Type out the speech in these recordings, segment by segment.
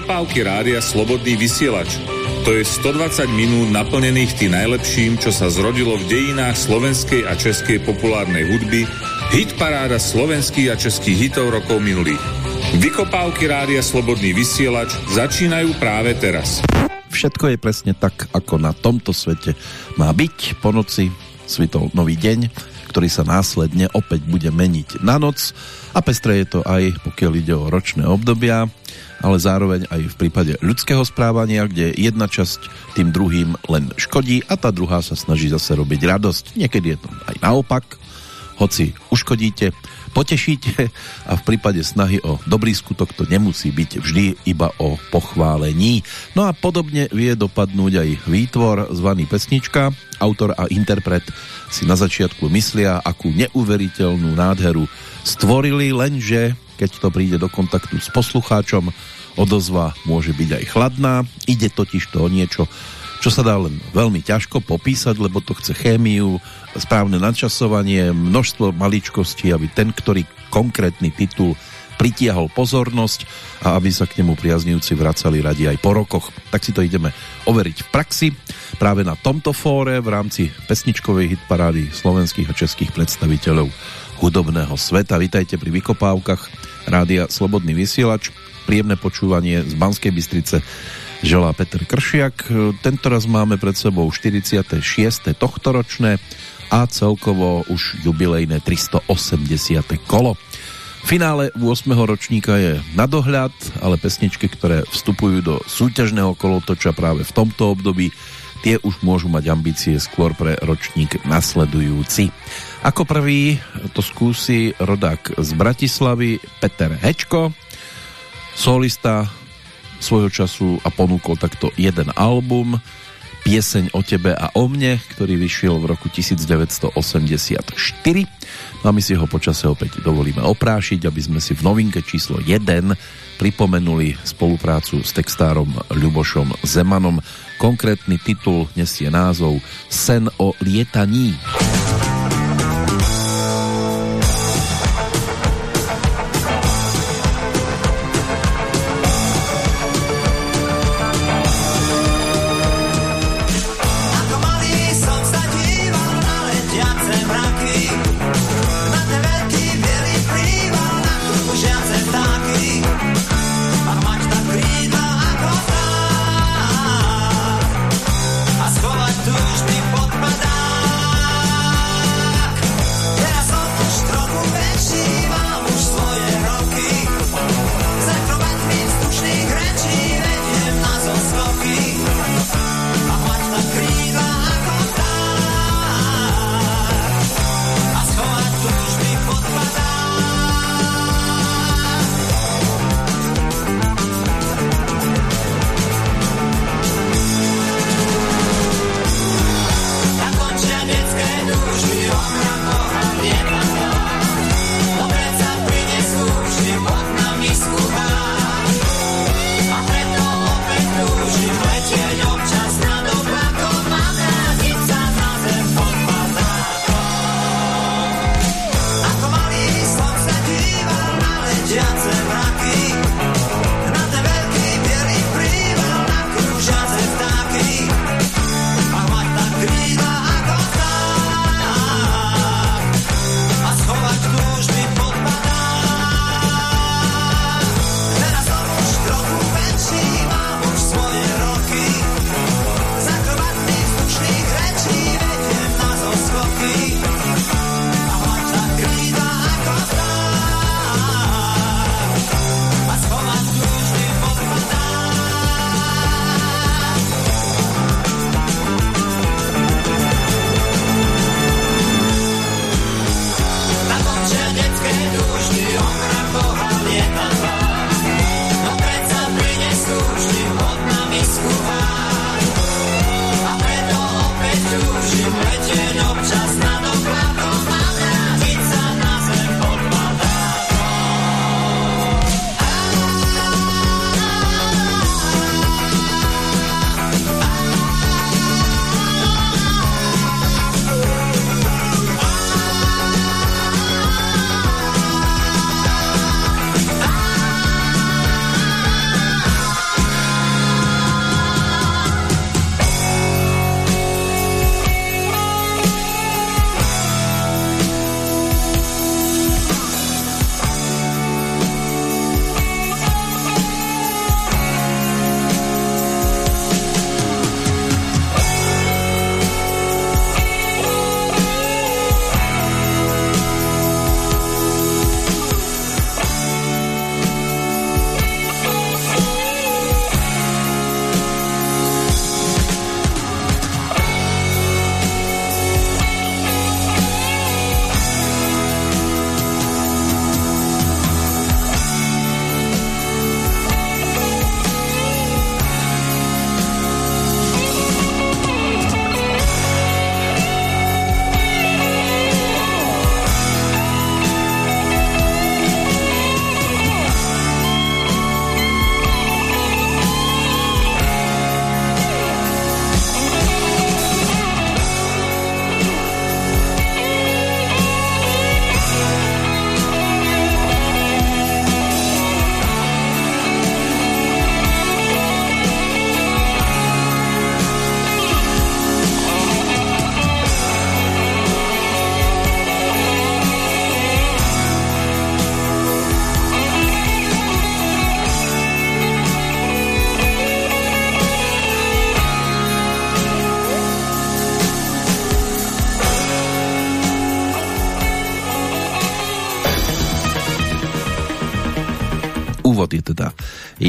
Vykopávky rádia Slobodný vysielač. To je 120 minút naplnených tým najlepším, čo sa zrodilo v dejinách slovenskej a českej populárnej hudby, hit paráda slovenských a českých hitov rokov minulých. Vykopávky rádia Slobodný vysielač začínajú práve teraz. Všetko je presne tak, ako na tomto svete má byť. Po noci svitol nový deň, ktorý sa následne opäť bude meniť na noc a pestre je to aj pokiaľ ide o ročné obdobia ale zároveň aj v prípade ľudského správania, kde jedna časť tým druhým len škodí a tá druhá sa snaží zase robiť radosť. Niekedy je to aj naopak, hoci uškodíte, potešíte a v prípade snahy o dobrý skutok to nemusí byť vždy iba o pochválení. No a podobne vie dopadnúť aj výtvor zvaný pesnička. Autor a interpret si na začiatku myslia, akú neuveriteľnú nádheru stvorili, lenže keď to príde do kontaktu s poslucháčom, odozva môže byť aj chladná. Ide totiž to o niečo, čo sa dá len veľmi ťažko popísať, lebo to chce chémiu, správne načasovanie, množstvo maličkostí, aby ten, ktorý konkrétny titul pritiahol pozornosť a aby sa k nemu priaznivci vracali radi aj po rokoch. Tak si to ideme overiť v praxi. Práve na tomto fóre v rámci pesničkovej hitparády slovenských a českých predstaviteľov hudobného sveta. Vítajte pri vykopávkach Rádia Slobodný vysielač. Príjemné počúvanie z Banskej Bystrice želá Peter Kršiak. Tentoraz máme pred sebou 46. tohtoročné a celkovo už jubilejné 380. kolo. Finále 8. ročníka je na dohľad, ale pesničky, ktoré vstupujú do súťažného kolotoča práve v tomto období, tie už môžu mať ambície skôr pre ročník nasledujúci. Ako prvý to skúsi rodák z Bratislavy Peter Hečko, solista svojho času a ponúkol takto jeden album, Pieseň o tebe a o mne, ktorý vyšiel v roku 1984. No a my si ho počase opäť dovolíme oprášiť, aby sme si v novinke číslo 1 pripomenuli spoluprácu s textárom Ľubošom Zemanom. Konkrétny titul nesie názov Sen o lietaní. Úvod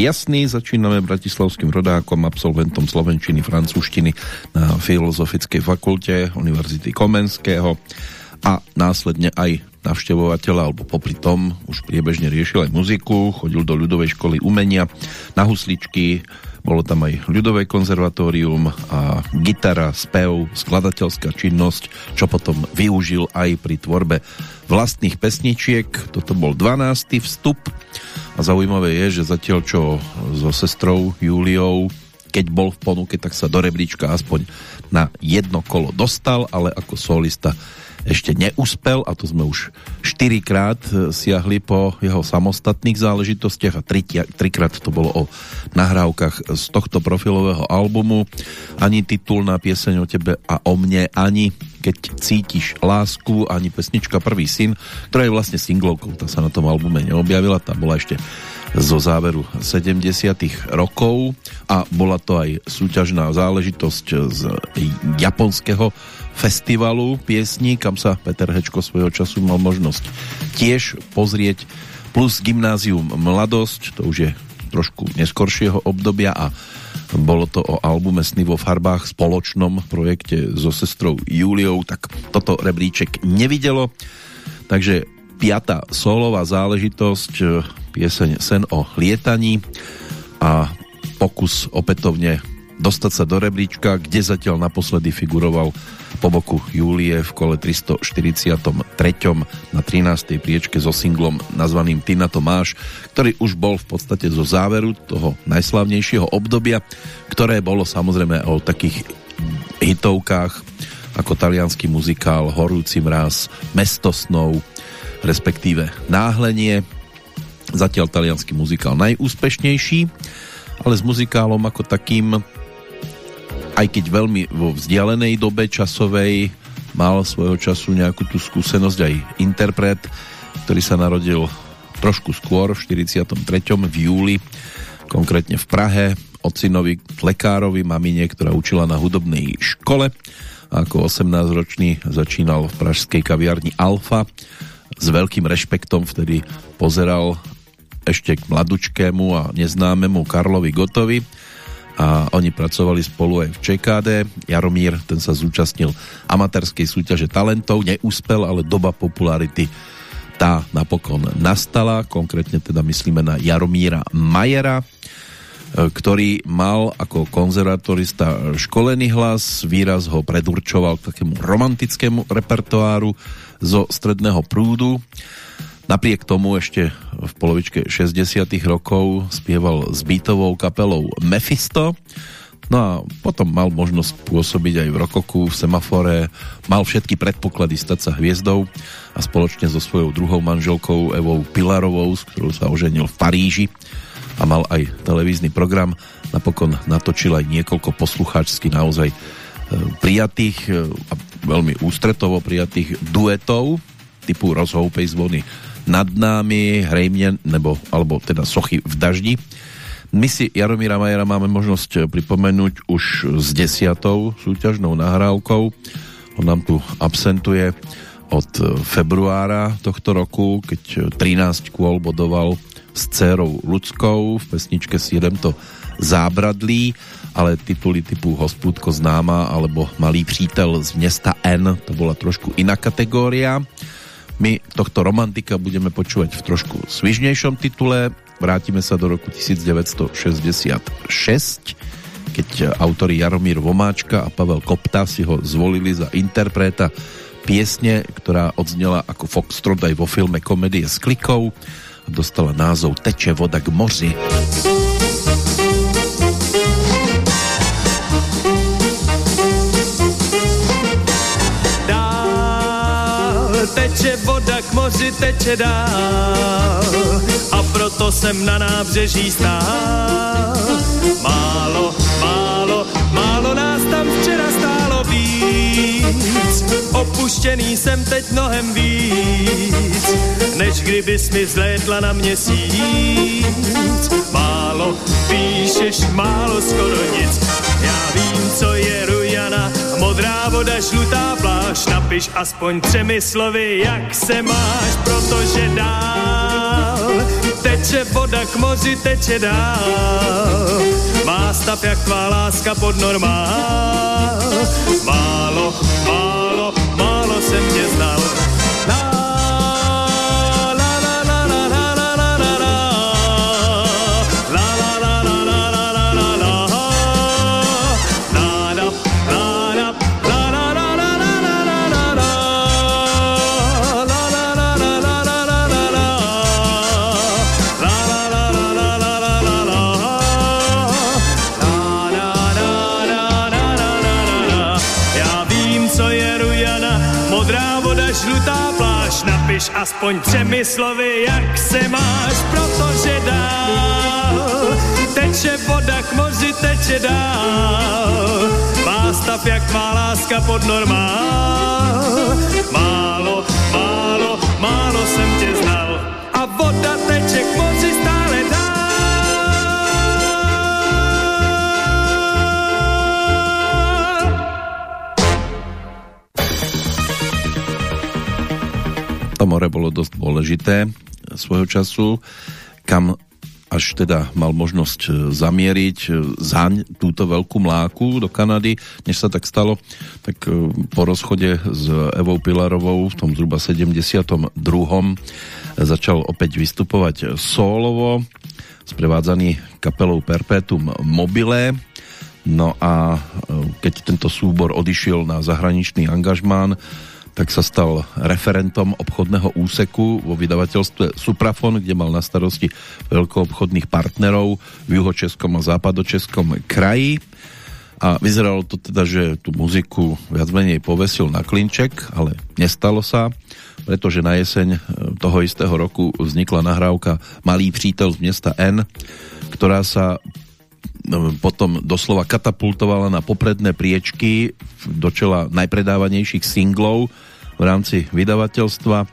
jasný, začíname bratislavským rodákom, absolventom slovenčiny, francúzštiny na Filozofickej fakulte Univerzity Komenského a následne aj navštevovateľa, alebo popri tom už priebežne riešil aj muziku, chodil do ľudovej školy umenia, na husličky, bolo tam aj ľudové konzervatórium a gitara, spev, skladateľská činnosť, čo potom využil aj pri tvorbe vlastných pesničiek. Toto bol 12. vstup a zaujímavé je, že zatiaľ čo so sestrou Júliou keď bol v ponuke, tak sa do rebríčka aspoň na jedno kolo dostal, ale ako solista ešte neúspel a to sme už štyrikrát e, siahli po jeho samostatných záležitostiach a trikrát to bolo o nahrávkach z tohto profilového albumu. Ani titulná pieseň o tebe a o mne, ani keď cítiš lásku, ani pesnička Prvý syn, ktorá je vlastne singlovkou, tá sa na tom albume neobjavila, tá bola ešte zo záveru 70. rokov a bola to aj súťažná záležitosť z japonského festivalu piesní, kam sa Peter Hečko svojho času mal možnosť tiež pozrieť, plus Gymnázium Mladosť, to už je trošku neskoršieho obdobia a bolo to o albume Sny vo farbách spoločnom projekte so sestrou Júliou, tak toto rebríček nevidelo. Takže piata solová záležitosť, pieseň Sen o lietaní a pokus opätovne dostať sa do rebríčka, kde zatiaľ naposledy figuroval po boku Júlie v kole 343. na 13. priečke so singlom nazvaným Ty na to máš, ktorý už bol v podstate zo záveru toho najslavnejšieho obdobia, ktoré bolo samozrejme o takých hitovkách ako talianský muzikál Horúci mráz, Mesto snov, respektíve Náhlenie. Zatiaľ talianský muzikál najúspešnejší, ale s muzikálom ako takým aj keď veľmi vo vzdialenej dobe časovej mal svojho času nejakú tú skúsenosť aj interpret, ktorý sa narodil trošku skôr, v 43. v júli, konkrétne v Prahe, ocinovi lekárovi, mamine, ktorá učila na hudobnej škole. Ako 18-ročný začínal v pražskej kaviarni Alfa. S veľkým rešpektom vtedy pozeral ešte k mladučkému a neznámemu Karlovi Gotovi, a oni pracovali spolu aj v ČKD. Jaromír, ten sa zúčastnil amatérskej súťaže talentov, neúspel, ale doba popularity tá napokon nastala, konkrétne teda myslíme na Jaromíra Majera, e, ktorý mal ako konzervatorista školený hlas, výraz ho predurčoval k takému romantickému repertoáru zo stredného prúdu Napriek tomu ešte v polovičke 60 rokov spieval s beatovou kapelou Mephisto, No a potom mal možnosť pôsobiť aj v Rokoku, v Semafore, mal všetky predpoklady stať sa hviezdou a spoločne so svojou druhou manželkou Evou Pilarovou, s ktorou sa oženil v Paríži a mal aj televízny program, napokon natočil aj niekoľko poslucháčsky naozaj e, prijatých e, a veľmi ústretovo prijatých duetov typu Rozhoupej zvony nad námi, hrejmne, nebo, alebo teda sochy v daždi. My si Jaromíra Majera máme možnosť pripomenúť už s desiatou súťažnou nahrávkou. On nám tu absentuje od februára tohto roku, keď 13 kôl bodoval s dcerou ľudskou v pesničke 7 to zábradlí, ale tituly typu Hospúdko známa alebo Malý přítel z města N, to bola trošku iná kategória. My tohto romantika budeme počúvať v trošku svižnejšom titule. Vrátime sa do roku 1966, keď autori Jaromír Vomáčka a Pavel Kopta si ho zvolili za interpreta piesne, ktorá odznela ako Foxtrot aj vo filme Komedie s klikou a dostala názov Teče voda k moři. teče voda moři, teče dál a proto jsem na nábřeží stál. Málo, málo, málo nás tam včera stálo víc, opuštěný jsem teď mnohem víc, než kdybys mi zlétla na měsíc. Málo píšeš, málo skoro nic, já vím, co je rujana, modrá voda, žlutá pláž, napiš aspoň třemi slovy, jak se máš, protože dál Teče voda k moři, teče dál. Má stav jak tvá láska pod normál. Málo, málo, aspoň třemi slovy, jak se máš, protože dál teče voda k moři, teče dál. Má stav, jak má láska pod normál. Málo, more bolo dosť dôležité svojho času, kam až teda mal možnosť e, zamieriť e, zaň túto veľkú mláku do Kanady. Než sa tak stalo, tak e, po rozchode s Evou Pilarovou v tom zhruba 72. začal opäť vystupovať solovo, sprevádzaný kapelou Perpetuum mobile. No a keď tento súbor odišiel na zahraničný angažmán, tak sa stal referentom obchodného úseku vo vydavateľstve Suprafon, kde mal na starosti veľkoobchodných partnerov v juhočeskom a západočeskom kraji. A vyzeralo to teda, že tú muziku viac menej povesil na klinček, ale nestalo sa, pretože na jeseň e, toho istého roku vznikla nahrávka Malý přítel z mesta N, ktorá sa potom doslova katapultovala na popredné priečky do čela najpredávanejších singlov v rámci vydavateľstva.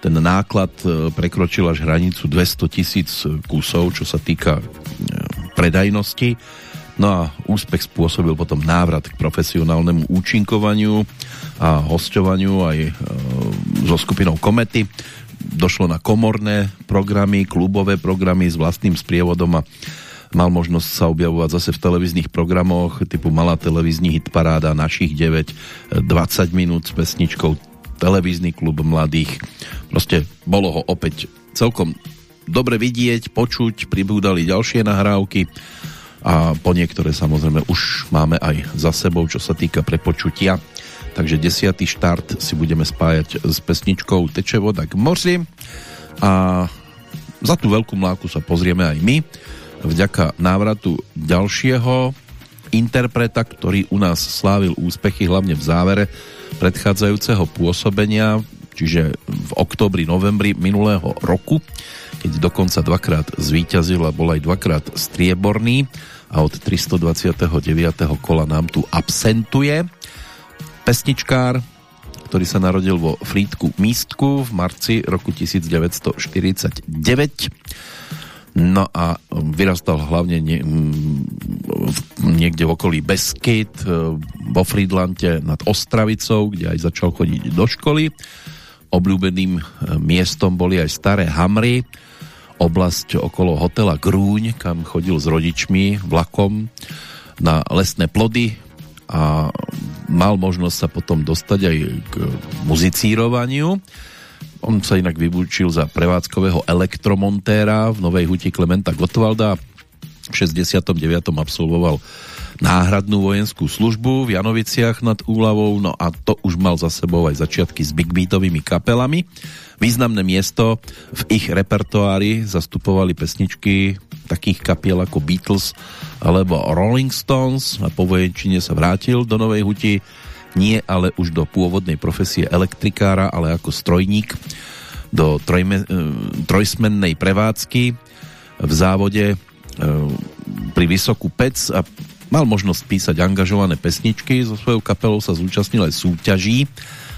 Ten náklad e, prekročil až hranicu 200 tisíc kusov, čo sa týka e, predajnosti. No a úspech spôsobil potom návrat k profesionálnemu účinkovaniu a hostovaniu aj e, so skupinou Komety. Došlo na komorné programy, klubové programy s vlastným sprievodom a mal možnosť sa objavovať zase v televíznych programoch typu Malá televízny hitparáda, našich 9, 20 minút s pesničkou televízny klub mladých. Proste bolo ho opäť celkom dobre vidieť, počuť, pribúdali ďalšie nahrávky a po niektoré samozrejme už máme aj za sebou, čo sa týka prepočutia. Takže desiatý štart si budeme spájať s pesničkou Teče voda k moři a za tú veľkú mláku sa pozrieme aj my vďaka návratu ďalšieho interpreta, ktorý u nás slávil úspechy hlavne v závere predchádzajúceho pôsobenia, čiže v oktobri, novembri minulého roku, keď dokonca dvakrát zvíťazil a bol aj dvakrát strieborný a od 329. kola nám tu absentuje. Pesničkár, ktorý sa narodil vo Frýdku Místku v marci roku 1949 No a vyrastal hlavne nie, niekde v okolí Beskyt, e, vo Friedlante nad Ostravicou, kde aj začal chodiť do školy. Obľúbeným e, miestom boli aj Staré Hamry, oblasť okolo hotela Grúň, kam chodil s rodičmi vlakom na lesné plody a mal možnosť sa potom dostať aj k muzicírovaniu on sa inak vybučil za prevádzkového elektromontéra v Novej huti Klementa Gotwalda. V 69. absolvoval náhradnú vojenskú službu v Janoviciach nad Úlavou, no a to už mal za sebou aj začiatky s big beatovými kapelami. Významné miesto v ich repertoári zastupovali pesničky takých kapiel ako Beatles alebo Rolling Stones a po vojenčine sa vrátil do Novej huti nie ale už do pôvodnej profesie elektrikára, ale ako strojník do trojme, e, trojsmennej prevádzky v závode e, pri Vysokú Pec a mal možnosť písať angažované pesničky, so svojou kapelou sa zúčastnil aj súťaží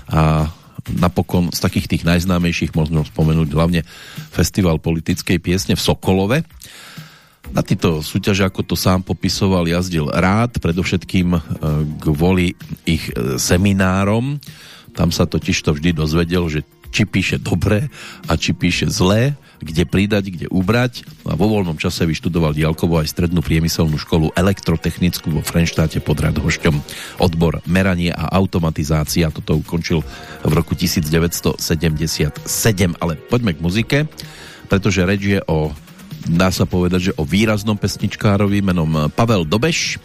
a napokon z takých tých najznámejších možno spomenúť hlavne Festival politickej piesne v Sokolove, na tieto súťaže, ako to sám popisoval, jazdil rád, predovšetkým e, kvôli ich e, seminárom. Tam sa totiž to vždy dozvedel, že či píše dobre a či píše zlé, kde pridať, kde ubrať. A vo voľnom čase vyštudoval diálkovo aj strednú priemyselnú školu elektrotechnickú vo Frenštáte pod Radhošťom. Odbor meranie a automatizácia. Toto ukončil v roku 1977. Ale poďme k muzike, pretože reč je o dá sa povedať, že o výraznom pesničkárovi menom Pavel Dobeš,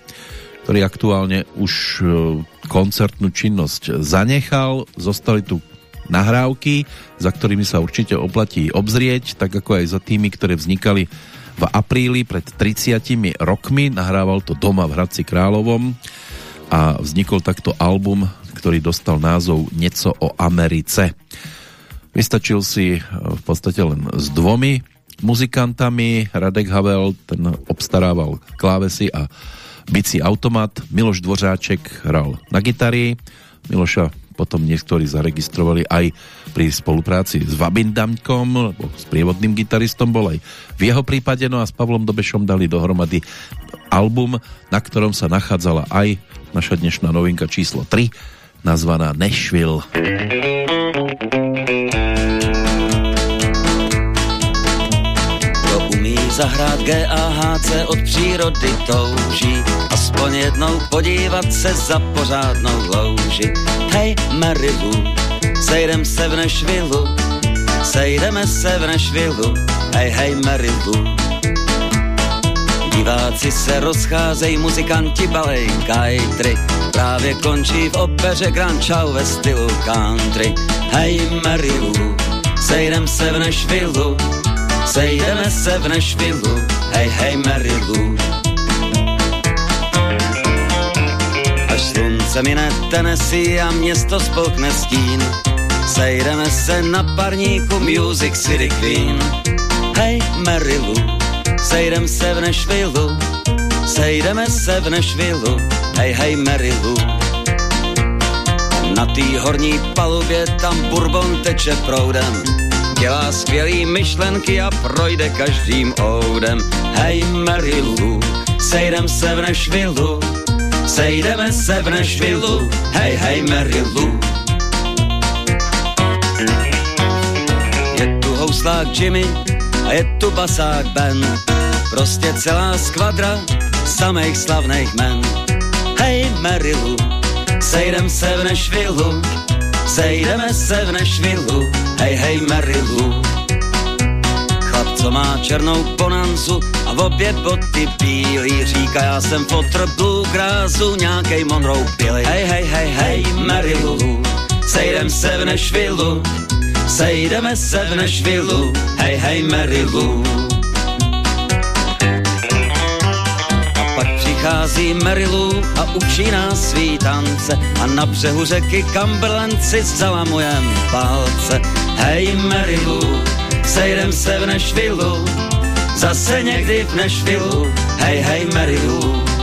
ktorý aktuálne už e, koncertnú činnosť zanechal. Zostali tu nahrávky, za ktorými sa určite oplatí obzrieť, tak ako aj za tými, ktoré vznikali v apríli pred 30 rokmi. Nahrával to doma v Hradci Královom a vznikol takto album, ktorý dostal názov Nieco o Americe. Vystačil si v podstate len s dvomi muzikantami. Radek Havel, ten obstarával klávesy a bicí automat. Miloš Dvořáček hral na gitari. Miloša potom niektorí zaregistrovali aj pri spolupráci s Vabindaňkom, lebo s prievodným gitaristom bol aj v jeho prípade, no a s Pavlom Dobešom dali dohromady album, na ktorom sa nachádzala aj naša dnešná novinka číslo 3, nazvaná Nashville. Zahrát GAHC od přírody touží aspoň jednou podívat se za pořádnou louži. Hej Marilu, sejdem se v Nešvilu, sejdeme se v Nešvilu, hej hej Marilu. Diváci se rozcházejí, muzikanti balej kajtry, právě končí v opeře Grand Chow ve stylu country. Hej Marilu, sejdem se v Nešvilu, Sejdeme se v Nešvilu, hej hej Marilu. Až slunce mine Tennessee a město spolkne stín, sejdeme se na parníku Music City Queen. Hej Marilu, sejdem se v Nešvilu, sejdeme se v Nešvilu, hej hej Marilu. Na té horní palubě tam bourbon teče proudem, dělá skvělý myšlenky a projde každým oudem. Hej Marilu, sejdem se v Nešvilu, sejdeme se v Nešvilu, hej hej Marilu. Je tu houslák Jimmy a je tu basák Ben, prostě celá skvadra samých slavných men. Hej Marilu, sejdem se v Nešvilu, sejdeme se v Nešvilu, hej hej Marilu. Chlap, co má černou bonanzu a v obě boty bílý, říká já jsem fotr bluegrásu, nějakej Monroe Billy. Hej hej hej hej Marilu, sejdem se v Nešvilu, sejdeme se v Nešvilu, hej hej Marilu. Přichází Marilu a učí nás svý tance a na břehu řeky Cumberland si zalamujem palce. Hej Marilu, sejdem se v Nešvilu, zase někdy v Nešvilu, hej hej Marilu.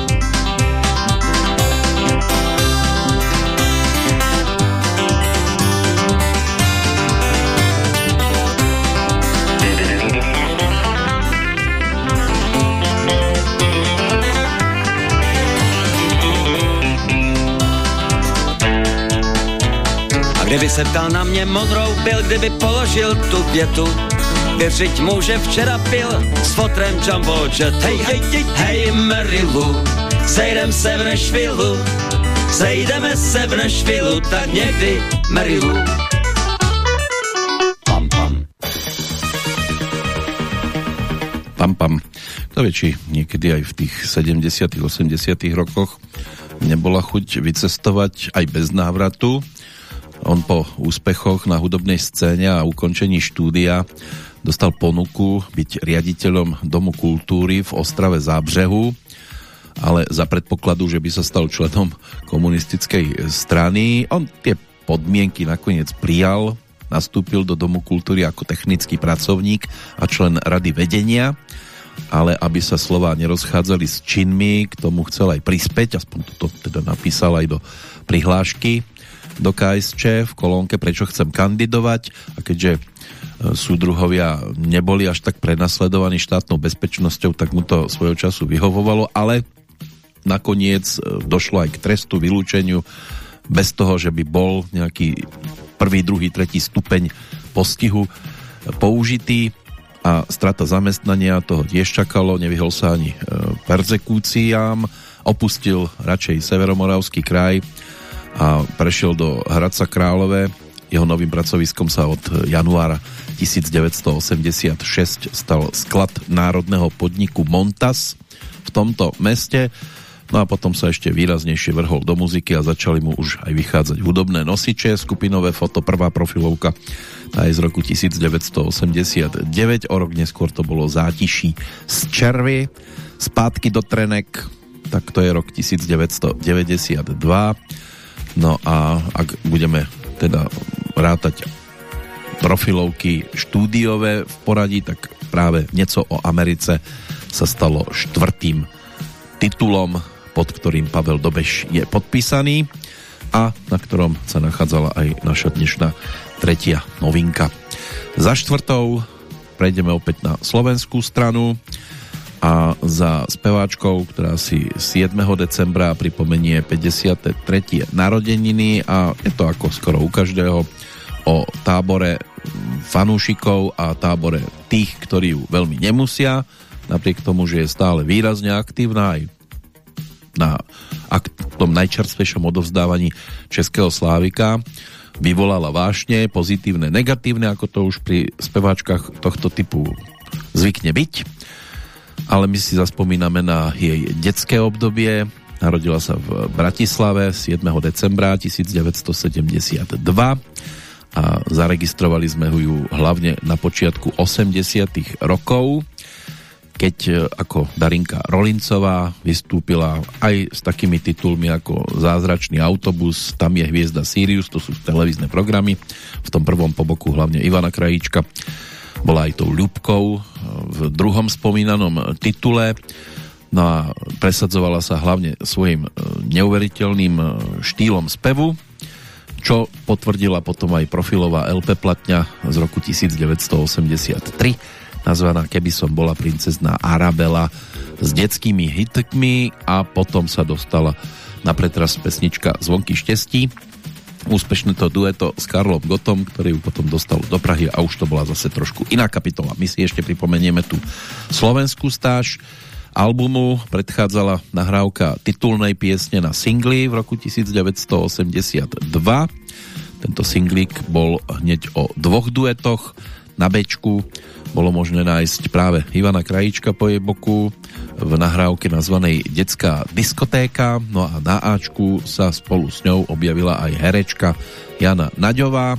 Kdyby se ptal na mě modrou byl, kdyby položil tu větu, věřiť mu, že včera pil s fotrem Jumbo Jet. Hej, hej, hej, hej, Marilu, sejdem se v Nešvilu, sejdeme se v Nešvilu, tak někdy Marilu. Pam, pam. Pam, pam. To vie, či niekedy aj v tých 70 80 rokoch nebola chuť vycestovať aj bez návratu on po úspechoch na hudobnej scéne a ukončení štúdia dostal ponuku byť riaditeľom Domu kultúry v Ostrave Zábřehu, ale za predpokladu, že by sa stal členom komunistickej strany. On tie podmienky nakoniec prijal, nastúpil do Domu kultúry ako technický pracovník a člen rady vedenia, ale aby sa slova nerozchádzali s činmi, k tomu chcel aj prispäť, aspoň toto teda napísal aj do prihlášky do KSČ v kolónke Prečo chcem kandidovať. A keďže e, súdruhovia neboli až tak prenasledovaní štátnou bezpečnosťou, tak mu to svojho času vyhovovalo, ale nakoniec e, došlo aj k trestu, vylúčeniu bez toho, že by bol nejaký prvý, druhý, tretí stupeň postihu použitý. A strata zamestnania toho tiež čakalo, nevyhol sa ani e, perzekúciám, opustil radšej Severomoravský kraj a prešiel do Hradca Králové. Jeho novým pracoviskom sa od januára 1986 stal sklad národného podniku Montas v tomto meste. No a potom sa ešte výraznejšie vrhol do muziky a začali mu už aj vychádzať hudobné nosiče, skupinové foto, prvá profilovka aj z roku 1989. O rok neskôr to bolo Zátiší z červy, Spátky do trenek, tak to je rok 1992. No a ak budeme teda rátať profilovky štúdiové v poradí, tak práve nieco o Americe sa stalo štvrtým titulom, pod ktorým Pavel Dobeš je podpísaný a na ktorom sa nachádzala aj naša dnešná tretia novinka. Za štvrtou prejdeme opäť na slovenskú stranu a za speváčkou, ktorá si 7. decembra pripomenie 53. narodeniny a je to ako skoro u každého o tábore fanúšikov a tábore tých, ktorí ju veľmi nemusia, napriek tomu, že je stále výrazne aktívna aj na tom najčerstvejšom odovzdávaní Českého Slávika vyvolala vášne, pozitívne, negatívne, ako to už pri speváčkach tohto typu zvykne byť. Ale my si zaspomíname na jej detské obdobie. Narodila sa v Bratislave 7. decembra 1972 a zaregistrovali sme ju hlavne na počiatku 80. rokov keď e, ako Darinka Rolincová vystúpila aj s takými titulmi ako Zázračný autobus, tam je hviezda Sirius, to sú televízne programy, v tom prvom poboku hlavne Ivana Krajíčka, bola aj tou ľubkou e, v druhom spomínanom titule, no a presadzovala sa hlavne svojim e, neuveriteľným štýlom spevu, čo potvrdila potom aj profilová LP platňa z roku 1983 nazvaná Keby som bola princezná Arabela s detskými hitkmi a potom sa dostala na pretras pesnička Zvonky štestí. Úspešné to dueto s Karlom Gotom, ktorý ju potom dostal do Prahy a už to bola zase trošku iná kapitola. My si ešte pripomenieme tú slovenskú stáž albumu predchádzala nahrávka titulnej piesne na singli v roku 1982. Tento singlík bol hneď o dvoch duetoch na bečku bolo možné nájsť práve Ivana Krajíčka po jej boku v nahrávke nazvanej Detská diskotéka, no a na Ačku sa spolu s ňou objavila aj herečka Jana Naďová,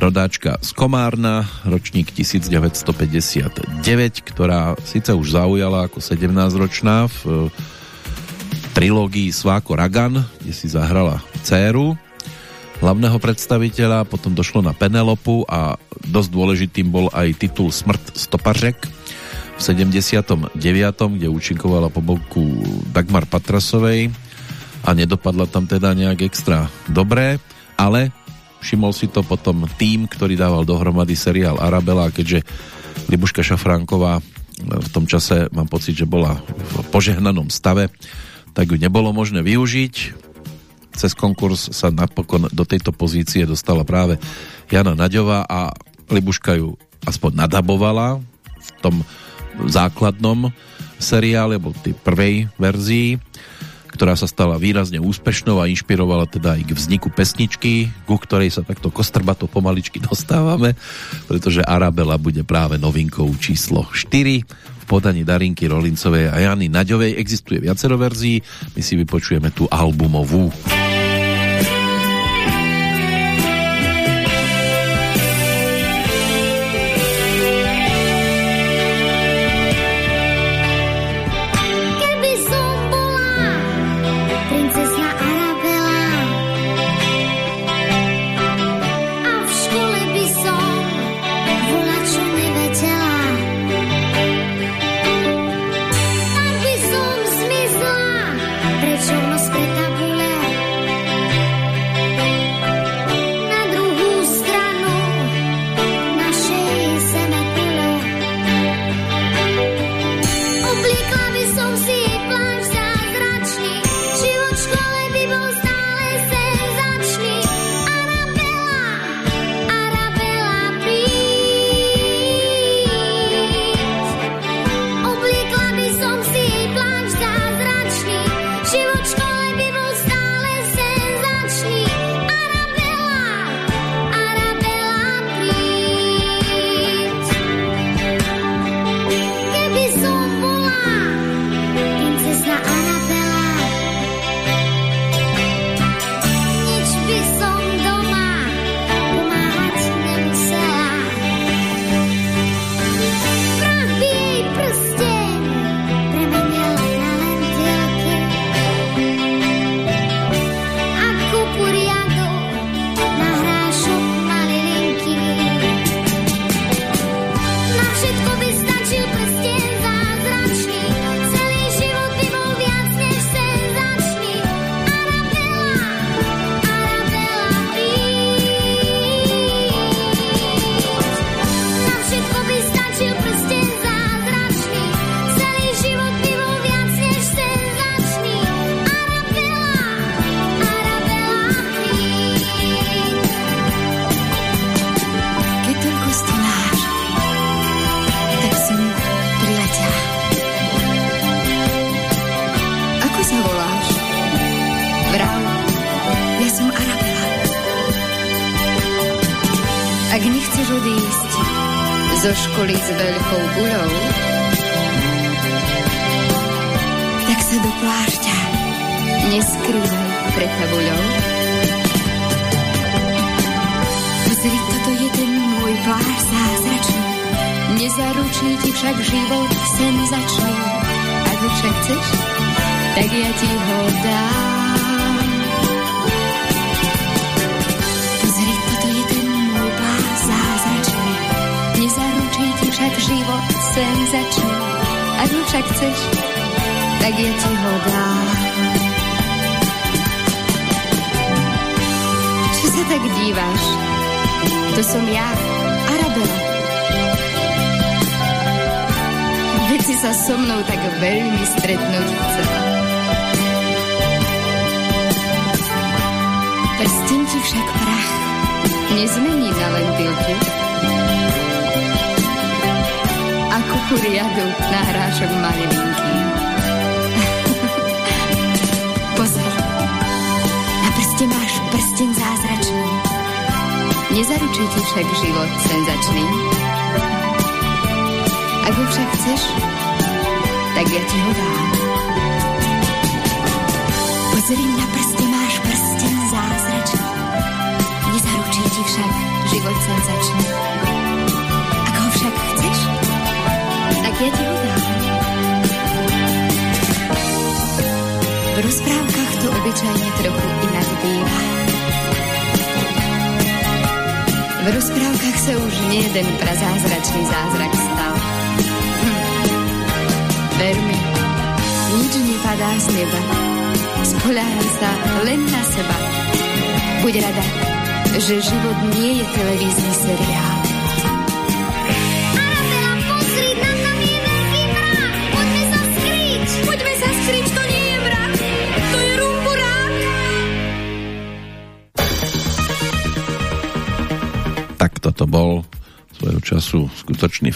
rodáčka z Komárna, ročník 1959, ktorá síce už zaujala ako 17-ročná v trilógii Sváko Ragan, kde si zahrala dceru hlavného predstaviteľa, potom došlo na Penelopu a dosť dôležitým bol aj titul Smrt stopařek v 79., kde účinkovala po boku Dagmar Patrasovej a nedopadla tam teda nejak extra dobré, ale všimol si to potom tým, ktorý dával dohromady seriál Arabela, keďže Libuška Šafránková v tom čase mám pocit, že bola v požehnanom stave, tak ju nebolo možné využiť cez konkurs sa napokon do tejto pozície dostala práve Jana Naďová a Libuška ju aspoň nadabovala v tom základnom seriále, alebo tej prvej verzii, ktorá sa stala výrazne úspešnou a inšpirovala teda aj k vzniku pesničky, ku ktorej sa takto kostrbato pomaličky dostávame, pretože Arabela bude práve novinkou číslo 4 v podaní Darinky Rolincovej a Jany Naďovej. Existuje viacero verzií, my si vypočujeme tú albumovú.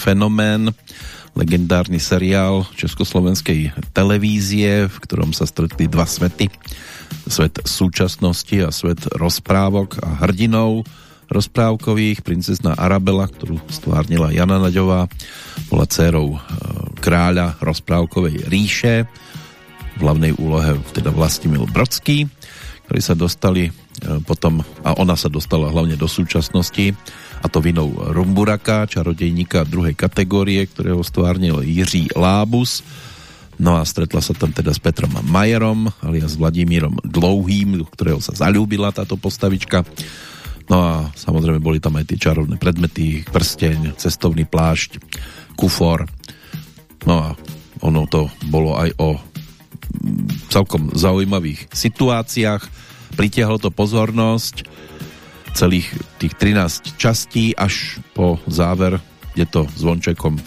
Fenomén, legendárny seriál československej televízie, v ktorom sa stretli dva svety. Svet súčasnosti a svet rozprávok a hrdinov rozprávkových. Princezna Arabela, ktorú stvárnila Jana Naďová, bola dcerou e, kráľa rozprávkovej ríše. V hlavnej úlohe teda Vlastimil Brodský, ktorí sa dostali e, potom, a ona sa dostala hlavne do súčasnosti, to vinou Rumburaka, čarodejníka druhej kategórie, ktorého stvárnil Jiří Lábus. No a stretla sa tam teda s Petrom Majerom, alias Vladimírom Dlouhým, do ktorého sa zalúbila táto postavička. No a samozrejme boli tam aj tie čarovné predmety, prsteň, cestovný plášť, kufor. No a ono to bolo aj o mm, celkom zaujímavých situáciách. Pritiahlo to pozornosť celých tých 13 častí až po záver, kde to zvončekom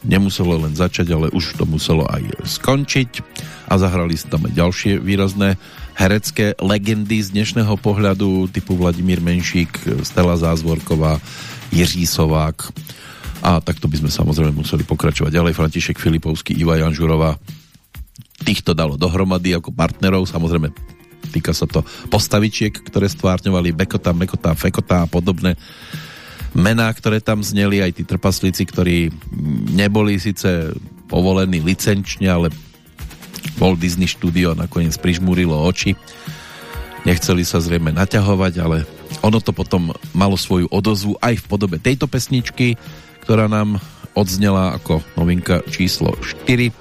nemuselo len začať, ale už to muselo aj skončiť. A zahrali sa tam aj ďalšie výrazné herecké legendy z dnešného pohľadu typu Vladimír Menšík, Stella Zázvorková, Jiří Sovák. A takto by sme samozrejme museli pokračovať ďalej. František Filipovský, Iva Janžurová. Týchto dalo dohromady ako partnerov, samozrejme Týka sa to postavičiek, ktoré stvárňovali Bekota, Mekota, Fekota a podobné mená, ktoré tam zneli, aj tí trpaslíci, ktorí neboli síce povolení licenčne, ale Walt Disney Studio nakoniec prižmúrilo oči. Nechceli sa zrejme naťahovať, ale ono to potom malo svoju odozvu aj v podobe tejto pesničky, ktorá nám odznela ako novinka číslo 4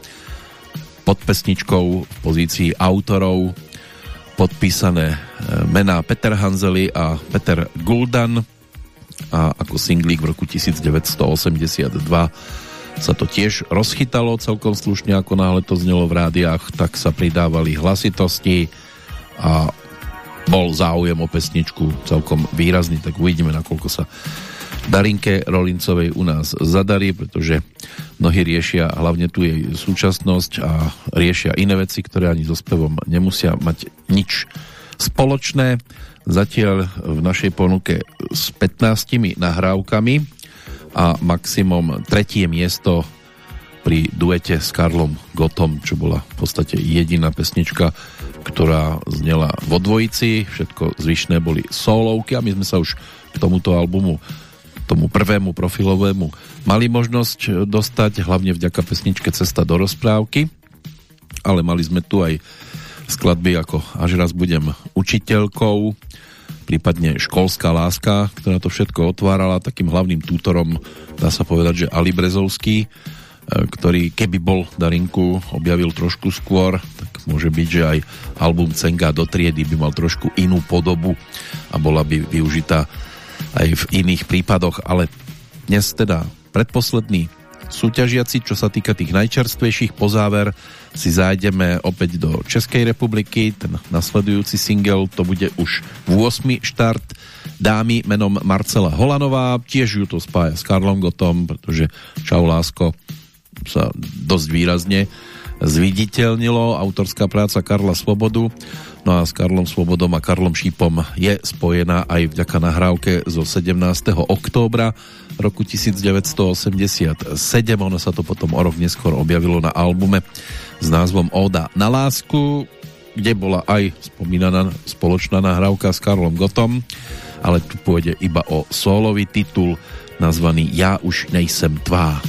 pod pesničkou v pozícii autorov podpísané e, mená Peter Hanzeli a Peter Guldan. A ako singlík v roku 1982 sa to tiež rozchytalo celkom slušne, ako náhle to znelo v rádiách, tak sa pridávali hlasitosti a bol záujem o pesničku celkom výrazný, tak uvidíme, nakoľko sa Darinke Rolincovej u nás zadarí, pretože mnohí riešia hlavne tu jej súčasnosť a riešia iné veci, ktoré ani so spevom nemusia mať nič spoločné. Zatiaľ v našej ponuke s 15 nahrávkami a maximum tretie miesto pri duete s Karlom Gotom, čo bola v podstate jediná pesnička, ktorá znela vo dvojici, všetko zvyšné boli solovky a my sme sa už k tomuto albumu tomu prvému profilovému mali možnosť dostať, hlavne vďaka pesničke Cesta do rozprávky, ale mali sme tu aj skladby ako Až raz budem učiteľkou, prípadne Školská láska, ktorá to všetko otvárala. Takým hlavným tútorom dá sa povedať, že Ali Brezovský, e, ktorý keby bol Darinku objavil trošku skôr, tak môže byť, že aj album Cenga do triedy by mal trošku inú podobu a bola by využitá aj v iných prípadoch, ale dnes teda predposledný súťažiaci, čo sa týka tých najčerstvejších pozáver, si zájdeme opäť do Českej republiky. Ten nasledujúci single to bude už v 8. štart dámy menom Marcela Holanová. Tiež ju to spája s Karlom Gotom, pretože Čau lásko sa dosť výrazne zviditeľnilo. Autorská práca Karla Svobodu. No a s Karlom Svobodom a Karlom Šípom je spojená aj vďaka nahrávke zo 17. októbra roku 1987. Ono sa to potom o rok neskôr objavilo na albume s názvom Oda na lásku, kde bola aj spomínaná spoločná nahrávka s Karlom Gotom, ale tu pôjde iba o solový titul nazvaný Ja už nejsem tvá.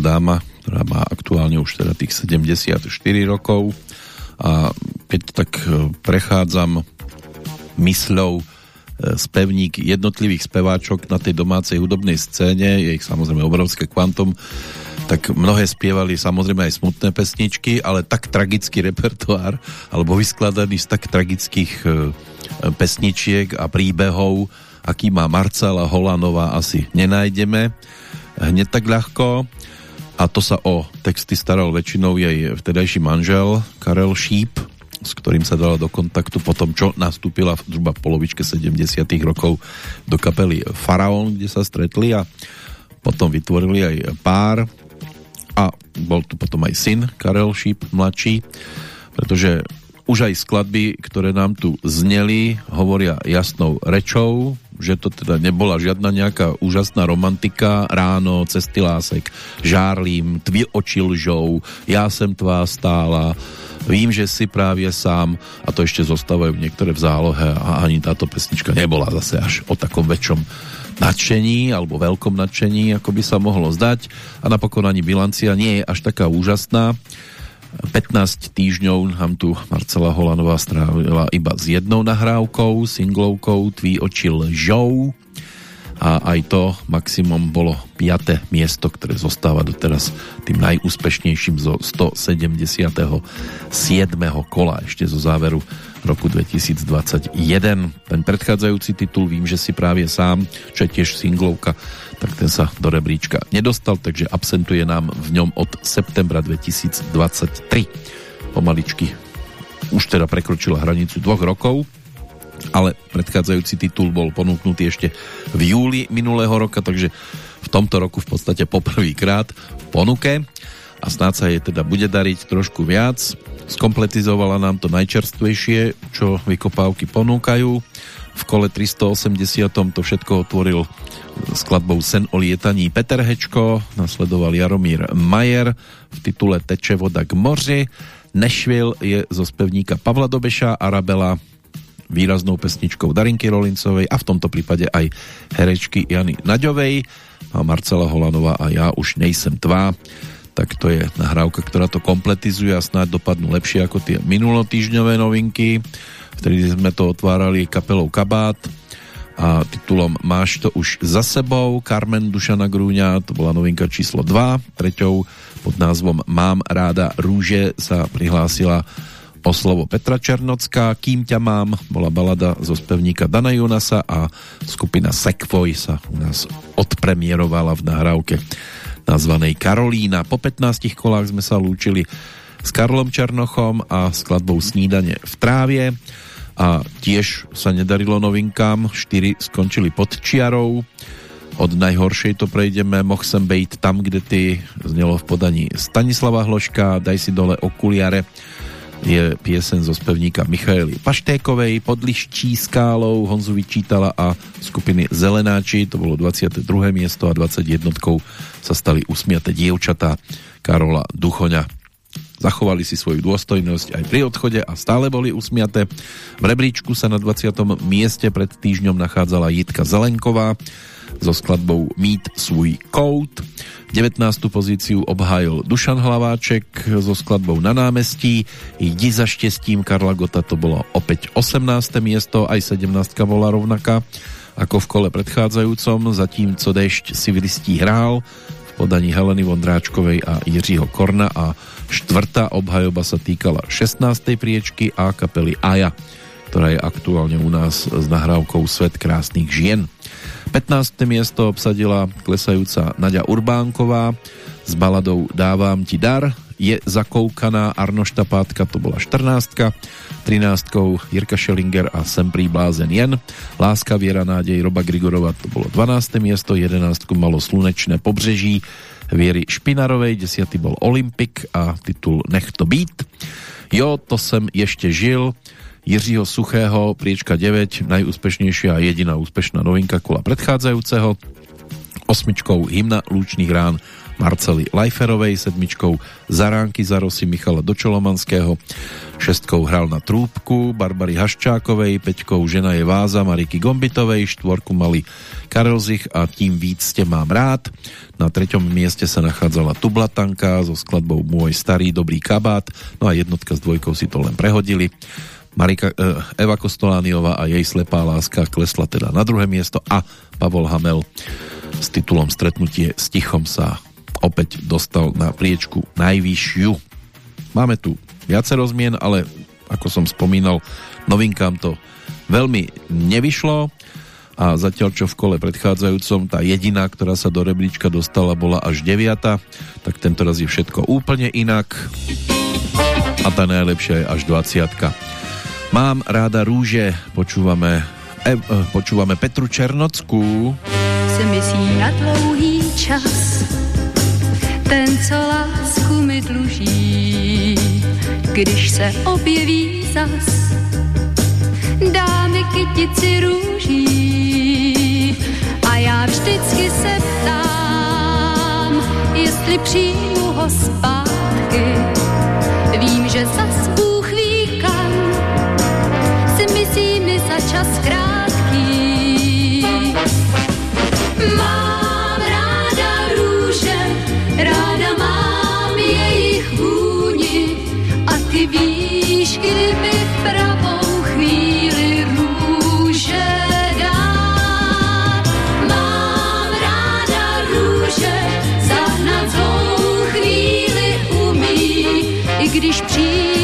To dáma, ktorá má aktuálne už teda tých 74 rokov a keď tak e, prechádzam mysľou spevník jednotlivých speváčok na tej domácej hudobnej scéne, je ich samozrejme obrovské kvantum, tak mnohé spievali samozrejme aj smutné pesničky, ale tak tragický repertoár, alebo vyskladaný z tak tragických e, pesničiek a príbehov, aký má Marcela Holanová, asi nenájdeme hneď tak ľahko. A to sa o texty staral väčšinou jej vtedajší manžel Karel Šíp, s ktorým sa dala do kontaktu po tom, čo nastúpila v zhruba polovičke 70 rokov do kapely Faraón, kde sa stretli a potom vytvorili aj pár. A bol tu potom aj syn Karel Šíp mladší, pretože už aj skladby, ktoré nám tu zneli, hovoria jasnou rečou, že to teda nebola žiadna nejaká úžasná romantika, ráno, cesty lásek, žárlím, tví oči lžou, já jsem tvá stála, Vím, že si právě sám a to ešte zostávajú niektoré v zálohe a ani táto pesnička nebola zase až o takom väčšom nadšení alebo veľkom nadšení, ako by sa mohlo zdať a napokon ani bilancia nie je až taká úžasná. 15 týždňov nám tu Marcela Holanová strávila iba s jednou nahrávkou, singlovkou Tví oči lžou a aj to maximum bolo 5. miesto, ktoré zostáva doteraz tým najúspešnejším zo 177. kola ešte zo záveru roku 2021. Ten predchádzajúci titul Vím, že si právě sám, čo je tiež singlovka, tak ten sa do rebríčka nedostal, takže absentuje nám v ňom od septembra 2023. Pomaličky už teda prekročila hranicu dvoch rokov, ale predchádzajúci titul bol ponúknutý ešte v júli minulého roka, takže v tomto roku v podstate poprvýkrát v ponuke a snáď sa jej teda bude dariť trošku viac. Skompletizovala nám to najčerstvejšie, čo vykopávky ponúkajú. V kole 380 to všetko otvoril skladbou Sen o lietaní Peter Hečko, nasledoval Jaromír Majer v titule Teče voda k moři. Nešvil je zo spevníka Pavla Dobeša, Arabela výraznou pesničkou Darinky Rolincovej a v tomto prípade aj herečky Jany Naďovej a Marcela Holanová a ja už nejsem tvá tak to je nahrávka, ktorá to kompletizuje a snáď dopadnú lepšie ako tie minulotýžňové novinky vtedy sme to otvárali kapelou Kabát a titulom Máš to už za sebou Carmen Dušana Grúňa, to bola novinka číslo 2 treťou pod názvom Mám ráda rúže sa prihlásila o slovo Petra Černocká, Kým ťa mám, bola balada zo spevníka Dana Junasa a skupina Sekvoj sa u nás odpremierovala v nahrávke nazvanej Karolína. Po 15 kolách sme sa lúčili s Karlom Černochom a skladbou Snídanie v trávie a tiež sa nedarilo novinkám, 4 skončili pod čiarou od najhoršej to prejdeme Moh sem bejt tam, kde ty znelo v podaní Stanislava Hloška Daj si dole okuliare je piesen zo spevníka Michaely Paštékovej pod Liščí skálou Honzu vyčítala a skupiny Zelenáči to bolo 22. miesto a 21. sa stali usmiate dievčatá Karola Duchoňa zachovali si svoju dôstojnosť aj pri odchode a stále boli usmiate. V rebríčku sa na 20. mieste pred týždňom nachádzala Jitka Zelenková so skladbou Meet svůj kout. 19. pozíciu obhájil Dušan Hlaváček so skladbou Na námestí. Jdi za štěstím Karla Gota to bolo opäť 18. miesto, aj 17. bola rovnaká ako v kole predchádzajúcom, zatímco Dešť si vylistí hrál v podaní Heleny Vondráčkovej a Jiřího Korna a štvrtá obhajoba sa týkala 16. priečky a kapely Aja, ktorá je aktuálne u nás s nahrávkou Svet krásnych žien. 15. miesto obsadila klesajúca Nadia Urbánková s baladou Dávam ti dar, je zakoukaná Arnošta Pátka, to bola 14. 13. Jirka Schellinger a Sem blázen jen. Láska, Viera, Nádej, Roba Grigorova, to bolo 12. miesto, 11. malo Slunečné pobřeží Viery Špinarovej, 10. bol Olympik a titul Nech to být. Jo, to jsem ještě žil, Jiřího Suchého, priečka 9, najúspešnejšia a jediná úspešná novinka kola predchádzajúceho. Osmičkou hymna Lúčných rán Marcely Lajferovej, sedmičkou Zaránky za Rosy Michala Dočolomanského, šestkou hral na trúbku Barbary Haščákovej, peťkou Žena je váza Mariky Gombitovej, štvorku mali Karel a Tím víc ste mám rád. Na treťom mieste sa nachádzala Tublatanka so skladbou Môj starý dobrý kabát, no a jednotka s dvojkou si to len prehodili. Marika, eh, Eva Kostolániová a jej slepá láska klesla teda na druhé miesto a Pavol Hamel s titulom Stretnutie s tichom sa opäť dostal na priečku najvyššiu. Máme tu viacero zmien, ale ako som spomínal, novinkám to veľmi nevyšlo a zatiaľ čo v kole predchádzajúcom tá jediná, ktorá sa do rebríčka dostala, bola až 9, tak tento raz je všetko úplne inak a tá najlepšia je až 20. Mám ráda rúže, počúvame, e, e, počúvame Petru Černockú. Se myslí na dlouhý čas, ten, co lásku mi dluží, když se objeví zas, dámy kytici růží. A já vždycky se ptám, jestli přijmu ho zpátky. Vím, že zas Bůh ví kam, si myslí mi za čas krátký. I když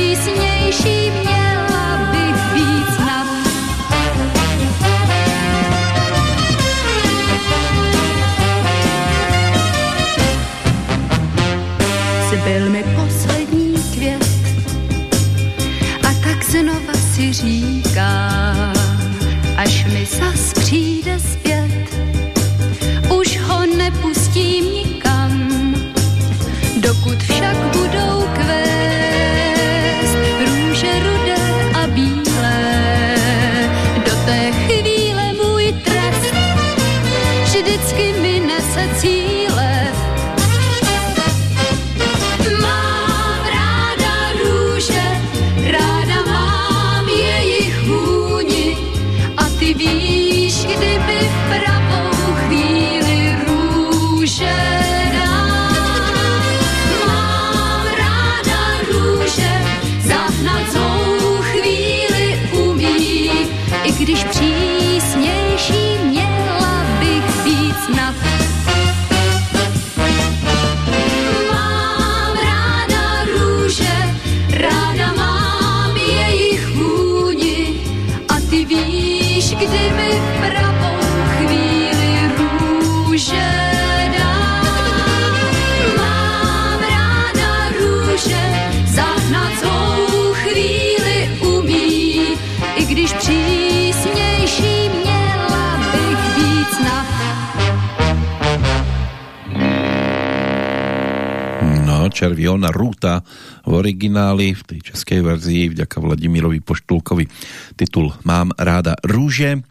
v origináli, v tej českej verzii, vďaka Vladimirovi Poštulkovi. Titul Mám ráda rúže.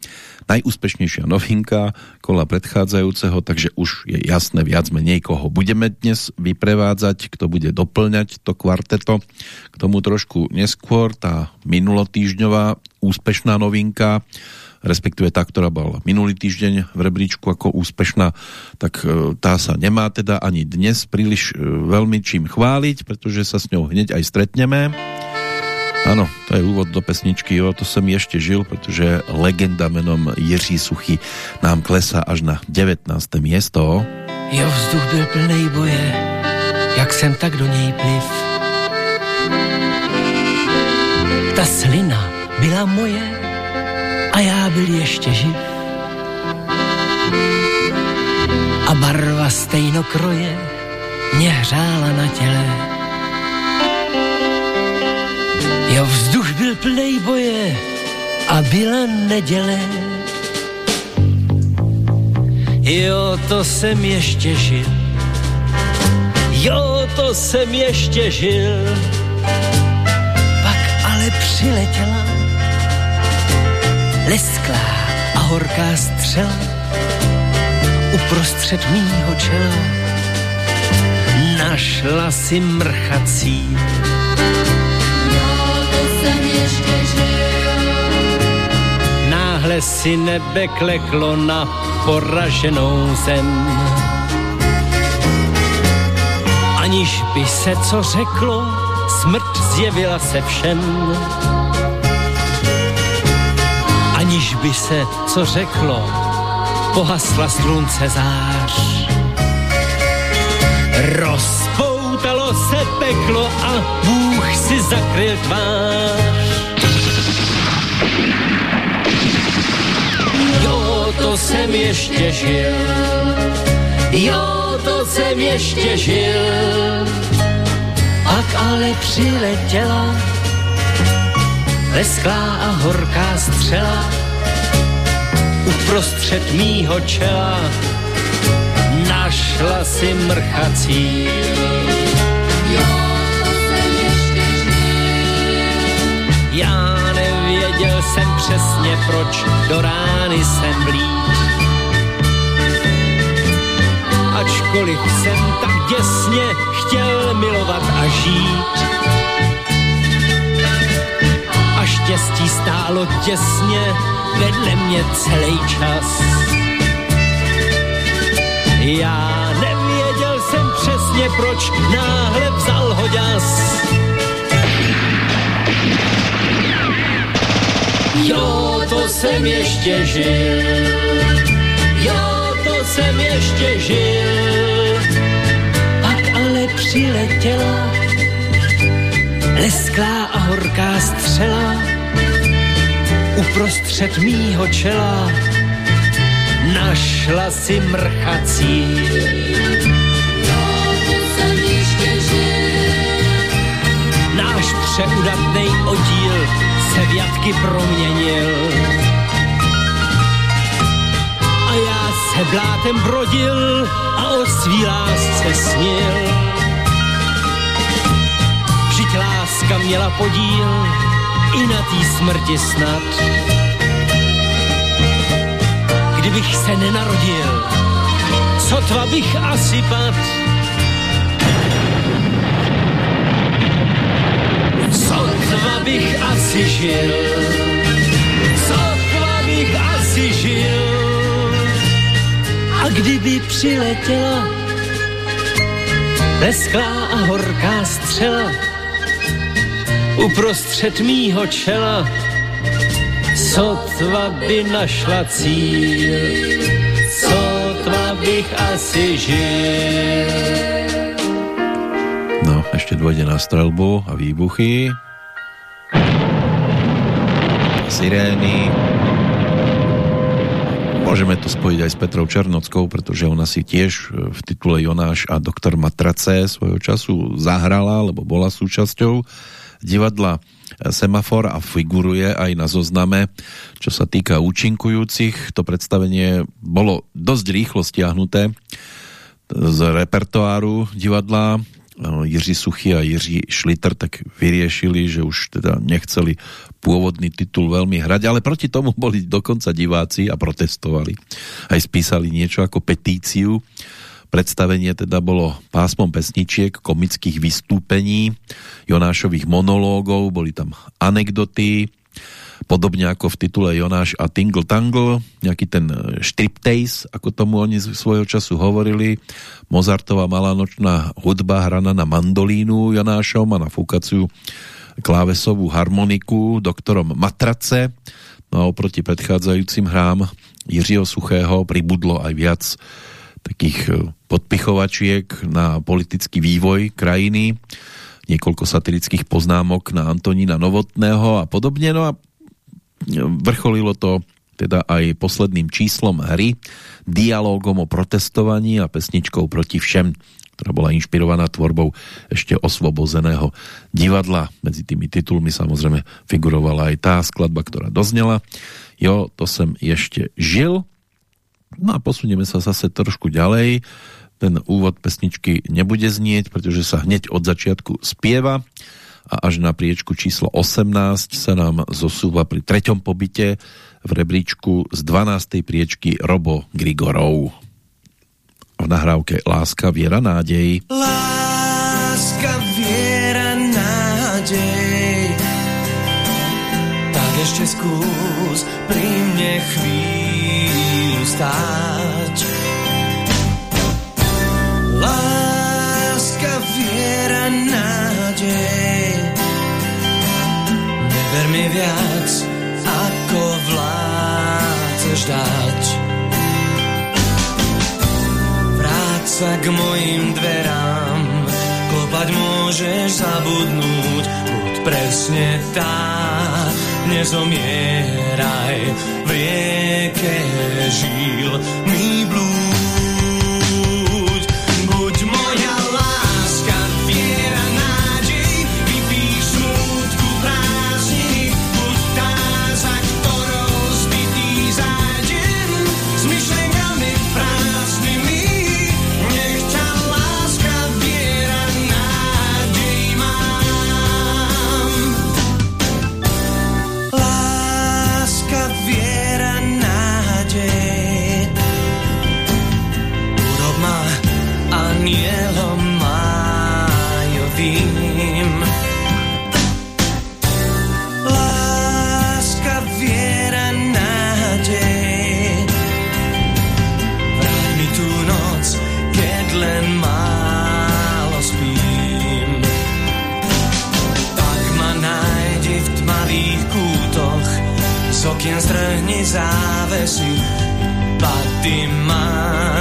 Najúspešnejšia novinka kola predchádzajúceho, takže už je jasné viac menej, koho budeme dnes vyprevádzať, kto bude doplňať to kvarteto. K tomu trošku neskôr tá minulotýždňová úspešná novinka respektíve tá, ktorá bola minulý týždeň v rebríčku ako úspešná, tak e, tá sa nemá teda ani dnes príliš e, veľmi čím chváliť, pretože sa s ňou hneď aj stretneme. Áno, to je úvod do pesničky, jo, to som ešte žil, pretože legenda menom Jiří Suchy nám klesá až na 19. miesto. Jo, vzduch byl plnej boje, jak jsem tak do něj pliv. Ta slina byla moje a já byl ještě živ. A barva stejnokroje mě hřála na těle. Jo, vzduch byl plnej boje a byla neděle. Jo, to jsem ještě žil. Jo, to jsem ještě žil. Pak ale přiletěla lesklá a horká střela uprostřed mýho čela. našla si mrchací. Náhle si nebe kleklo na poraženou zem. Aniž by se co řeklo, smrt zjevila se všem. Aniž by se co řeklo, pohasla slunce zář. Rozpoutalo se peklo a Bůh si zakryl tvář. Jo, to jsem ještě žil, jo, to jsem ještě žil, pak ale přiletěla lesklá a horká střela uprostřed mýho čela našla si mrchací. Já nevěděl jsem přesně, proč do rány jsem blíž. Ačkoliv jsem tak děsně chtěl milovat a žít. A štěstí stálo těsně vedle mě celý čas já nevěděl jsem přesně, proč náhle vzal ho ďas. Jo, to jsem ještě žil, jo, to jsem ještě žil. Pak ale přiletěla lesklá a horká střela uprostřed mýho čela našla si mrchací. Náš přeudatnej oddíl se v jatky proměnil. A já se blátem brodil a o svý lásce snil. Vždyť láska měla podíl i na tý smrti snad kdybych se nenarodil, sotva bych asi pad. Sotva bych asi žil, sotva bych asi žil. A kdyby přiletěla lesklá a horká střela uprostřed mýho čela, sotva by našla cíl, sotva bych asi žil. No, ešte dôjde na strelbu a výbuchy. Sirény. Môžeme to spojiť aj s Petrou Černockou, pretože ona si tiež v titule Jonáš a doktor Matrace svojho času zahrala, lebo bola súčasťou divadla semafor a figuruje aj na zozname. Čo sa týka účinkujúcich, to predstavenie bolo dosť rýchlo stiahnuté z repertoáru divadla. Jiří Suchy a Jiří Šliter tak vyriešili, že už teda nechceli pôvodný titul veľmi hrať, ale proti tomu boli dokonca diváci a protestovali. Aj spísali niečo ako petíciu Predstavenie teda bolo pásmom pesničiek, komických vystúpení, Jonášových monológov, boli tam anekdoty, podobne ako v titule Jonáš a Tingle Tangle, nejaký ten e, striptease, ako tomu oni svojho času hovorili, Mozartová malá nočná hudba hraná na mandolínu Jonášom a na fúkaciu klávesovú harmoniku doktorom Matrace, no a oproti predchádzajúcim hrám Jiřího Suchého pribudlo aj viac takých e, podpichovačiek na politický vývoj krajiny, niekoľko satirických poznámok na Antonína Novotného a podobne. No a e, vrcholilo to teda aj posledným číslom hry, dialogom o protestovaní a pesničkou proti všem, ktorá bola inšpirovaná tvorbou ešte osvobozeného divadla. Medzi tými titulmi samozrejme figurovala aj tá skladba, ktorá doznela. Jo, to som ešte žil. No a posunieme sa zase trošku ďalej. Ten úvod pesničky nebude znieť, pretože sa hneď od začiatku spieva a až na priečku číslo 18 sa nám zosúva pri treťom pobyte v rebríčku z 12. priečky Robo Grigorov. V nahrávke Láska, viera, nádej. Láska, viera, nádej Tak ešte skús pri mne chvíľu stáť. Láska, viera, nádej. Neber mi viac, ako vládzeš dať. Vráť sa k mojim dverám. Klopať môžeš zabudnúť Buď presne tá Nezomieraj v rieke žil mi blúd okien strhni závesy, pa ty máš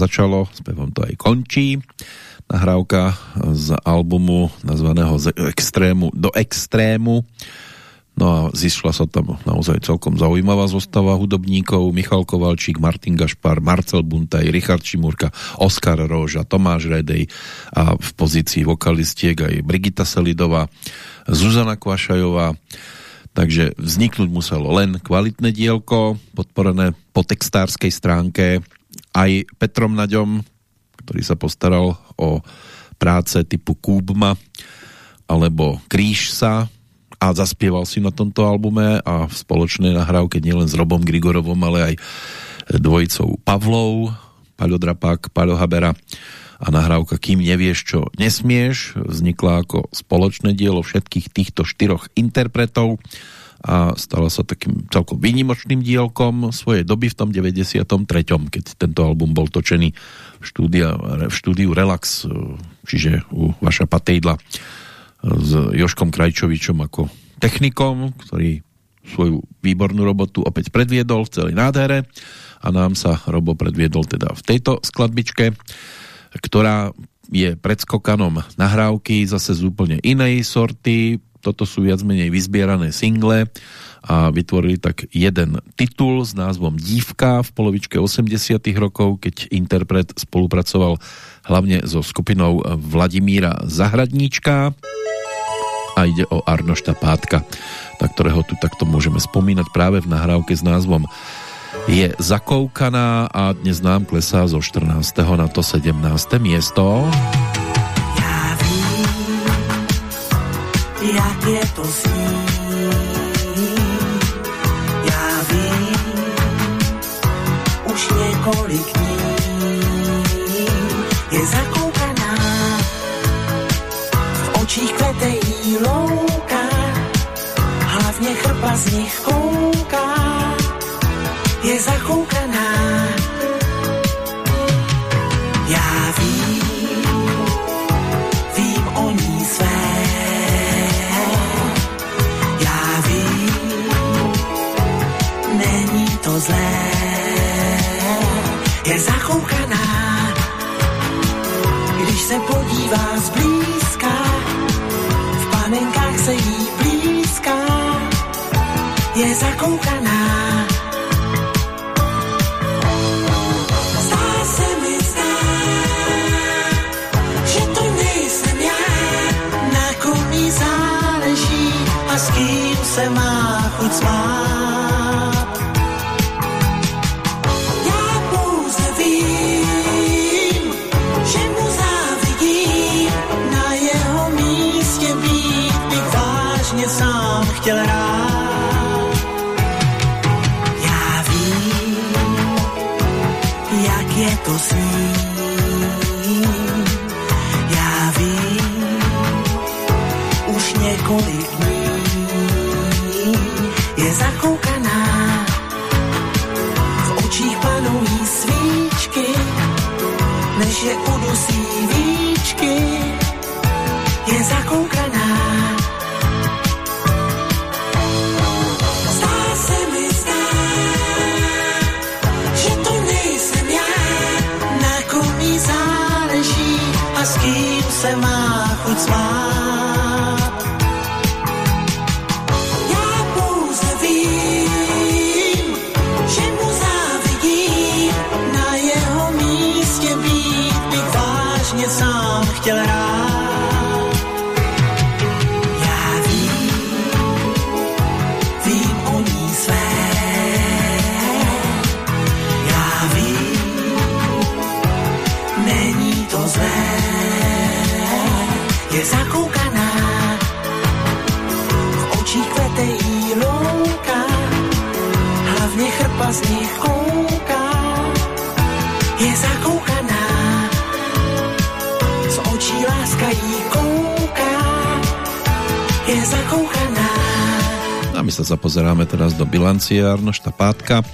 začalo, spevom to aj končí. Nahrávka z albumu nazvaného z extrému do extrému. No a zišla sa tam naozaj celkom zaujímavá zostava hudobníkov. Michal Kovalčík, Martin Gašpar, Marcel Buntaj, Richard Čimurka, Oskar Róža, Tomáš Redej a v pozícii vokalistiek aj Brigita Selidová, Zuzana Kvašajová. Takže vzniknúť muselo len kvalitné dielko, podporené po textárskej stránke aj Petrom Naďom, ktorý sa postaral o práce typu Kúbma alebo Kríž sa a zaspieval si na tomto albume a v spoločnej nahrávke nielen s Robom Grigorovom, ale aj dvojicou Pavlov, Paľo Drapák, Paľo Habera a nahrávka Kým nevieš, čo nesmieš vznikla ako spoločné dielo všetkých týchto štyroch interpretov a stala sa takým celkom výnimočným dielkom svojej doby v tom 93. keď tento album bol točený v, štúdia, v štúdiu Relax, čiže u Vaša Patejdla s Joškom Krajčovičom ako technikom, ktorý svoju výbornú robotu opäť predviedol v celej nádhere. A nám sa Robo predviedol teda v tejto skladbičke, ktorá je predskokanom nahrávky zase z úplne inej sorty, toto sú viac menej vyzbierané single a vytvorili tak jeden titul s názvom Dívka v polovičke 80 rokov, keď interpret spolupracoval hlavne so skupinou Vladimíra Zahradníčka a ide o Arnošta Pátka, na ktorého tu takto môžeme spomínať práve v nahrávke s názvom je zakoukaná a dnes nám klesá zo 14. na to 17. miesto. Jak je to s. Ja vím, už několik dní je zakoukaná v očích kvetejí louka, hlavně chrpa z nich kouká je zakoukaná. Zlé. Je zakoukaná, když se podívá zblízka, v panenkách se jí blízká, je zakoukaná. se má chuť spát. Sa zapozeráme teraz do bilancie Arnošta Pátka.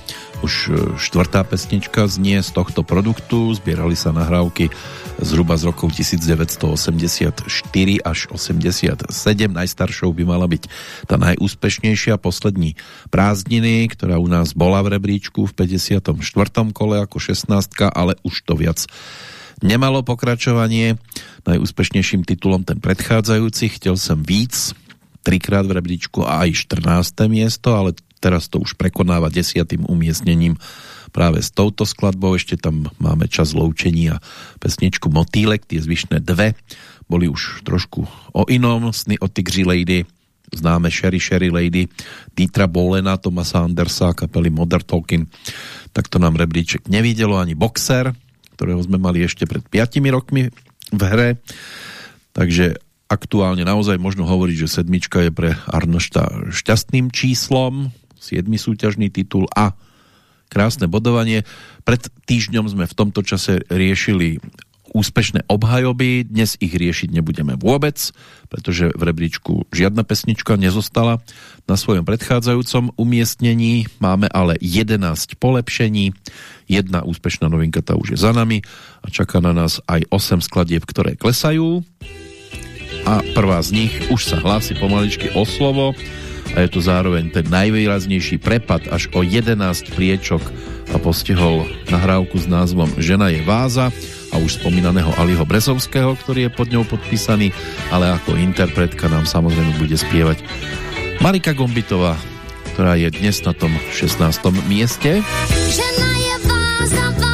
Už e, štvrtá pesnička znie z tohto produktu. Zbierali sa nahrávky zhruba z rokov 1984 až 87. Najstaršou by mala byť tá najúspešnejšia poslední prázdniny, ktorá u nás bola v rebríčku v 54. kole ako 16, ale už to viac nemalo pokračovanie. Najúspešnejším titulom ten predchádzajúci Chtěl som víc, trikrát v rebríčku a aj 14. miesto, ale teraz to už prekonáva desiatým umiestnením práve s touto skladbou. Ešte tam máme čas loučení a pesničku Motýlek, tie zvyšné dve boli už trošku o inom. Sny o Tigři Lady, známe Sherry Sherry Lady, Dietra Bolena, Tomasa Andersa, kapely Modern Talking. Tak to nám rebríček nevidelo ani Boxer, ktorého sme mali ešte pred 5 rokmi v hre. Takže aktuálne naozaj možno hovoriť, že sedmička je pre Arnošta šťastným číslom, 7. súťažný titul a krásne bodovanie. Pred týždňom sme v tomto čase riešili úspešné obhajoby, dnes ich riešiť nebudeme vôbec, pretože v rebríčku žiadna pesnička nezostala na svojom predchádzajúcom umiestnení, máme ale 11 polepšení, jedna úspešná novinka tá už je za nami a čaká na nás aj 8 skladieb, ktoré klesajú a prvá z nich už sa hlási pomaličky o slovo a je to zároveň ten najvýraznejší prepad až o 11 priečok a postihol nahrávku s názvom Žena je váza a už spomínaného Aliho Brezovského, ktorý je pod ňou podpísaný, ale ako interpretka nám samozrejme bude spievať Marika Gombitová, ktorá je dnes na tom 16. mieste. Žena je váza, váza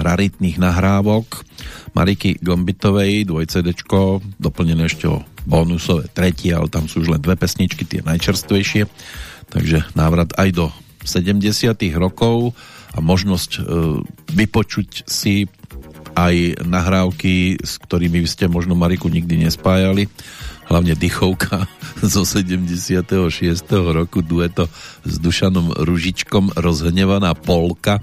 raritných nahrávok Mariky Gombitovej, 2 CD, doplnené ešte o bonusové tretie, ale tam sú už len dve pesničky, tie najčerstvejšie. Takže návrat aj do 70 rokov a možnosť e, vypočuť si aj nahrávky, s ktorými ste možno Mariku nikdy nespájali. Hlavne dychovka zo 76. roku dueto s Dušanom Ružičkom rozhnevaná Polka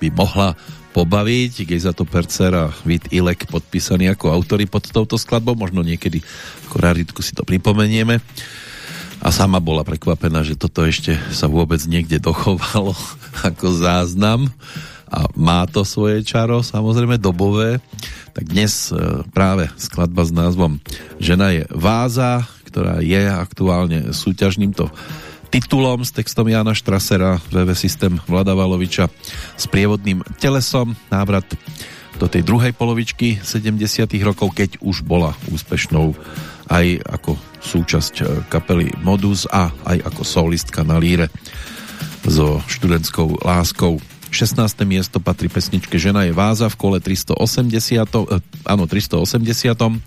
by mohla pobaviť. Gejza to Percer a Vít Ilek podpísaní ako autory pod touto skladbou. Možno niekedy ako raritku si to pripomenieme. A sama bola prekvapená, že toto ešte sa vôbec niekde dochovalo ako záznam a má to svoje čaro, samozrejme dobové. Tak dnes e, práve skladba s názvom Žena je váza, ktorá je aktuálne súťažným to titulom s textom Jana Štrasera, VV systém Vlada Valoviča s prievodným telesom, návrat do tej druhej polovičky 70 rokov, keď už bola úspešnou aj ako súčasť e, kapely Modus a aj ako solistka na líre so študentskou láskou. 16. miesto patrí pesničke Žena je váza v kole 380, eh, áno, 380.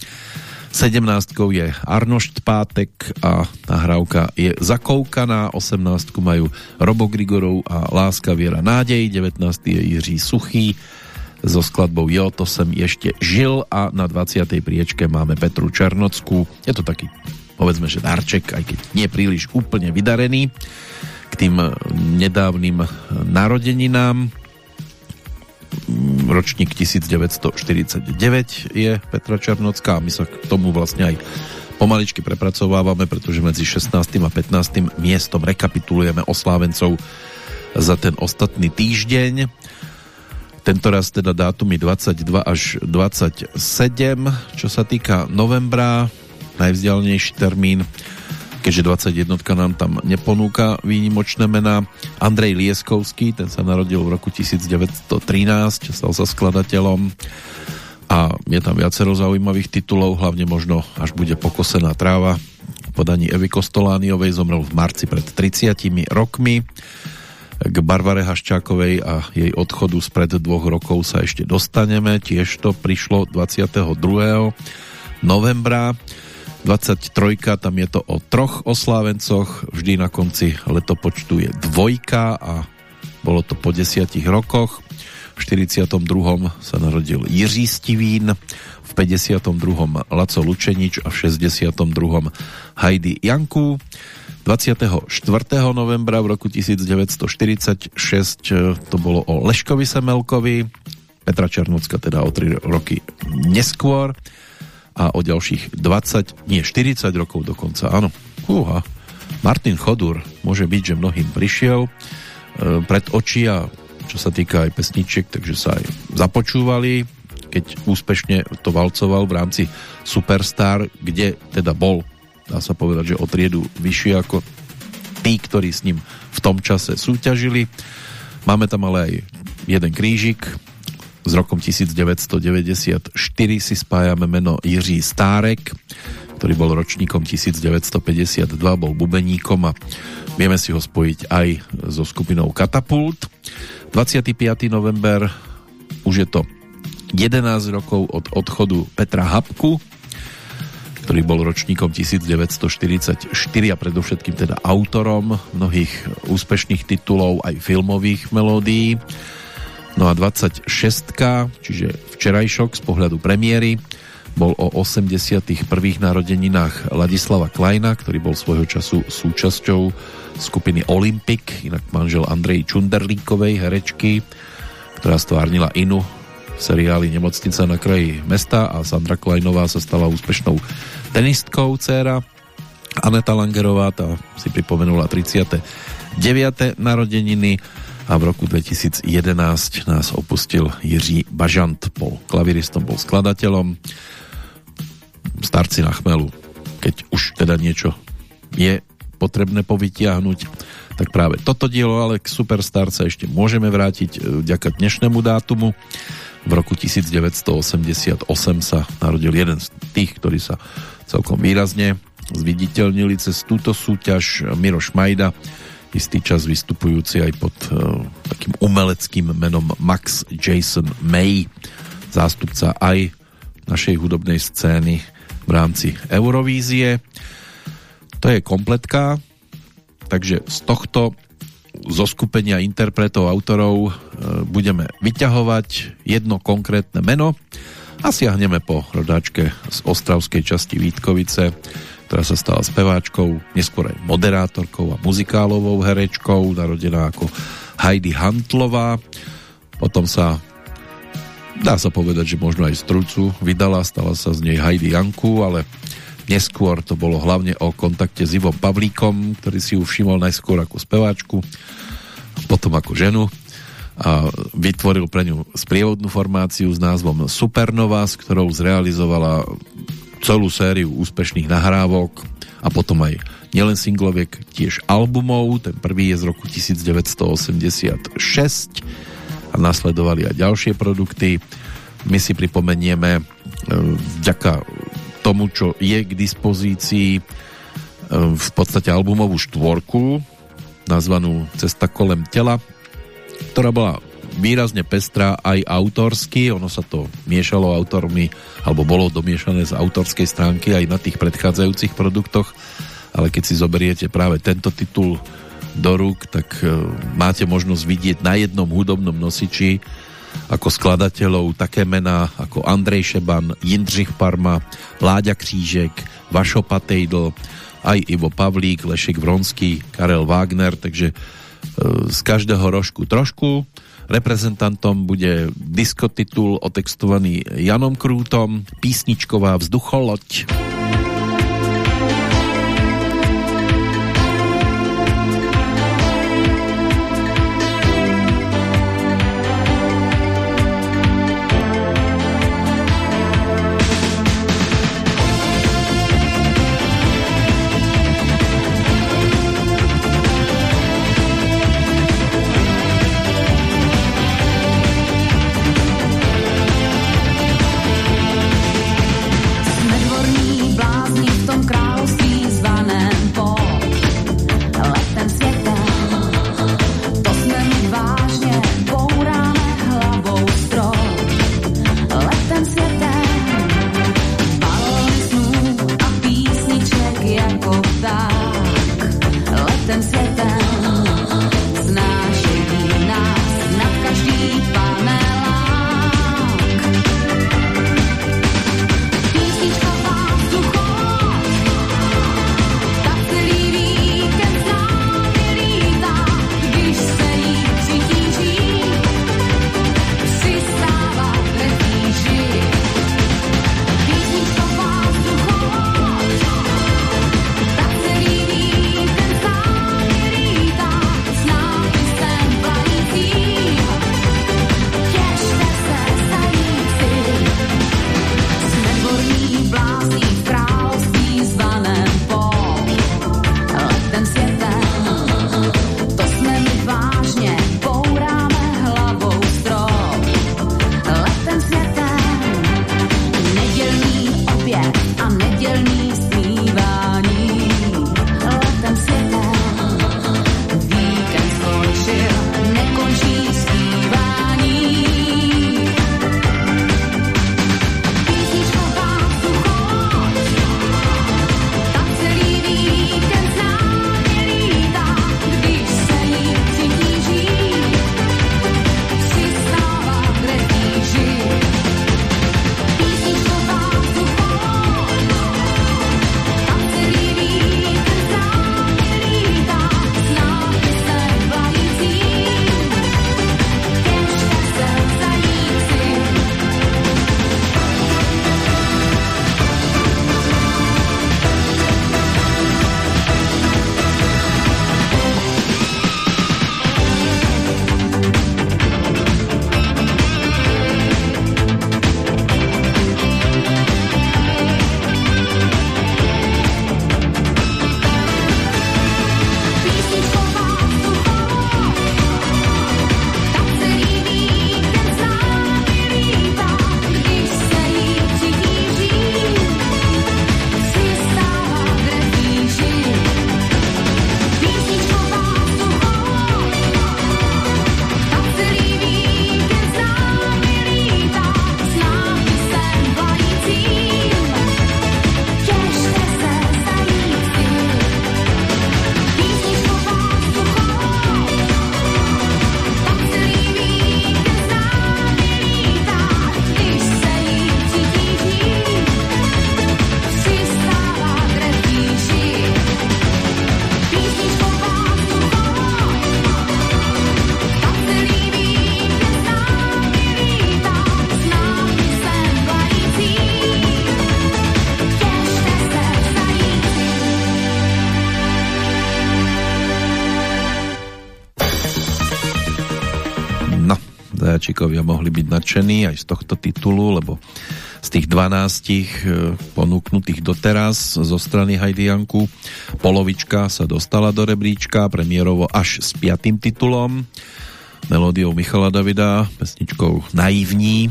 17 je Arnošt Pátek a nahrávka je zakoukaná, 18 majú Robo Grigorov a Láska Viera Nádej, 19 je Jiří Suchý so skladbou Jo, to sem ešte žil a na 20. priečke máme Petru Černockú. Je to taký, povedzme, že darček, aj keď nie príliš úplne vydarený k tým nedávnym narodeninám. Ročník 1949 je Petra Černocká a my sa k tomu vlastne aj pomaličky prepracovávame, pretože medzi 16. a 15. miestom rekapitulujeme oslávencov za ten ostatný týždeň. Tento raz teda dátumy 22 až 27, čo sa týka novembra, najvzdialnejší termín keďže 21 nám tam neponúka výnimočné mená. Andrej Lieskovský, ten sa narodil v roku 1913, stal sa skladateľom a je tam viacero zaujímavých titulov, hlavne možno až bude pokosená tráva podaní Evy Kostolániovej, zomrel v marci pred 30 rokmi. K Barbare Haščákovej a jej odchodu spred dvoch rokov sa ešte dostaneme, tiež to prišlo 22. novembra 23, tam je to o troch oslávencoch, vždy na konci letopočtu je dvojka a bolo to po desiatich rokoch. V 42. sa narodil Jiří Stivín, v 52. Laco Lučenič a v 62. Heidi Janku. 24. novembra v roku 1946 to bolo o Leškovi Semelkovi, Petra Černocka teda o 3 roky neskôr a o ďalších 20, nie 40 rokov dokonca, áno. Uha. Martin Chodur môže byť, že mnohým prišiel e, pred oči a čo sa týka aj pesničiek, takže sa aj započúvali, keď úspešne to valcoval v rámci Superstar, kde teda bol, dá sa povedať, že o triedu vyššie ako tí, ktorí s ním v tom čase súťažili. Máme tam ale aj jeden krížik, s rokom 1994 si spájame meno Jiří Stárek, ktorý bol ročníkom 1952, bol bubeníkom a vieme si ho spojiť aj so skupinou Katapult. 25. november, už je to 11 rokov od odchodu Petra Habku, ktorý bol ročníkom 1944 a predovšetkým teda autorom mnohých úspešných titulov aj filmových melódií. No a 26, čiže včerajšok z pohľadu premiéry, bol o 81. narodeninách Ladislava Kleina, ktorý bol svojho času súčasťou skupiny Olympic, inak manžel Andrej Čunderlíkovej, herečky, ktorá stvárnila Inu v seriáli Nemocnica na kraji mesta a Sandra Kleinová sa stala úspešnou tenistkou dcéra. Aneta Langerová, tá si pripomenula 39. narodeniny a v roku 2011 nás opustil Jiří Bažant. Bol klaviristom, bol skladateľom. Starci na chmelu. Keď už teda niečo je potrebné povytiahnuť, tak práve toto dielo, ale k Superstar sa ešte môžeme vrátiť e, vďaka dnešnému dátumu. V roku 1988 sa narodil jeden z tých, ktorí sa celkom výrazne zviditeľnili cez túto súťaž Miro Šmajda, istý čas vystupujúci aj pod uh, takým umeleckým menom Max Jason May, zástupca aj našej hudobnej scény v rámci Eurovízie. To je kompletka, takže z tohto zo skupenia interpretov, autorov e, budeme vyťahovať jedno konkrétne meno a siahneme po rodáčke z ostravskej časti Vítkovice, ktorá sa stala speváčkou, neskôr aj moderátorkou a muzikálovou herečkou, narodená ako Heidi Hantlová. Potom sa dá sa povedať, že možno aj strucu vydala, stala sa z nej Heidi Janku, ale neskôr to bolo hlavne o kontakte s Ivom Pavlíkom, ktorý si ju všimol najskôr ako speváčku, potom ako ženu a vytvoril pre ňu sprievodnú formáciu s názvom Supernova, s ktorou zrealizovala celú sériu úspešných nahrávok a potom aj nielen singloviek, tiež albumov. Ten prvý je z roku 1986 a nasledovali aj ďalšie produkty. My si pripomenieme e, vďaka tomu, čo je k dispozícii e, v podstate albumovú štvorku nazvanú Cesta kolem tela, ktorá bola výrazne pestrá aj autorsky, ono sa to miešalo autormi, alebo bolo domiešané z autorskej stránky aj na tých predchádzajúcich produktoch, ale keď si zoberiete práve tento titul do rúk, tak e, máte možnosť vidieť na jednom hudobnom nosiči ako skladateľov také mená ako Andrej Šeban, Jindřich Parma, Láďa Křížek, Vašo Patejdl, aj Ivo Pavlík, Lešek Vronský, Karel Wagner, takže e, z každého rožku trošku Reprezentantom bude diskotitul otextovaný Janom Krútom, písničková vzducholoď. Nadšení aj z tohto titulu, lebo z tých 12 e, ponúknutých doteraz zo strany Hajdianku polovička sa dostala do rebríčka premiérovo až s piatým titulom. Melódiou Michala Davida, pesničkou Naivní.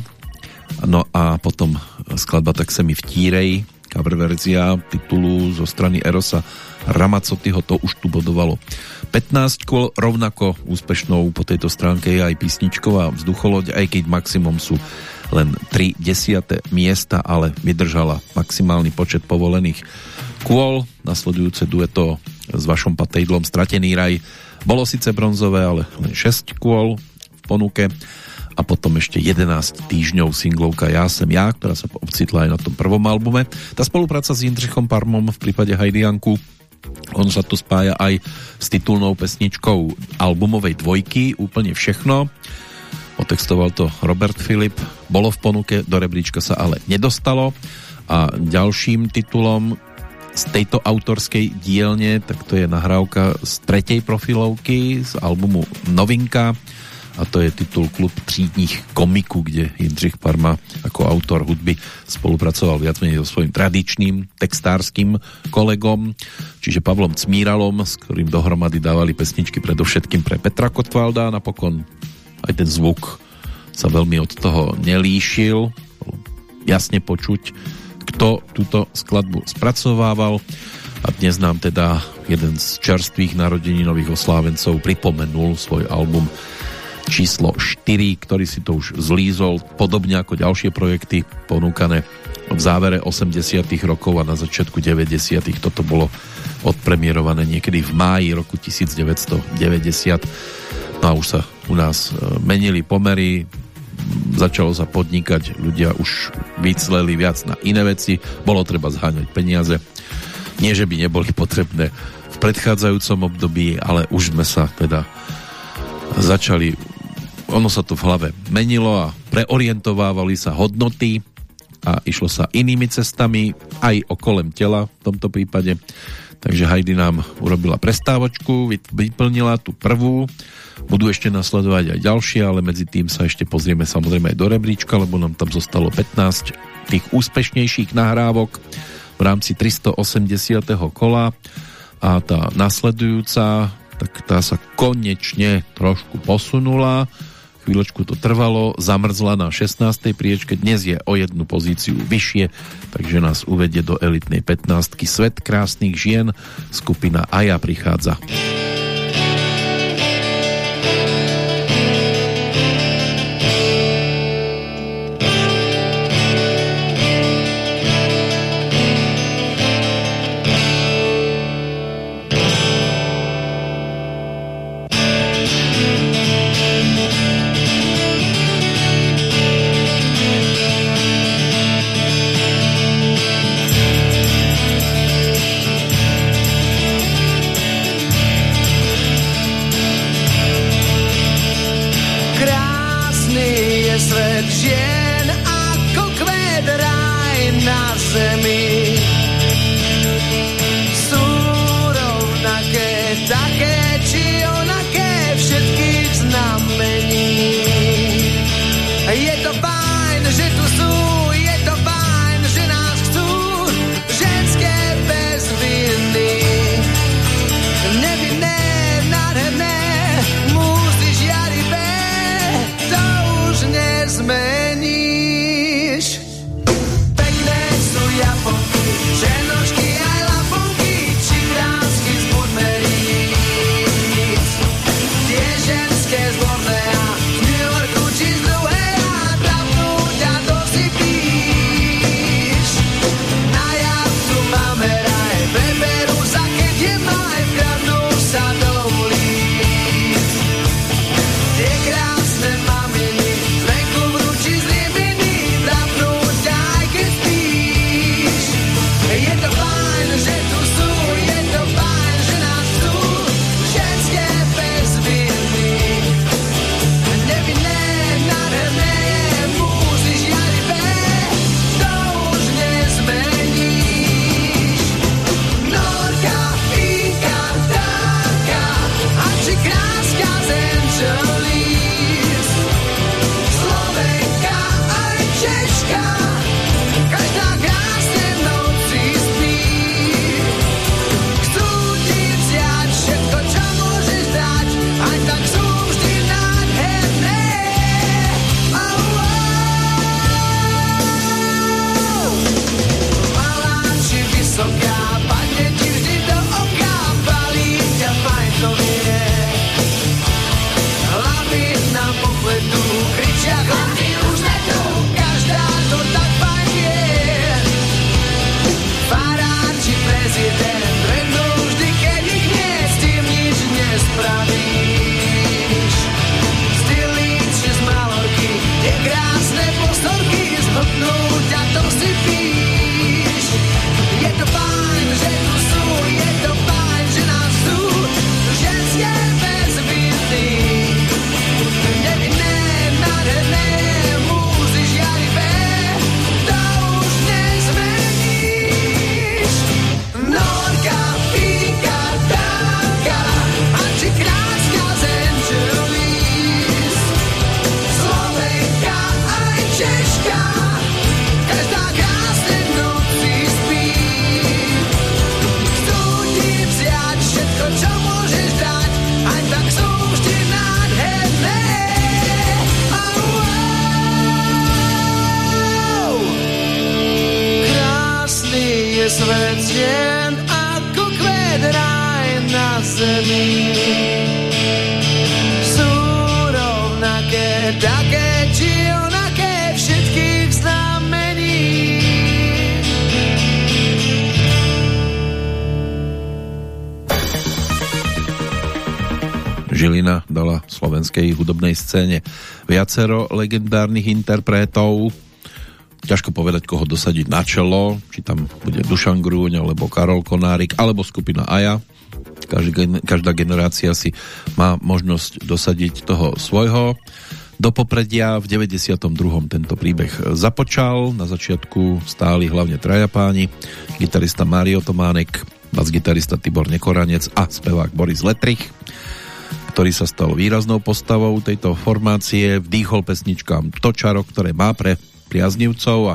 No a potom skladba Tak se mi vtírej cover verzia titulu zo strany Erosa Ramacotyho to už tu bodovalo 15 kol, rovnako úspešnou po tejto stránke je aj písničková vzducholoď, aj keď maximum sú len 3 desiate miesta, ale vydržala maximálny počet povolených kôl. Nasledujúce dueto s vašom patejdlom Stratený raj bolo síce bronzové, ale len 6 kôl v ponuke a potom ešte 11 týždňov singlovka Ja sem ja, ktorá sa ocitla aj na tom prvom albume. Tá spolupráca s Jindřichom Parmom v prípade Hajdianku on sa tu spája aj s titulnou pesničkou albumovej dvojky, úplne všechno. Otextoval to Robert Filip, bolo v ponuke, do rebríčka sa ale nedostalo. A ďalším titulom z tejto autorskej dielne, tak to je nahrávka z tretej profilovky z albumu Novinka a to je titul Klub třídních komiků, kde Jindřich Parma ako autor hudby spolupracoval viac menej so svojím tradičným textárským kolegom, čiže Pavlom Cmíralom, s ktorým dohromady dávali pesničky predovšetkým pre Petra Kotvalda a napokon aj ten zvuk sa veľmi od toho nelíšil. Jasne počuť, kto túto skladbu spracovával a dnes nám teda jeden z čerstvých narodeninových oslávencov pripomenul svoj album číslo 4, ktorý si to už zlízol, podobne ako ďalšie projekty ponúkané v závere 80 rokov a na začiatku 90 toto bolo odpremierované niekedy v máji roku 1990 no a už sa u nás e, menili pomery začalo sa podnikať, ľudia už vycleli viac na iné veci, bolo treba zháňať peniaze. Nie, že by neboli potrebné v predchádzajúcom období, ale už sme sa teda začali ono sa to v hlave menilo a preorientovávali sa hodnoty a išlo sa inými cestami, aj okolem tela v tomto prípade. Takže Heidi nám urobila prestávočku, vyplnila tú prvú, budú ešte nasledovať aj ďalšie, ale medzi tým sa ešte pozrieme samozrejme aj do rebríčka, lebo nám tam zostalo 15 tých úspešnejších nahrávok v rámci 380. kola a tá nasledujúca, tak tá sa konečne trošku posunula chvíľočku to trvalo, zamrzla na 16. priečke, dnes je o jednu pozíciu vyššie, takže nás uvedie do elitnej 15. Svet krásnych žien, skupina Aja prichádza. Dala slovenskej hudobnej scéne viacero legendárnych interpretov. Ťažko povedať, koho dosadiť na čelo, či tam bude Dušan Grúň, alebo Karol Konárik, alebo skupina Aja. Každá, generácia si má možnosť dosadiť toho svojho. Do popredia v 92. tento príbeh započal. Na začiatku stáli hlavne traja páni, gitarista Mario Tománek, bas-gitarista Tibor Nekoranec a spevák Boris Letrich, ktorý sa stal výraznou postavou tejto formácie. Vdýchol pesničkám Točaro, ktoré má pre priaznivcov a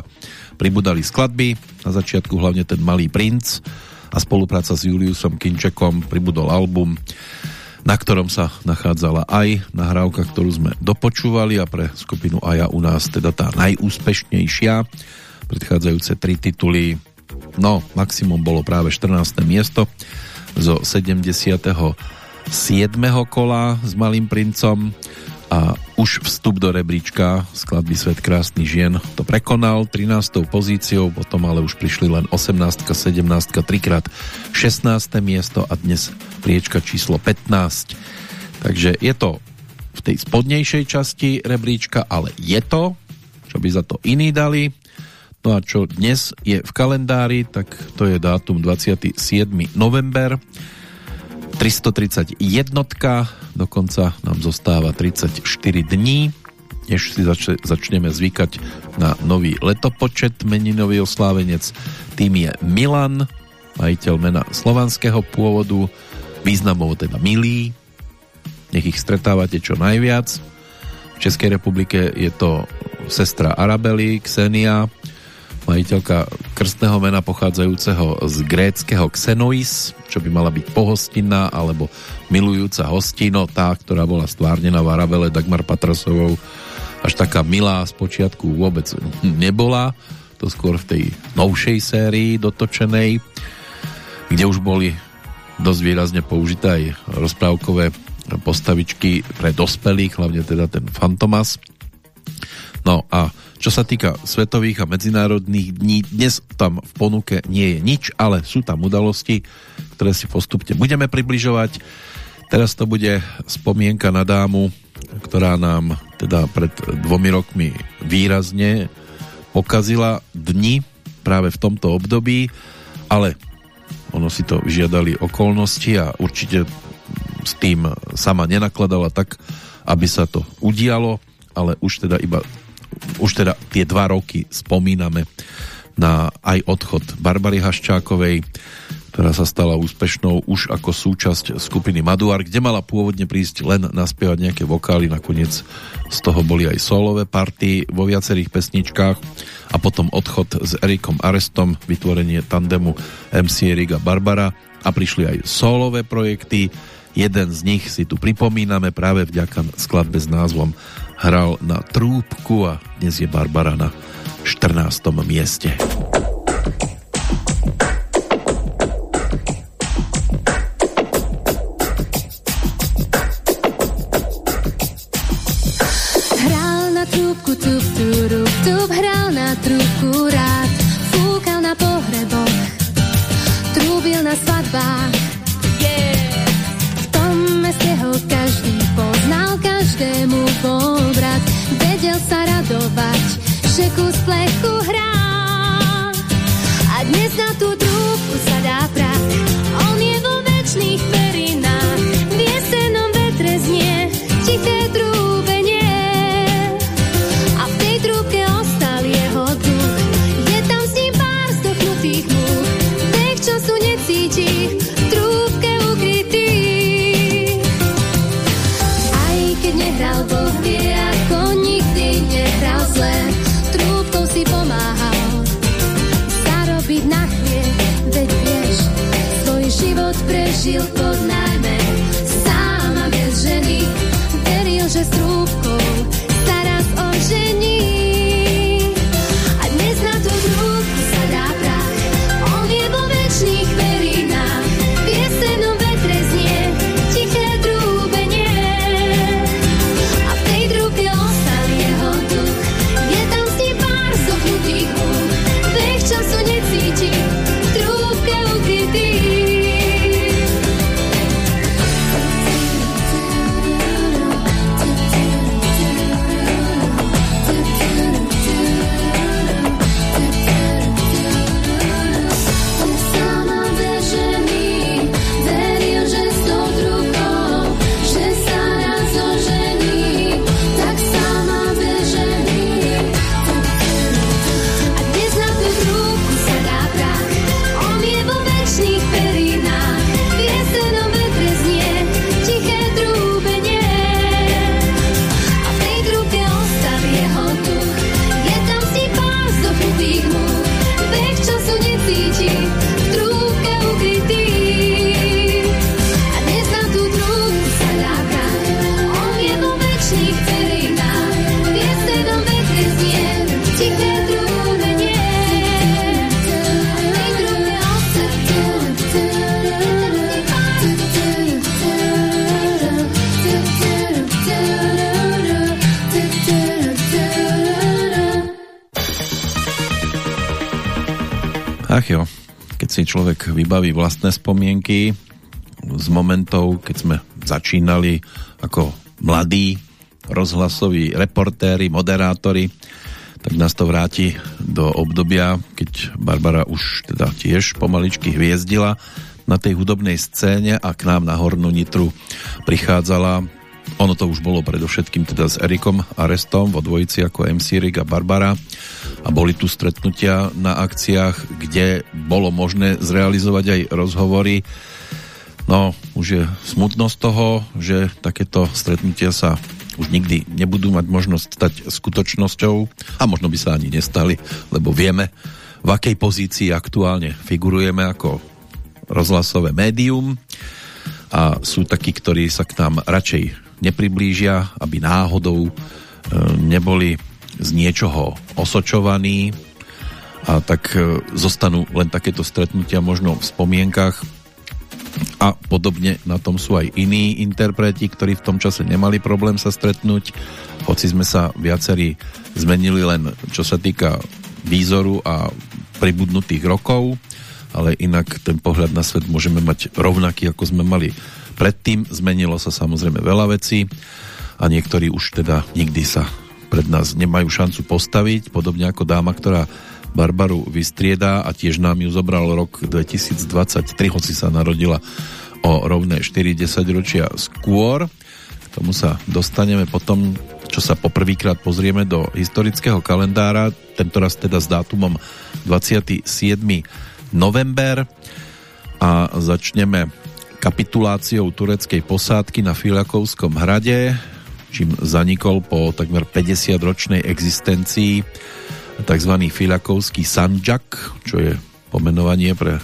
pribudali skladby. Na začiatku hlavne ten Malý princ a spolupráca s Juliusom Kinčekom pribudol album na ktorom sa nachádzala aj nahrávka, ktorú sme dopočúvali a pre skupinu Aja u nás teda tá najúspešnejšia. Predchádzajúce tri tituly, no maximum bolo práve 14. miesto zo 77. kola s Malým princom a už vstup do rebríčka skladby Svet krásny žien to prekonal 13. pozíciou, potom ale už prišli len 18, 17, 3 krát 16. miesto a dnes priečka číslo 15. Takže je to v tej spodnejšej časti rebríčka, ale je to, čo by za to iní dali. No a čo dnes je v kalendári, tak to je dátum 27. november 331, dokonca nám zostáva 34 dní, než si zač- začneme zvykať na nový letopočet. Meninový oslávenec tým je Milan, majiteľ mena slovanského pôvodu, významovo teda milý. Nech ich stretávate čo najviac. V Českej republike je to sestra Arabely, Ksenia, majiteľka krstného mena pochádzajúceho z gréckého Xenois, čo by mala byť pohostinná alebo milujúca hostino, tá, ktorá bola stvárnená v Arabele Dagmar Patrasovou, až taká milá z počiatku vôbec nebola, to skôr v tej novšej sérii dotočenej, kde už boli dosť výrazne použité aj rozprávkové postavičky pre dospelých, hlavne teda ten Fantomas. No a čo sa týka svetových a medzinárodných dní, dnes tam v ponuke nie je nič, ale sú tam udalosti, ktoré si postupne budeme približovať. Teraz to bude spomienka na dámu, ktorá nám teda pred dvomi rokmi výrazne pokazila dni práve v tomto období, ale ono si to vyžiadali okolnosti a určite s tým sama nenakladala tak, aby sa to udialo, ale už teda iba už teda tie dva roky spomíname na aj odchod Barbary Haščákovej, ktorá sa stala úspešnou už ako súčasť skupiny Maduar, kde mala pôvodne prísť len naspievať nejaké vokály, nakoniec z toho boli aj solové party vo viacerých pesničkách a potom odchod s Erikom Arestom, vytvorenie tandemu MC Erik a Barbara a prišli aj solové projekty. Jeden z nich si tu pripomíname práve vďaka skladbe s názvom hral na trúbku a dnes je Barbara na 14. mieste. Že kus plechu hrá. A dnes na tú prežil pod nájme. Sám bez ženy, veril, že s človek vybaví vlastné spomienky z momentov, keď sme začínali ako mladí rozhlasoví reportéri, moderátori, tak nás to vráti do obdobia, keď Barbara už teda tiež pomaličky hviezdila na tej hudobnej scéne a k nám na Hornú Nitru prichádzala. Ono to už bolo predovšetkým teda s Erikom Arestom vo dvojici ako MC Rick a Barbara a boli tu stretnutia na akciách, kde bolo možné zrealizovať aj rozhovory. No, už je smutnosť toho, že takéto stretnutia sa už nikdy nebudú mať možnosť stať skutočnosťou a možno by sa ani nestali, lebo vieme, v akej pozícii aktuálne figurujeme ako rozhlasové médium a sú takí, ktorí sa k nám radšej nepriblížia, aby náhodou e, neboli z niečoho osočovaní a tak e, zostanú len takéto stretnutia možno v spomienkach a podobne na tom sú aj iní interpreti, ktorí v tom čase nemali problém sa stretnúť, hoci sme sa viacerí zmenili len čo sa týka výzoru a pribudnutých rokov, ale inak ten pohľad na svet môžeme mať rovnaký, ako sme mali predtým. Zmenilo sa samozrejme veľa vecí a niektorí už teda nikdy sa pred nás nemajú šancu postaviť, podobne ako dáma, ktorá Barbaru vystriedá a tiež nám ju zobral rok 2023, hoci sa narodila o rovné 40 ročia skôr. K tomu sa dostaneme potom, čo sa poprvýkrát pozrieme do historického kalendára, tentoraz teda s dátumom 27. november a začneme kapituláciou tureckej posádky na Filakovskom hrade, čím zanikol po takmer 50-ročnej existencii tzv. Filakovský Sanjak, čo je pomenovanie pre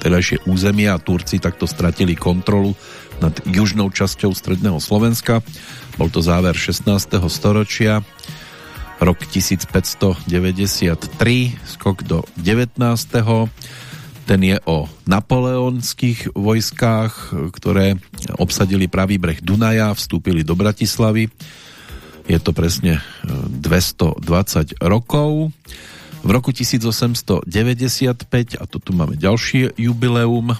vtedajšie územie a Turci takto stratili kontrolu nad južnou časťou stredného Slovenska. Bol to záver 16. storočia, rok 1593, skok do 19. Ten je o napoleonských vojskách, ktoré obsadili pravý breh Dunaja, vstúpili do Bratislavy je to presne 220 e, rokov. V roku 1895, a to tu máme ďalšie jubileum,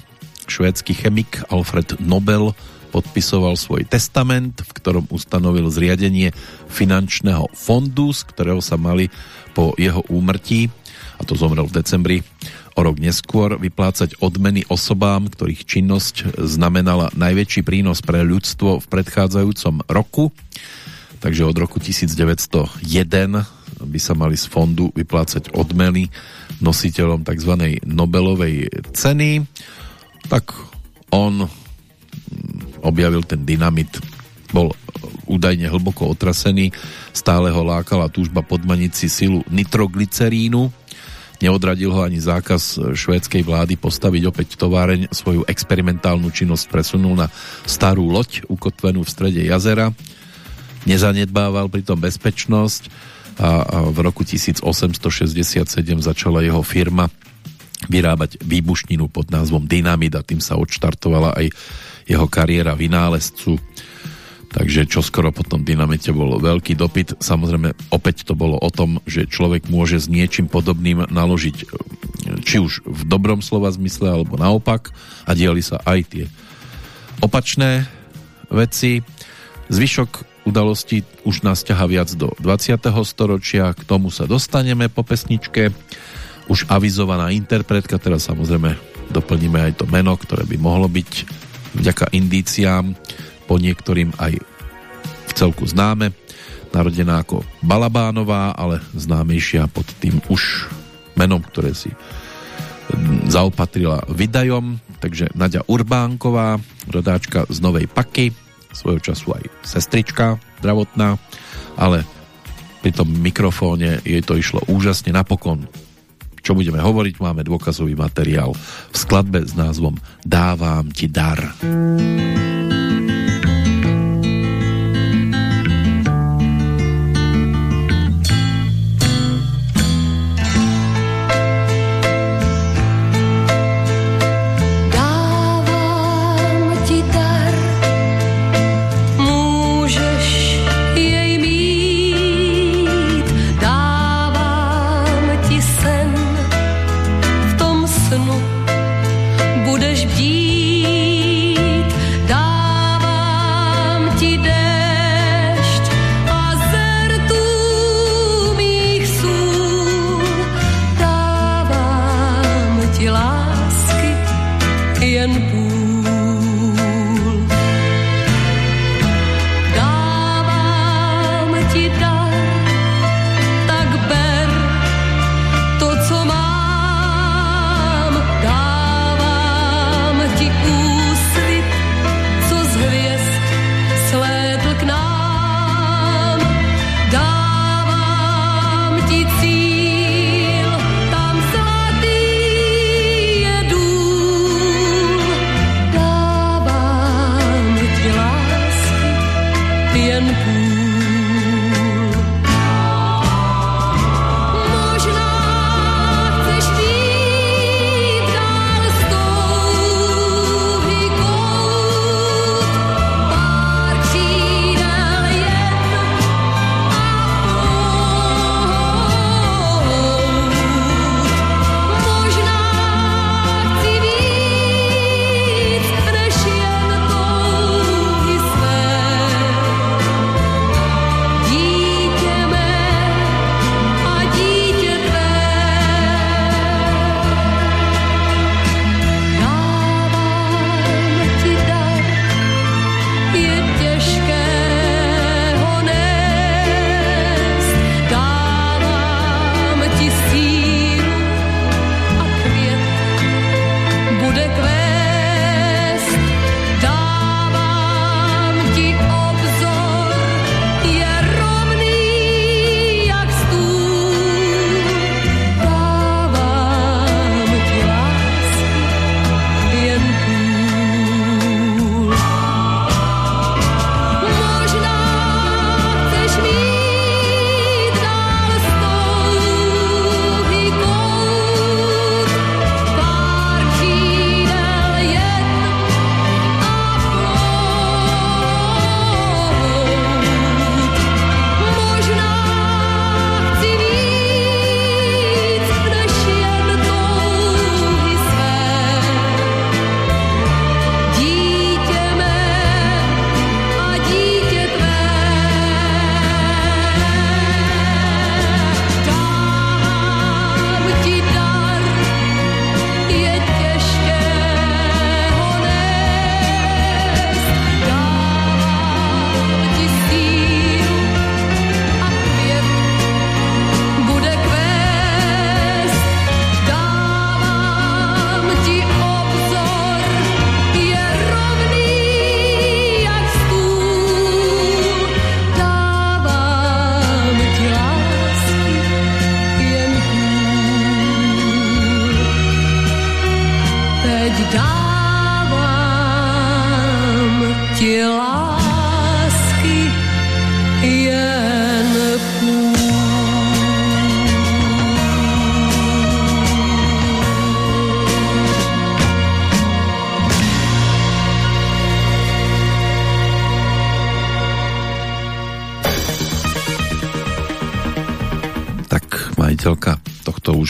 švédsky chemik Alfred Nobel podpisoval svoj testament, v ktorom ustanovil zriadenie finančného fondu, z ktorého sa mali po jeho úmrtí, a to zomrel v decembri, o rok neskôr vyplácať odmeny osobám, ktorých činnosť znamenala najväčší prínos pre ľudstvo v predchádzajúcom roku takže od roku 1901 by sa mali z fondu vyplácať odmeny nositeľom tzv. Nobelovej ceny. Tak on objavil ten dynamit, bol údajne hlboko otrasený, stále ho lákala túžba podmaniť si silu nitroglycerínu, Neodradil ho ani zákaz švédskej vlády postaviť opäť továreň. Svoju experimentálnu činnosť presunul na starú loď ukotvenú v strede jazera nezanedbával pritom bezpečnosť a, v roku 1867 začala jeho firma vyrábať výbušninu pod názvom Dynamit a tým sa odštartovala aj jeho kariéra vynálezcu. Takže čo skoro po tom dynamite bol veľký dopyt. Samozrejme, opäť to bolo o tom, že človek môže s niečím podobným naložiť či už v dobrom slova zmysle, alebo naopak a diali sa aj tie opačné veci. Zvyšok udalosti už nás ťaha viac do 20. storočia, k tomu sa dostaneme po pesničke. Už avizovaná interpretka, teraz samozrejme doplníme aj to meno, ktoré by mohlo byť vďaka indíciám po niektorým aj v celku známe. Narodená ako Balabánová, ale známejšia pod tým už menom, ktoré si zaopatrila vydajom, takže Nadia Urbánková, rodáčka z Novej Paky, svojho času aj sestrička zdravotná, ale pri tom mikrofóne jej to išlo úžasne napokon. Čo budeme hovoriť, máme dôkazový materiál v skladbe s názvom Dávam ti dar. Dávam ti dar.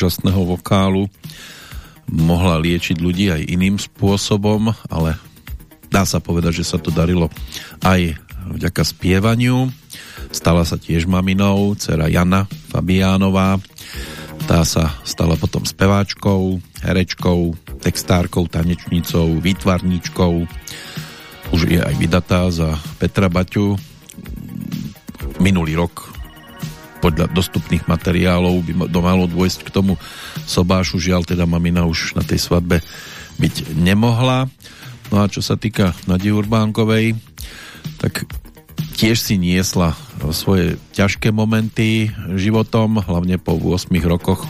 Úžasného vokálu mohla liečiť ľudí aj iným spôsobom, ale dá sa povedať, že sa to darilo aj vďaka spievaniu. Stala sa tiež maminou, dcera Jana Fabiánová. Tá sa stala potom speváčkou, herečkou, textárkou, tanečnicou, výtvarníčkou. Už je aj vydatá za Petra Baťu. Minulý rok podľa dostupných materiálov by to malo dôjsť k tomu sobášu, žiaľ teda mamina už na tej svadbe byť nemohla. No a čo sa týka Nadi Urbánkovej, tak tiež si niesla svoje ťažké momenty životom, hlavne po 8 rokoch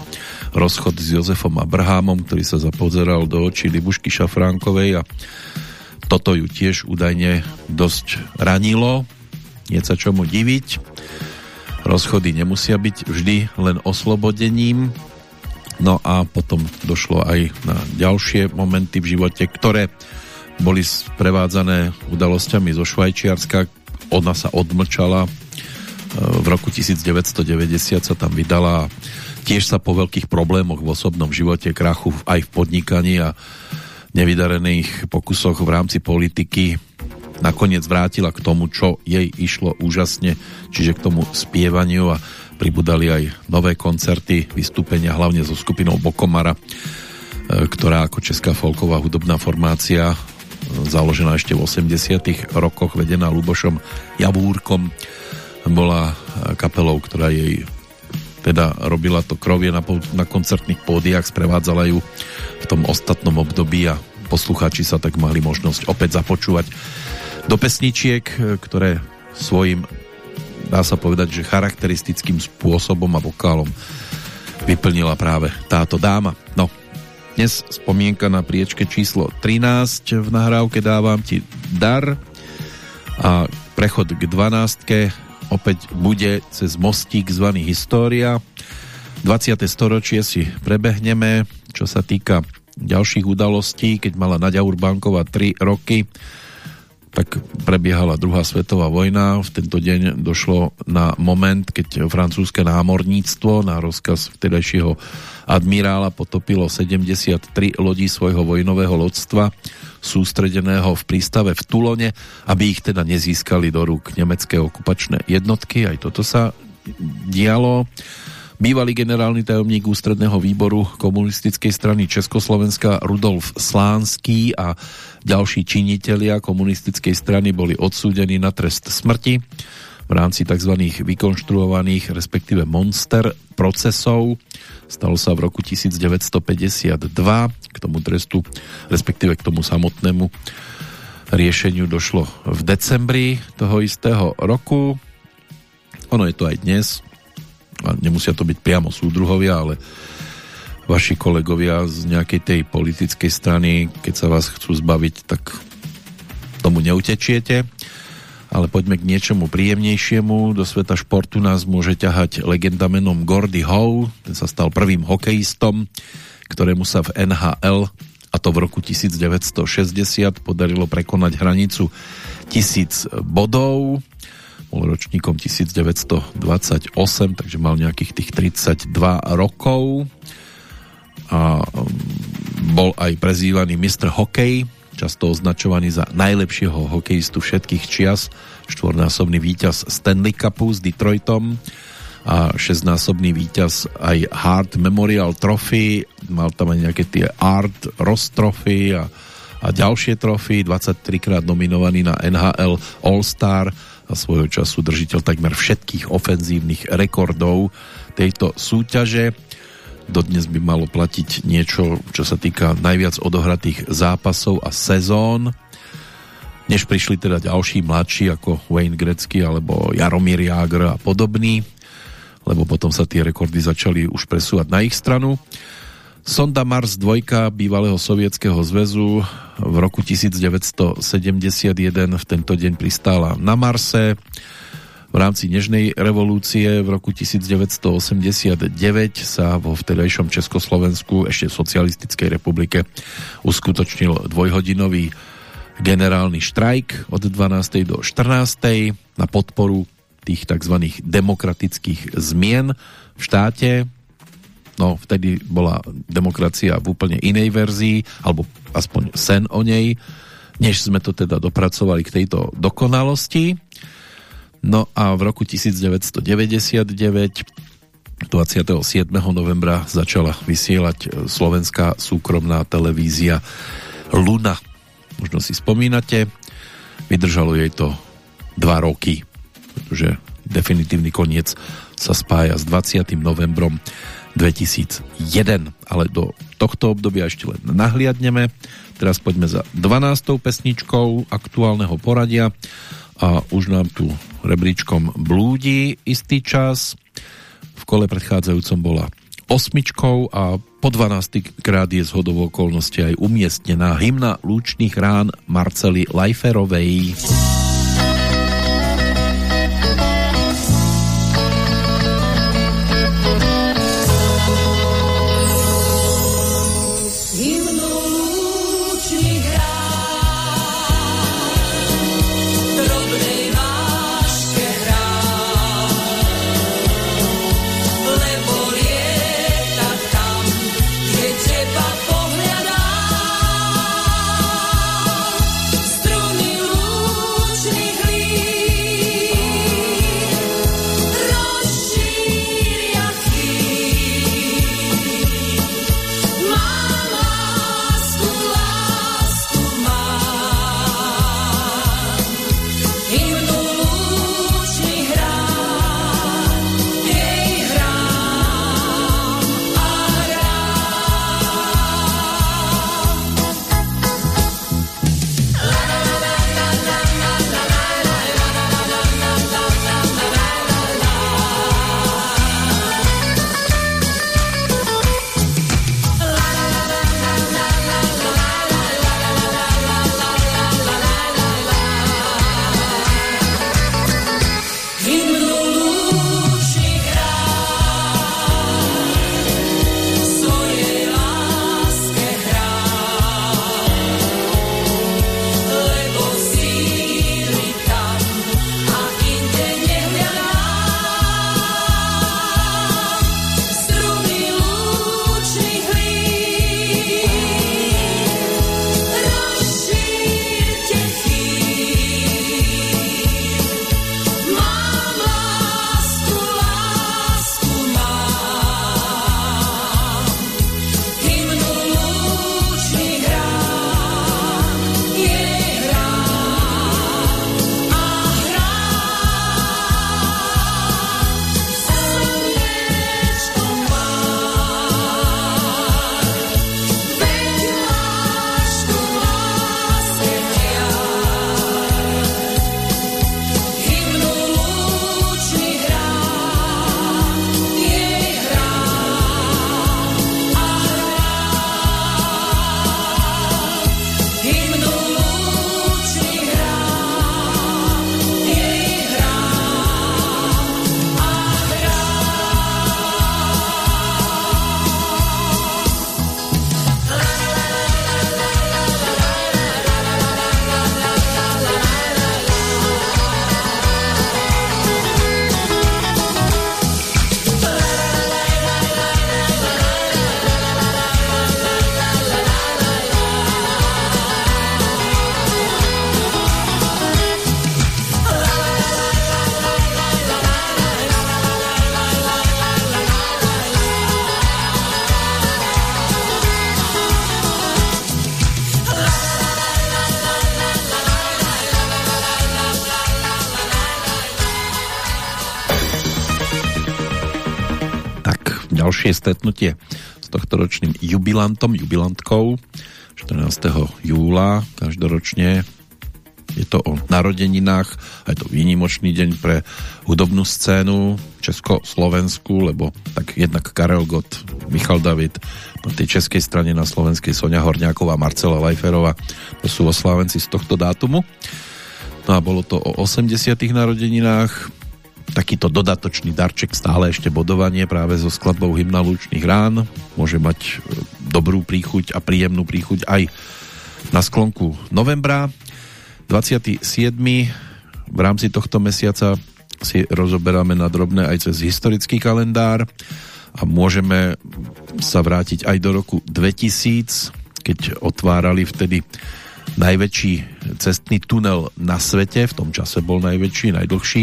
rozchod s Jozefom Abrahámom, ktorý sa zapozeral do očí Libušky Šafránkovej a toto ju tiež údajne dosť ranilo. Nie sa čomu diviť. Rozchody nemusia byť vždy len oslobodením. No a potom došlo aj na ďalšie momenty v živote, ktoré boli sprevádzané udalosťami zo Švajčiarska. Ona sa odmlčala. V roku 1990 sa tam vydala tiež sa po veľkých problémoch v osobnom živote, krachu aj v podnikaní a nevydarených pokusoch v rámci politiky nakoniec vrátila k tomu, čo jej išlo úžasne, čiže k tomu spievaniu a pribudali aj nové koncerty, vystúpenia hlavne so skupinou Bokomara, ktorá ako česká folková hudobná formácia založená ešte v 80 rokoch, vedená Lubošom Javúrkom, bola kapelou, ktorá jej teda robila to krovie na, na koncertných pódiach, sprevádzala ju v tom ostatnom období a poslucháči sa tak mali možnosť opäť započúvať do pesničiek, ktoré svojim dá sa povedať, že charakteristickým spôsobom a vokálom vyplnila práve táto dáma. No, dnes spomienka na priečke číslo 13 v nahrávke dávam ti dar a prechod k 12. opäť bude cez mostík zvaný História. 20. storočie si prebehneme, čo sa týka ďalších udalostí, keď mala Nadia Urbánková 3 roky, tak prebiehala druhá svetová vojna. V tento deň došlo na moment, keď francúzske námorníctvo na rozkaz vtedajšieho admirála potopilo 73 lodí svojho vojnového lodstva sústredeného v prístave v Tulone, aby ich teda nezískali do rúk nemecké okupačné jednotky. Aj toto sa dialo. Bývalý generálny tajomník ústredného výboru komunistickej strany Československa Rudolf Slánský a ďalší činitelia komunistickej strany boli odsúdení na trest smrti v rámci tzv. vykonštruovaných, respektíve monster procesov. Stalo sa v roku 1952. K tomu trestu, respektíve k tomu samotnému riešeniu došlo v decembri toho istého roku. Ono je to aj dnes, a nemusia to byť priamo súdruhovia, ale vaši kolegovia z nejakej tej politickej strany, keď sa vás chcú zbaviť, tak tomu neutečiete. Ale poďme k niečomu príjemnejšiemu. Do sveta športu nás môže ťahať legenda menom Gordy Howe. Ten sa stal prvým hokejistom, ktorému sa v NHL a to v roku 1960 podarilo prekonať hranicu 1000 bodov bol ročníkom 1928, takže mal nejakých tých 32 rokov a um, bol aj prezývaný Mr. Hokej, často označovaný za najlepšieho hokejistu všetkých čias, štvornásobný víťaz Stanley Cupu s Detroitom a šestnásobný víťaz aj Hart Memorial Trophy, mal tam aj nejaké tie Art Ross Trophy a, a ďalšie trofy, 23 krát nominovaný na NHL All-Star a svojho času držiteľ takmer všetkých ofenzívnych rekordov tejto súťaže. Dodnes by malo platiť niečo, čo sa týka najviac odohratých zápasov a sezón. Než prišli teda ďalší mladší ako Wayne Gretzky alebo Jaromír Jágr a podobný, lebo potom sa tie rekordy začali už presúvať na ich stranu. Sonda Mars 2 bývalého sovietského zväzu v roku 1971 v tento deň pristála na Marse. V rámci Nežnej revolúcie v roku 1989 sa vo vtedajšom Československu, ešte v Socialistickej republike, uskutočnil dvojhodinový generálny štrajk od 12. do 14. na podporu tých tzv. demokratických zmien v štáte, No, vtedy bola demokracia v úplne inej verzii, alebo aspoň sen o nej, než sme to teda dopracovali k tejto dokonalosti. No a v roku 1999 27. novembra začala vysielať slovenská súkromná televízia Luna. Možno si spomínate, vydržalo jej to dva roky, pretože definitívny koniec sa spája s 20. novembrom 2001. Ale do tohto obdobia ešte len nahliadneme. Teraz poďme za 12. pesničkou aktuálneho poradia a už nám tu rebríčkom blúdi istý čas. V kole predchádzajúcom bola osmičkou a po 12. krát je z hodovou okolnosti aj umiestnená hymna lúčných rán Marcely Lajferovej. ďalšie stretnutie s tohto ročným jubilantom, jubilantkou 14. júla každoročne je to o narodeninách, aj to výnimočný deň pre hudobnú scénu Česko-Slovensku, lebo tak jednak Karel Gott, Michal David, na tej českej strane na slovenskej Sonia Horňáková, Marcela Lajferová, to sú oslávenci z tohto dátumu. No a bolo to o 80. narodeninách, takýto dodatočný darček, stále ešte bodovanie práve so skladbou hymna Lučných rán. Môže mať e, dobrú príchuť a príjemnú príchuť aj na sklonku novembra. 27. v rámci tohto mesiaca si rozoberáme na drobné aj cez historický kalendár a môžeme sa vrátiť aj do roku 2000, keď otvárali vtedy najväčší cestný tunel na svete, v tom čase bol najväčší, najdlhší,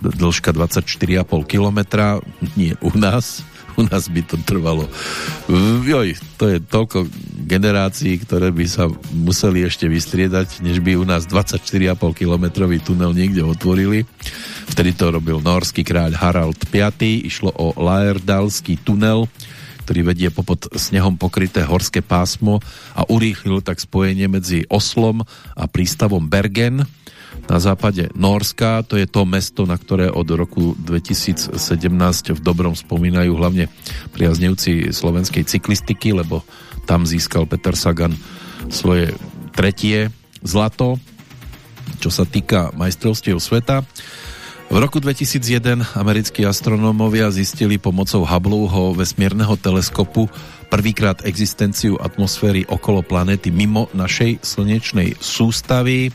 dĺžka 24,5 km, nie u nás, u nás by to trvalo. Joj, to je toľko generácií, ktoré by sa museli ešte vystriedať, než by u nás 24,5 kilometrový tunel niekde otvorili. Vtedy to robil norský kráľ Harald V. Išlo o Laerdalský tunel, ktorý vedie popod snehom pokryté horské pásmo a urýchlil tak spojenie medzi Oslom a prístavom Bergen na západe Norska. To je to mesto, na ktoré od roku 2017 v dobrom spomínajú hlavne priaznevci slovenskej cyklistiky, lebo tam získal Peter Sagan svoje tretie zlato, čo sa týka majstrovstiev sveta. V roku 2001 americkí astronómovia zistili pomocou Hubbleho vesmírneho teleskopu prvýkrát existenciu atmosféry okolo planéty mimo našej slnečnej sústavy.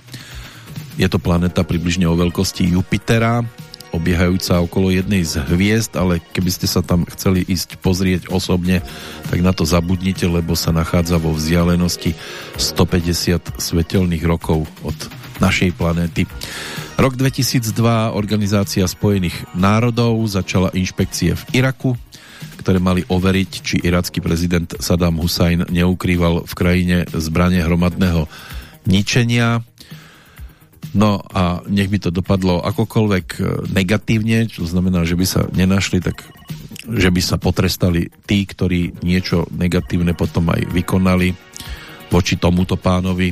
Je to planéta približne o veľkosti Jupitera, obiehajúca okolo jednej z hviezd, ale keby ste sa tam chceli ísť pozrieť osobne, tak na to zabudnite, lebo sa nachádza vo vzdialenosti 150 svetelných rokov od našej planéty. Rok 2002 Organizácia spojených národov začala inšpekcie v Iraku, ktoré mali overiť, či iracký prezident Saddam Hussein neukrýval v krajine zbranie hromadného ničenia. No a nech by to dopadlo akokoľvek e, negatívne, čo znamená, že by sa nenašli, tak že by sa potrestali tí, ktorí niečo negatívne potom aj vykonali voči tomuto pánovi,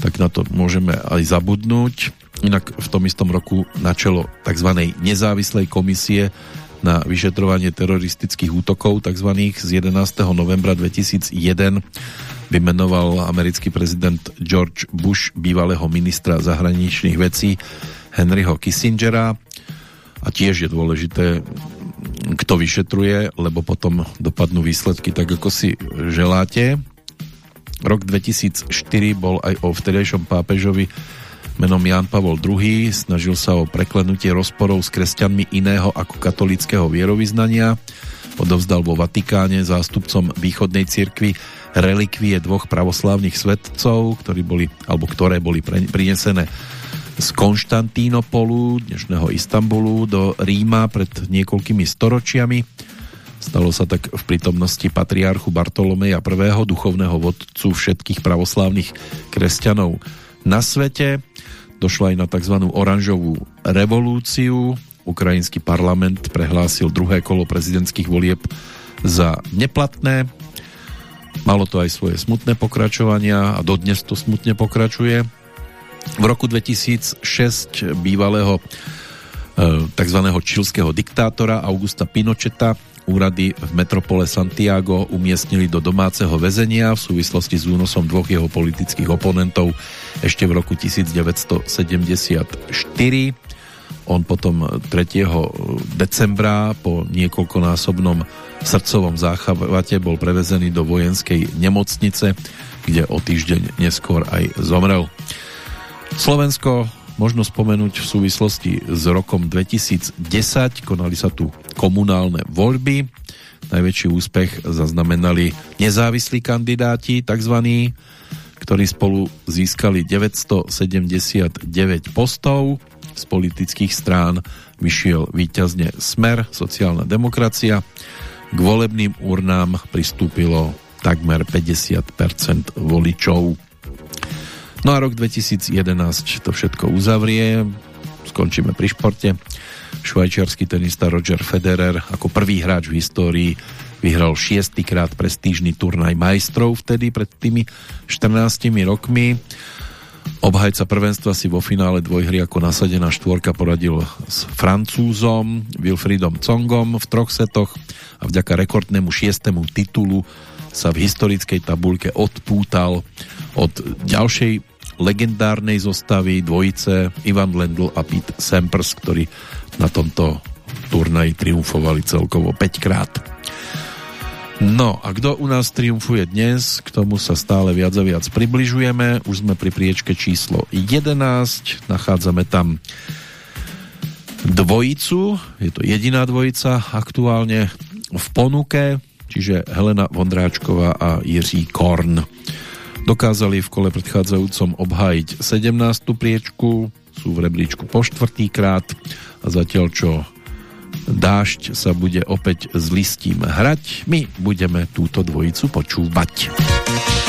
tak na to môžeme aj zabudnúť. Inak v tom istom roku na čelo tzv. nezávislej komisie na vyšetrovanie teroristických útokov tzv. z 11. novembra 2001 vymenoval americký prezident George Bush bývalého ministra zahraničných vecí Henryho Kissingera a tiež je dôležité kto vyšetruje, lebo potom dopadnú výsledky tak, ako si želáte. Rok 2004 bol aj o vtedajšom pápežovi menom Jan Pavol II. Snažil sa o preklenutie rozporov s kresťanmi iného ako katolického vierovýznania. Odovzdal vo Vatikáne zástupcom východnej cirkvi relikvie dvoch pravoslávnych svetcov, ktorí boli, alebo ktoré boli prinesené z Konštantínopolu, dnešného Istanbulu, do Ríma pred niekoľkými storočiami. Stalo sa tak v prítomnosti patriarchu Bartolomeja I. duchovného vodcu všetkých pravoslávnych kresťanov na svete. Došlo aj na tzv. oranžovú revolúciu. Ukrajinský parlament prehlásil druhé kolo prezidentských volieb za neplatné Malo to aj svoje smutné pokračovania a dodnes to smutne pokračuje. V roku 2006 bývalého e, tzv. čilského diktátora Augusta Pinocheta úrady v metropole Santiago umiestnili do domáceho väzenia v súvislosti s únosom dvoch jeho politických oponentov ešte v roku 1974. On potom 3. decembra po niekoľkonásobnom srdcovom záchvate bol prevezený do vojenskej nemocnice, kde o týždeň neskôr aj zomrel. Slovensko možno spomenúť v súvislosti s rokom 2010. Konali sa tu komunálne voľby. Najväčší úspech zaznamenali nezávislí kandidáti, tzv., ktorí spolu získali 979 postov. Z politických strán vyšiel výťazne Smer, sociálna demokracia, k volebným urnám pristúpilo takmer 50% voličov. No a rok 2011 to všetko uzavrie, skončíme pri športe. Švajčiarsky tenista Roger Federer ako prvý hráč v histórii vyhral šiestýkrát prestížny turnaj majstrov vtedy pred tými 14 rokmi. Obhajca prvenstva si vo finále dvojhry ako nasadená štvorka poradil s Francúzom Wilfriedom Congom v troch setoch a vďaka rekordnému šiestému titulu sa v historickej tabulke odpútal od ďalšej legendárnej zostavy dvojice Ivan Lendl a Pete Sampras, ktorí na tomto turnaji triumfovali celkovo 5 krát. No a kto u nás triumfuje dnes, k tomu sa stále viac a viac približujeme. Už sme pri priečke číslo 11, nachádzame tam dvojicu, je to jediná dvojica aktuálne v ponuke, čiže Helena Vondráčková a Jiří Korn. Dokázali v kole predchádzajúcom obhájiť 17. priečku, sú v rebríčku po štvrtýkrát a zatiaľ čo dážď sa bude opäť s listím hrať. My budeme túto dvojicu počúvať. Znáš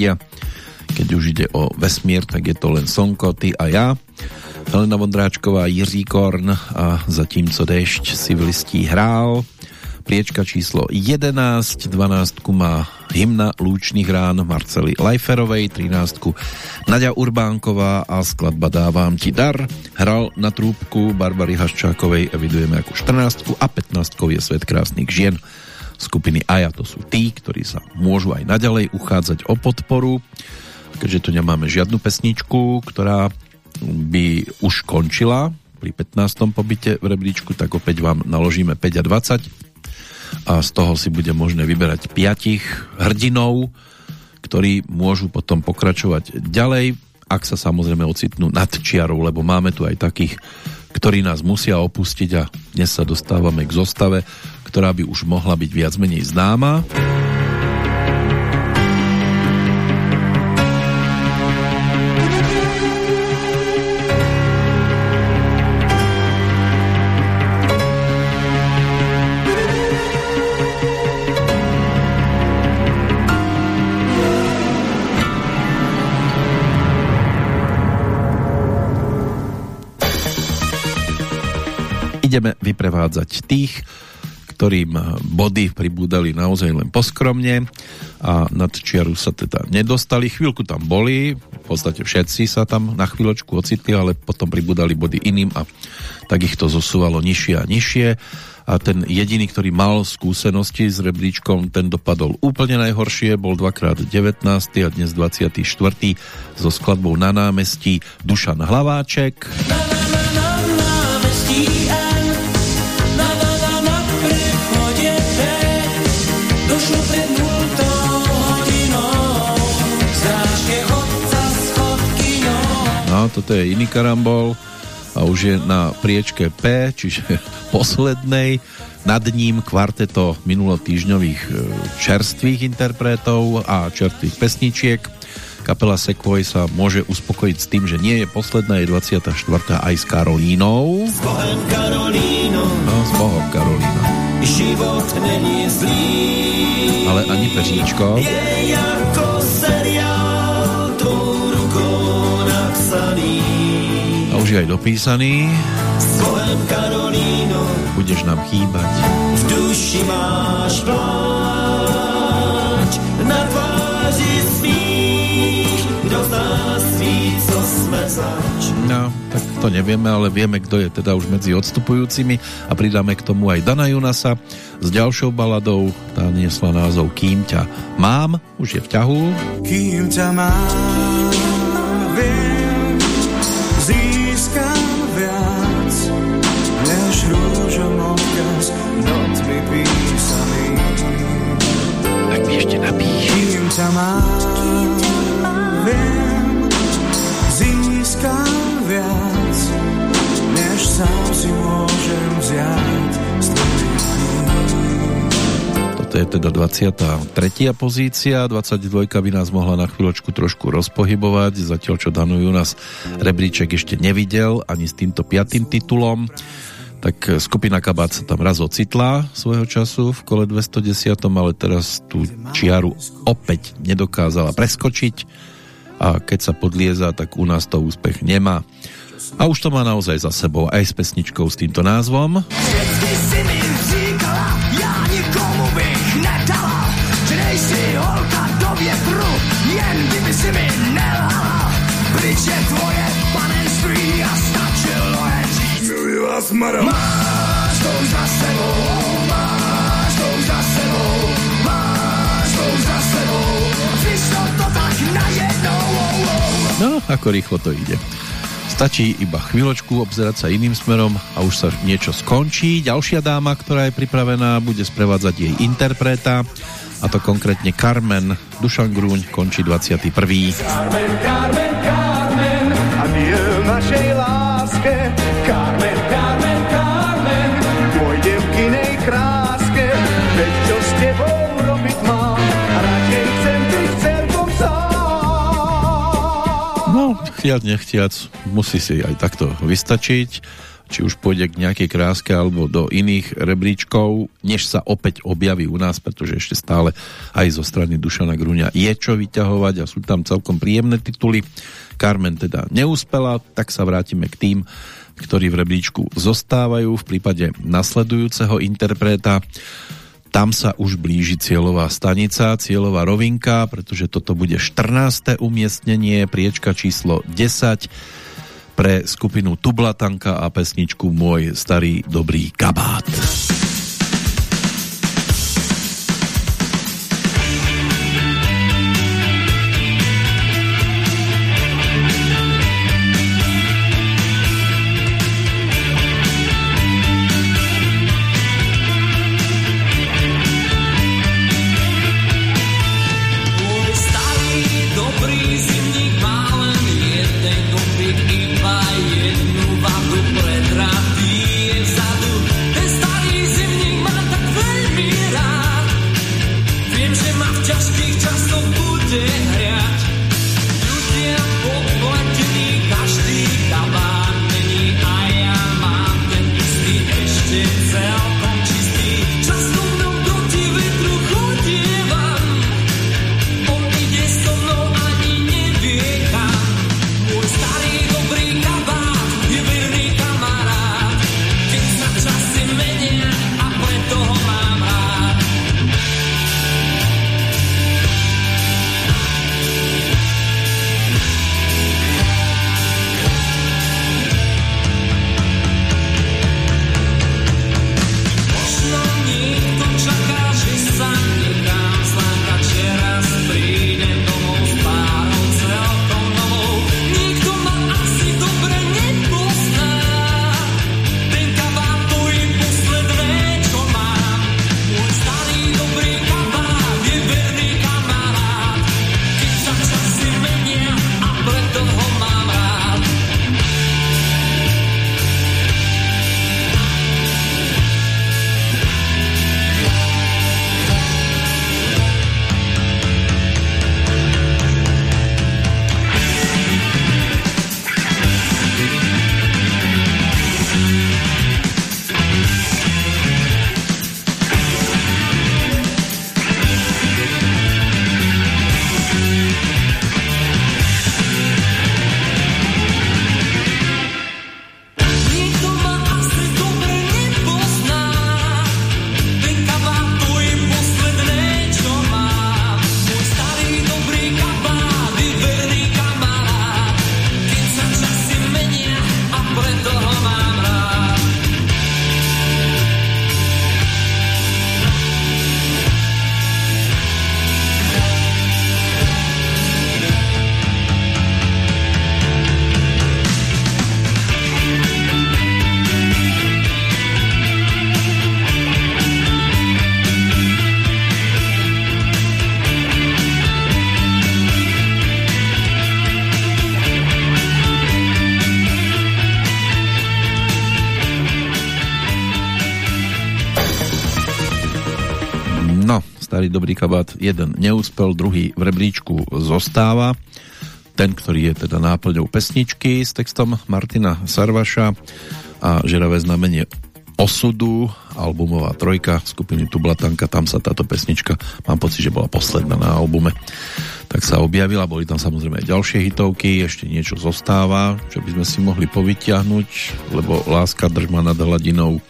Vidia. keď už ide o vesmír, tak je to len Sonko, ty a ja. Helena Vondráčková, Jiří Korn a zatímco dešť si v listí hrál. Priečka číslo 11, 12 má hymna Lúčných rán Marcely Lajferovej, 13 Nadia Urbánková a skladba Dávam ti dar. Hral na trúbku Barbary Haščákovej, evidujeme ako 14 a 15 je Svet krásnych žien skupiny Aja. To sú tí, ktorí sa môžu aj naďalej uchádzať o podporu. Keďže tu nemáme žiadnu pesničku, ktorá by už končila pri 15. pobyte v rebríčku, tak opäť vám naložíme 5 a 20 a z toho si bude možné vyberať 5 hrdinov, ktorí môžu potom pokračovať ďalej, ak sa samozrejme ocitnú nad čiarou, lebo máme tu aj takých, ktorí nás musia opustiť a dnes sa dostávame k zostave, ktorá by už mohla byť viac menej známa. ideme vyprevádzať tých, ktorým body pribúdali naozaj len poskromne a nad čiaru sa teda nedostali. Chvíľku tam boli, v podstate všetci sa tam na chvíľočku ocitli, ale potom pribúdali body iným a tak ich to zosúvalo nižšie a nižšie a ten jediný, ktorý mal skúsenosti s rebríčkom, ten dopadol úplne najhoršie, bol dvakrát 19. a dnes 24. so skladbou na námestí Dušan Hlaváček. Na, na, na, na, toto je iný karambol a už je na priečke P, čiže poslednej. Nad ním kvarteto minulotýžňových e, čerstvých interpretov a čerstvých pesničiek. Kapela Sequoia sa môže uspokojiť s tým, že nie je posledná, je 24. aj s Karolínou. S Bohem Karolínou. No, s Bohom Karolínou. Život není zlý. Ale ani peříčko. Je jako už je aj dopísaný. Karolínou. Budeš nám chýbať. V duši máš pláč na tváři svých. Kdo z nás ví, co sme zač. No, tak to nevieme, ale vieme, kto je teda už medzi odstupujúcimi a pridáme k tomu aj Dana Junasa s ďalšou baladou, tá niesla názov Kým ťa mám, už je v ťahu. Kým ťa mám, viem, Mám, viem, získam viac, než sám si môžem vziať z je teda 23. pozícia, 22 by nás mohla na chvíľočku trošku rozpohybovať, zatiaľ čo danujú nás rebríček ešte nevidel ani s týmto piatým titulom tak skupina Kabát sa tam raz ocitla svojho času v kole 210, ale teraz tú čiaru opäť nedokázala preskočiť a keď sa podlieza, tak u nás to úspech nemá. A už to má naozaj za sebou aj s pesničkou s týmto názvom. Maro. Máš to už za sebou, máš to už za sebou, máš to už za sebou. Přišlo to tak najednou, oh, oh. No, ako rýchlo to ide. Stačí iba chvíľočku obzerať sa iným smerom a už sa niečo skončí. Ďalšia dáma, ktorá je pripravená, bude sprevádzať jej interpreta a to konkrétne Carmen Dušan Grúň končí 21. Carmen, Carmen, Carmen, adieu našej láske. Carmen, kráske. Veď čo s tebou robiť mám, radšej chcem byť celkom sám. No, chtiac, nechtiac, musí si aj takto vystačiť. či už pôjde k nejakej kráske alebo do iných rebríčkov, než sa opäť objaví u nás, pretože ešte stále aj zo strany Dušana Gruňa je čo vyťahovať a sú tam celkom príjemné tituly. Carmen teda neúspela, tak sa vrátime k tým, ktorí v rebríčku zostávajú v prípade nasledujúceho interpreta. Tam sa už blíži cieľová stanica, cieľová rovinka, pretože toto bude 14. umiestnenie, priečka číslo 10 pre skupinu Tublatanka a pesničku Môj starý dobrý kabát. Kabát, jeden neúspel, druhý v rebríčku zostáva. Ten, ktorý je teda náplňou pesničky s textom Martina Sarvaša a žeravé znamenie osudu, albumová trojka skupiny Tublatanka, tam sa táto pesnička, mám pocit, že bola posledná na albume, tak sa objavila, boli tam samozrejme aj ďalšie hitovky, ešte niečo zostáva, čo by sme si mohli povytiahnuť, lebo Láska držma nad hladinou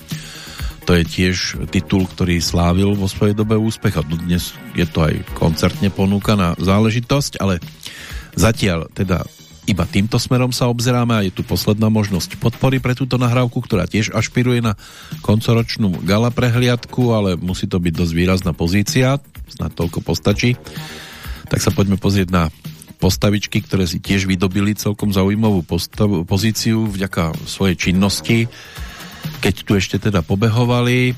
to je tiež titul, ktorý slávil vo svojej dobe úspech a dnes je to aj koncertne ponúkaná záležitosť, ale zatiaľ teda iba týmto smerom sa obzeráme a je tu posledná možnosť podpory pre túto nahrávku, ktorá tiež ašpiruje na koncoročnú gala prehliadku, ale musí to byť dosť výrazná pozícia, snad toľko postačí. Tak sa poďme pozrieť na postavičky, ktoré si tiež vydobili celkom zaujímavú pozíciu vďaka svojej činnosti keď tu ešte teda pobehovali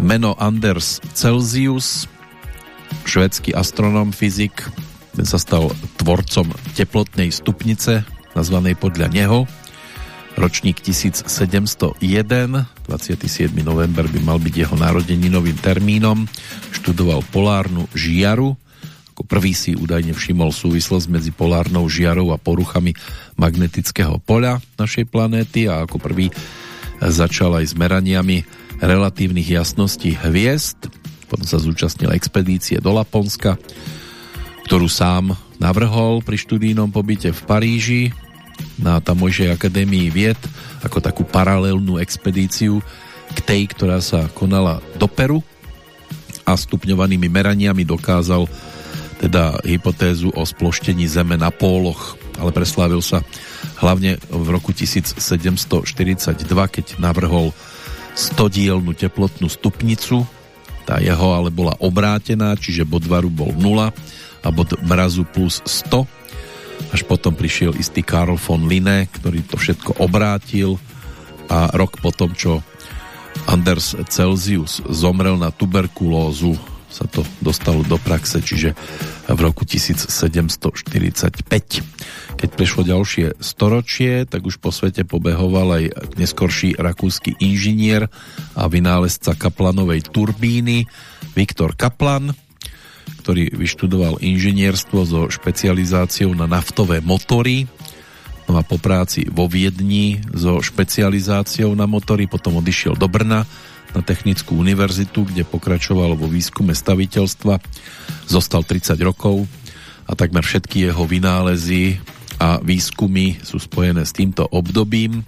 meno Anders Celsius švédsky astronóm, fyzik ten sa stal tvorcom teplotnej stupnice nazvanej podľa neho ročník 1701 27. november by mal byť jeho narodeninovým termínom študoval polárnu žiaru ako prvý si údajne všimol súvislosť medzi polárnou žiarou a poruchami magnetického poľa našej planéty a ako prvý začal aj s meraniami relatívnych jasností hviezd. Potom sa zúčastnil expedície do Laponska, ktorú sám navrhol pri študijnom pobyte v Paríži na tamojšej akadémii vied ako takú paralelnú expedíciu k tej, ktorá sa konala do Peru a stupňovanými meraniami dokázal teda hypotézu o sploštení Zeme na póloch, ale preslávil sa hlavne v roku 1742, keď navrhol 100-dielnú teplotnú stupnicu, tá jeho ale bola obrátená, čiže bod varu bol 0 a bod mrazu plus 100. Až potom prišiel istý Karl von Linné, ktorý to všetko obrátil a rok potom, čo Anders Celsius zomrel na tuberkulózu, sa to dostalo do praxe, čiže v roku 1745. Keď prešlo ďalšie storočie, tak už po svete pobehoval aj neskorší rakúsky inžinier a vynálezca kaplanovej turbíny Viktor Kaplan, ktorý vyštudoval inžinierstvo so špecializáciou na naftové motory no a po práci vo Viedni so špecializáciou na motory potom odišiel do Brna na Technickú univerzitu, kde pokračoval vo výskume staviteľstva. Zostal 30 rokov a takmer všetky jeho vynálezy a výskumy sú spojené s týmto obdobím.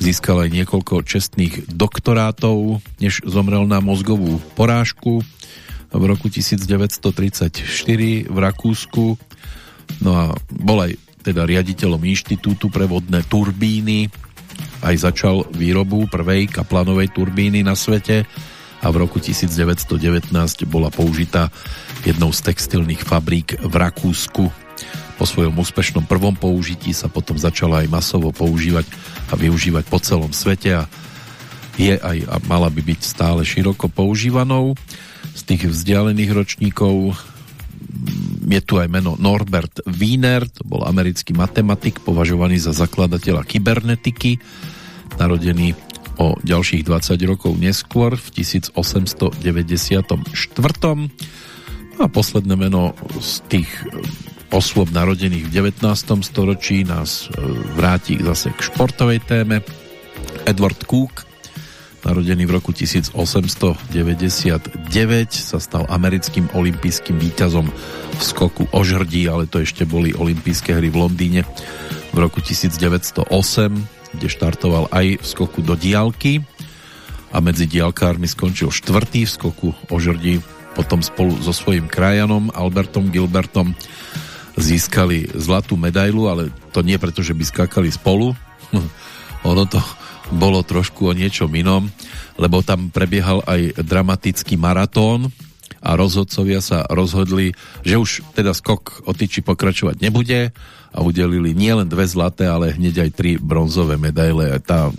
Získal aj niekoľko čestných doktorátov, než zomrel na mozgovú porážku v roku 1934 v Rakúsku. No a bol aj teda riaditeľom Inštitútu pre vodné turbíny aj začal výrobu prvej kaplanovej turbíny na svete a v roku 1919 bola použitá jednou z textilných fabrík v Rakúsku. Po svojom úspešnom prvom použití sa potom začala aj masovo používať a využívať po celom svete a je aj a mala by byť stále široko používanou. Z tých vzdialených ročníkov mm, je tu aj meno Norbert Wiener, to bol americký matematik, považovaný za zakladateľa kybernetiky narodený o ďalších 20 rokov neskôr v 1894. A posledné meno z tých osôb narodených v 19. storočí nás eh, vráti zase k športovej téme. Edward Cook, narodený v roku 1899, sa stal americkým olympijským víťazom v skoku o žrdí, ale to ešte boli olympijské hry v Londýne v roku 1908 kde štartoval aj v skoku do diálky a medzi diálkármi skončil štvrtý v skoku o žrdi. Potom spolu so svojím krajanom Albertom Gilbertom získali zlatú medailu, ale to nie preto, že by skakali spolu. ono to bolo trošku o niečom inom, lebo tam prebiehal aj dramatický maratón a rozhodcovia sa rozhodli, že už teda skok o tyči pokračovať nebude a udelili nielen dve zlaté, ale hneď aj tri bronzové medaile. Tá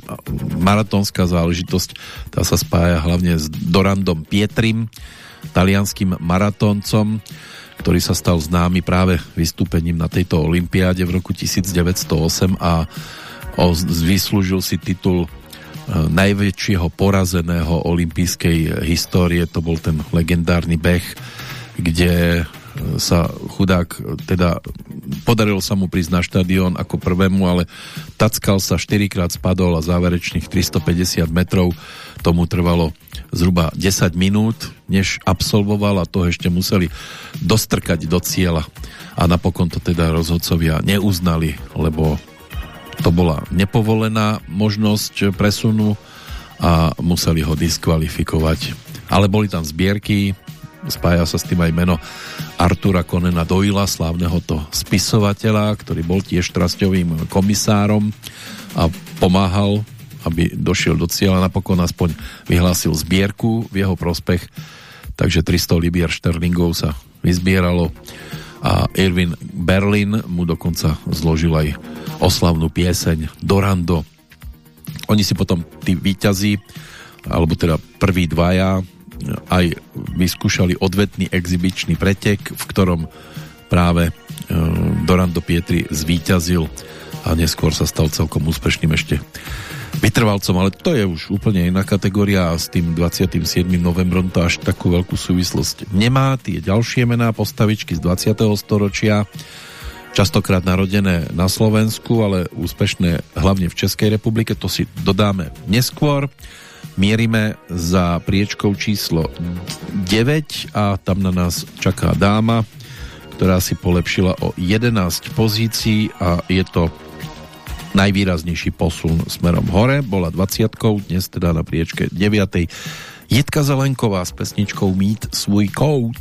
maratónska záležitosť tá sa spája hlavne s Dorandom Pietrim, talianským maratóncom, ktorý sa stal známy práve vystúpením na tejto olympiáde v roku 1908 a vyslúžil si titul e, najväčšieho porazeného olympijskej histórie. To bol ten legendárny beh, kde sa chudák, teda podarilo sa mu prísť na štadión ako prvému, ale tackal sa 4 krát spadol a záverečných 350 metrov tomu trvalo zhruba 10 minút, než absolvoval a to ešte museli dostrkať do cieľa a napokon to teda rozhodcovia neuznali, lebo to bola nepovolená možnosť presunu a museli ho diskvalifikovať. Ale boli tam zbierky, spája sa s tým aj meno Artura Konena Doyla, slávneho to spisovateľa, ktorý bol tiež trasťovým komisárom a pomáhal, aby došiel do cieľa, napokon aspoň vyhlásil zbierku v jeho prospech, takže 300 libier šterlingov sa vyzbieralo a Irvin Berlin mu dokonca zložil aj oslavnú pieseň Dorando. Oni si potom tí výťazí, alebo teda prví dvaja aj vyskúšali odvetný exibičný pretek, v ktorom práve e, Dorando Pietri zvíťazil a neskôr sa stal celkom úspešným ešte vytrvalcom, ale to je už úplne iná kategória a s tým 27. novembrom to až takú veľkú súvislosť nemá. Tie ďalšie mená postavičky z 20. storočia častokrát narodené na Slovensku, ale úspešné hlavne v Českej republike, to si dodáme neskôr. Mierime za priečkou číslo 9 a tam na nás čaká dáma, ktorá si polepšila o 11 pozícií a je to najvýraznejší posun smerom hore. Bola 20 dnes teda na priečke 9. Jitka Zelenková s pesničkou Mít svůj kout.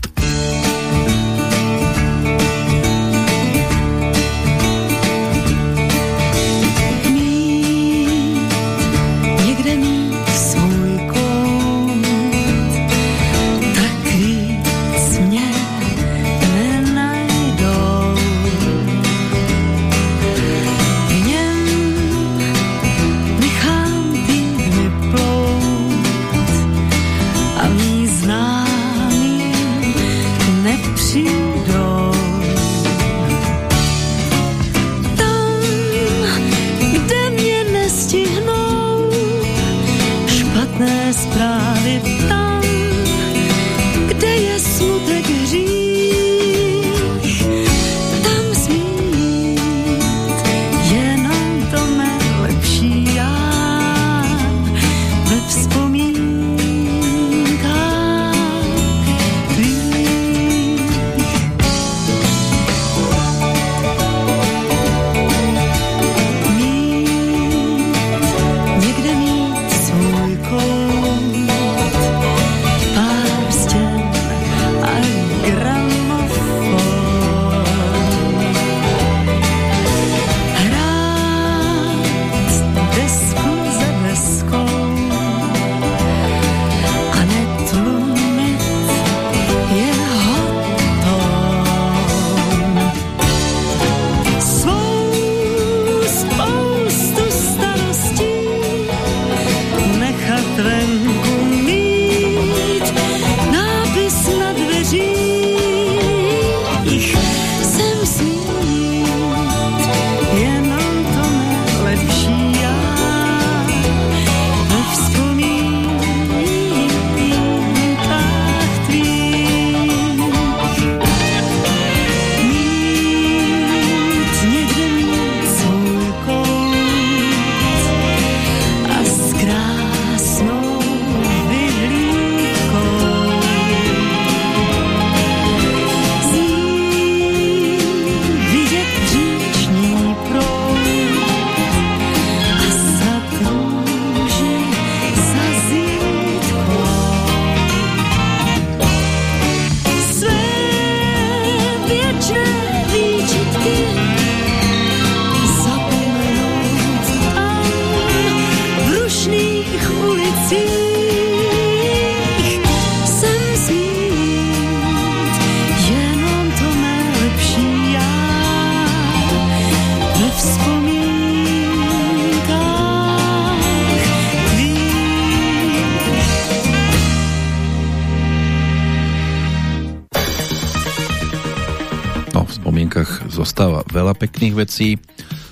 Pekných vecí,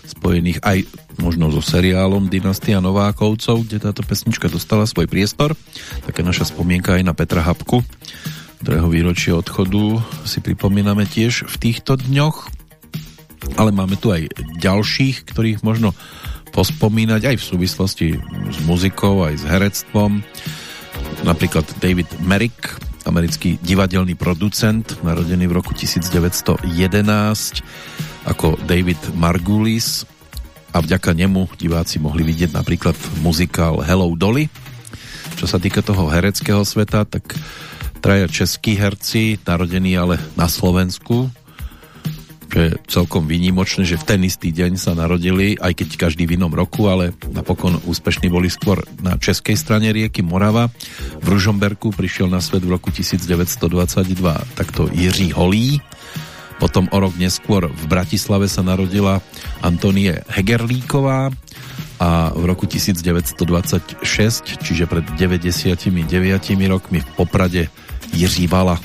spojených aj možno so seriálom Dynastia Novákovcov, kde táto pesnička dostala svoj priestor. Také naša spomienka aj na Petra Habku, ktorého výročie odchodu si pripomíname tiež v týchto dňoch. Ale máme tu aj ďalších, ktorých možno pospomínať aj v súvislosti s muzikou, aj s herectvom. Napríklad David Merrick, americký divadelný producent, narodený v roku 1911 ako David Margulis a vďaka nemu diváci mohli vidieť napríklad muzikál Hello Dolly. Čo sa týka toho hereckého sveta, tak traja českí herci, narodení ale na Slovensku, čo je celkom výnimočné, že v ten istý deň sa narodili, aj keď každý v inom roku, ale napokon úspešní boli skôr na českej strane rieky Morava. V Ružomberku prišiel na svet v roku 1922 takto Jiří Holý. Potom o rok neskôr v Bratislave sa narodila Antonie Hegerlíková a v roku 1926, čiže pred 99 rokmi v Poprade Jiří Vala.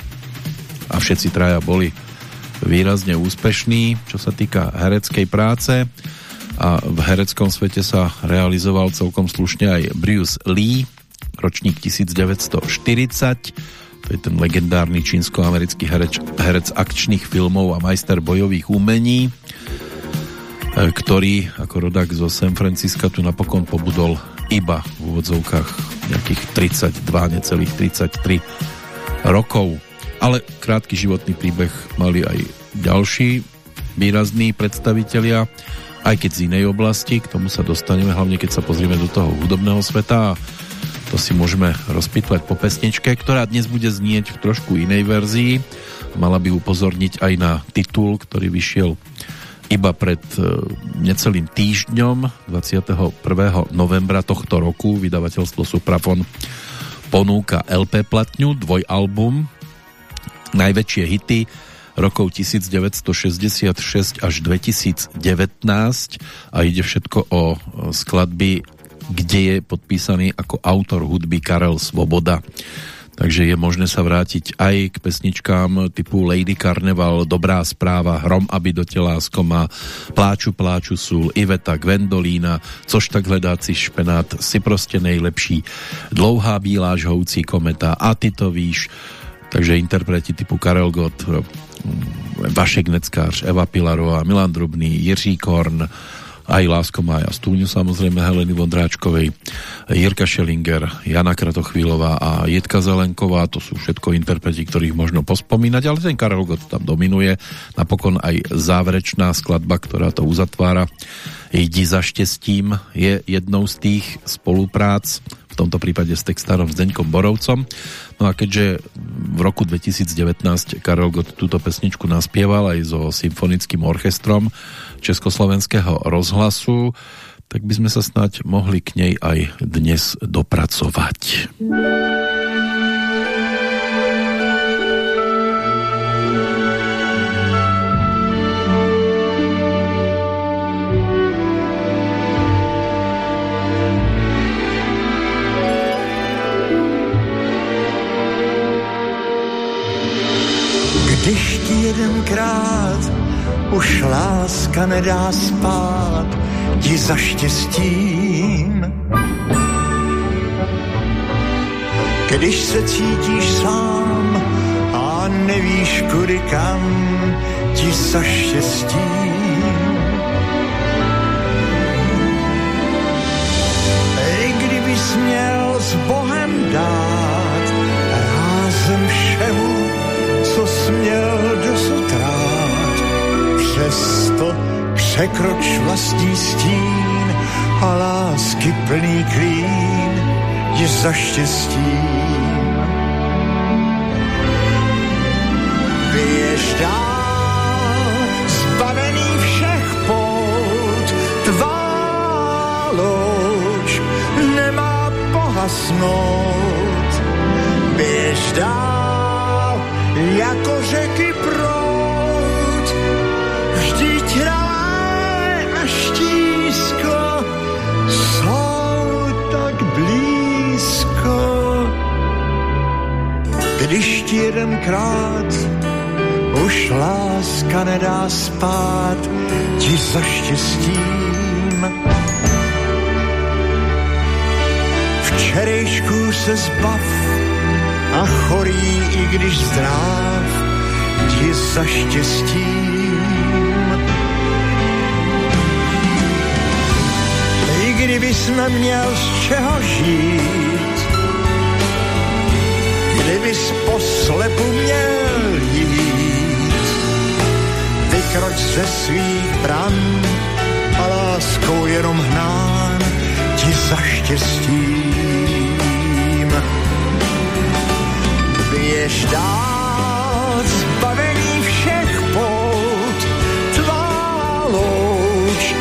A všetci traja boli výrazne úspešný, čo sa týka hereckej práce a v hereckom svete sa realizoval celkom slušne aj Bruce Lee, ročník 1940, to je ten legendárny čínsko-americký herec, herec akčných filmov a majster bojových umení, e, ktorý ako rodák zo San Francisca tu napokon pobudol iba v úvodzovkách nejakých 32, necelých 33 rokov. Ale krátky životný príbeh mali aj ďalší výrazní predstavitelia, aj keď z inej oblasti, k tomu sa dostaneme, hlavne keď sa pozrieme do toho hudobného sveta to si môžeme rozpýtvať po pesničke, ktorá dnes bude znieť v trošku inej verzii. Mala by upozorniť aj na titul, ktorý vyšiel iba pred e, necelým týždňom 21. novembra tohto roku vydavateľstvo Suprafon ponúka LP platňu, dvojalbum najväčšie hity rokov 1966 až 2019 a ide všetko o skladby kde je podpísaný ako autor hudby Karel Svoboda. Takže je možné sa vrátiť aj k pesničkám typu Lady Carnival, Dobrá správa, Hrom, aby do tela má Pláču, pláču súl, Iveta, Gwendolína, Což tak hledáci špenát, Si prostě nejlepší, Dlouhá bílá žhoucí kometa, A ty to víš. Takže interpreti typu Karel Gott, Vašek Neckář, Eva Pilarová, Milan Drobný, Jiří Korn, aj Lásko Mája Stúňu, samozrejme Heleny Vondráčkovej, Jirka Šelinger, Jana Kratochvílová a Jitka Zelenková, to sú všetko interpreti, ktorých možno pospomínať, ale ten Karel Gott tam dominuje. Napokon aj záverečná skladba, ktorá to uzatvára. Jdi za štěstím je jednou z tých spoluprác, v tomto prípade s textárom Zdeňkom Borovcom. No a keďže v roku 2019 Karel Gott túto pesničku naspieval aj so symfonickým orchestrom, Československého rozhlasu, tak by sme sa snať mohli k nej aj dnes dopracovať. Když ti jedenkrát už láska nedá spát, ti za štěstím. Když se cítíš sám a nevíš kudy kam, ti za štěstím. I kdybys měl s Bohem dát přesto překroč vlastní stín a lásky plný klín je za štěstím. Běž dál, zbavený všech pout, tvá loď nemá pohasnout. Běž dál, jako řeky proud, když ti jedenkrát už láska nedá spát, ti za štěstím. Včerejšku se zbav a chorý, i když zdrav, ti za štěstím. I kdybys neměl z čeho žít, kdybys poslepu měl jít. Vykroč ze svých bran a láskou jenom hnán ti za štěstím. Běž dál zbavený všech pout, tvá louč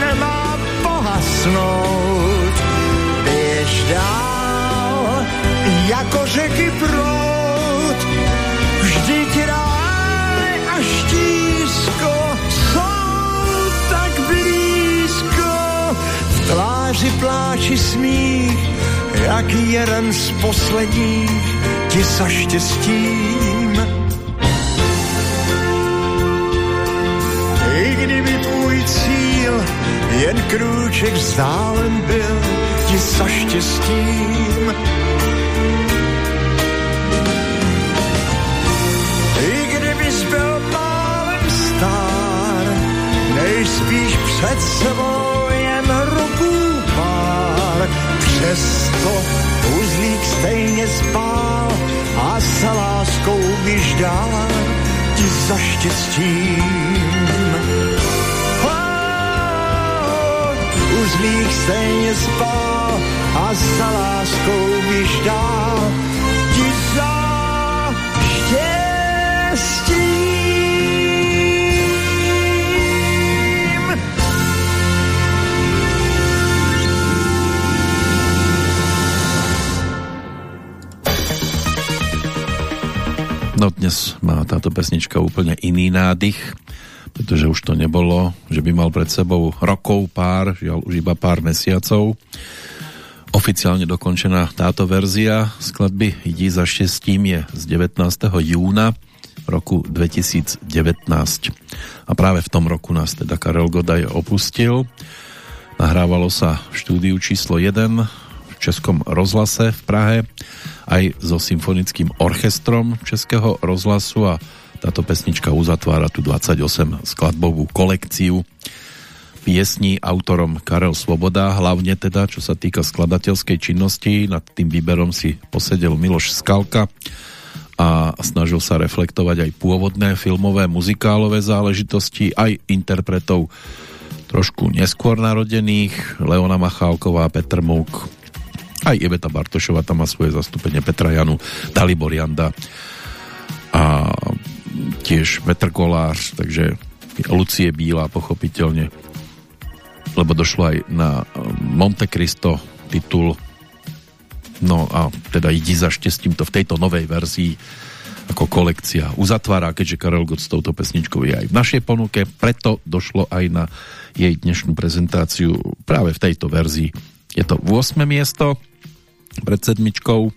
nemá pohasnout. Běž dál jako řeky prout. Vždyť ráj a štířko jsou tak blízko. V tváři pláči smích, jak jeden z posledních ti za štěstím. I kdyby tvůj cíl jen krůček vzdálen byl, ti za štěstím spíš před sebou jen ruku pár. Přesto uzlík stejně spál a s láskou když dál ti za štěstím. Uzlík stejně spál a za láskou když dál No dnes má táto pesnička úplne iný nádych, pretože už to nebolo, že by mal pred sebou rokov pár, žiaľ už iba pár mesiacov. Oficiálne dokončená táto verzia skladby Idí za štěstím je z 19. júna roku 2019. A práve v tom roku nás teda Karel Godaj opustil. Nahrávalo sa v štúdiu číslo 1 v Českom rozhlase v Prahe aj so symfonickým orchestrom Českého rozhlasu a táto pesnička uzatvára tu 28 skladbovú kolekciu piesní autorom Karel Svoboda, hlavne teda, čo sa týka skladateľskej činnosti, nad tým výberom si posedel Miloš Skalka a snažil sa reflektovať aj pôvodné filmové, muzikálové záležitosti, aj interpretov trošku neskôr narodených, Leona Machálková, Petr Mouk, aj Iveta Bartošova tam má svoje zastúpenie Petra Janu, Dalibor Janda a tiež Petr Kolář, takže Lucie Bílá pochopiteľne lebo došlo aj na Monte Cristo titul no a teda ide za šťastím to v tejto novej verzii ako kolekcia uzatvára, keďže Karel Gott s touto pesničkou je aj v našej ponuke, preto došlo aj na jej dnešnú prezentáciu práve v tejto verzii. Je to 8. miesto, pred sedmičkou.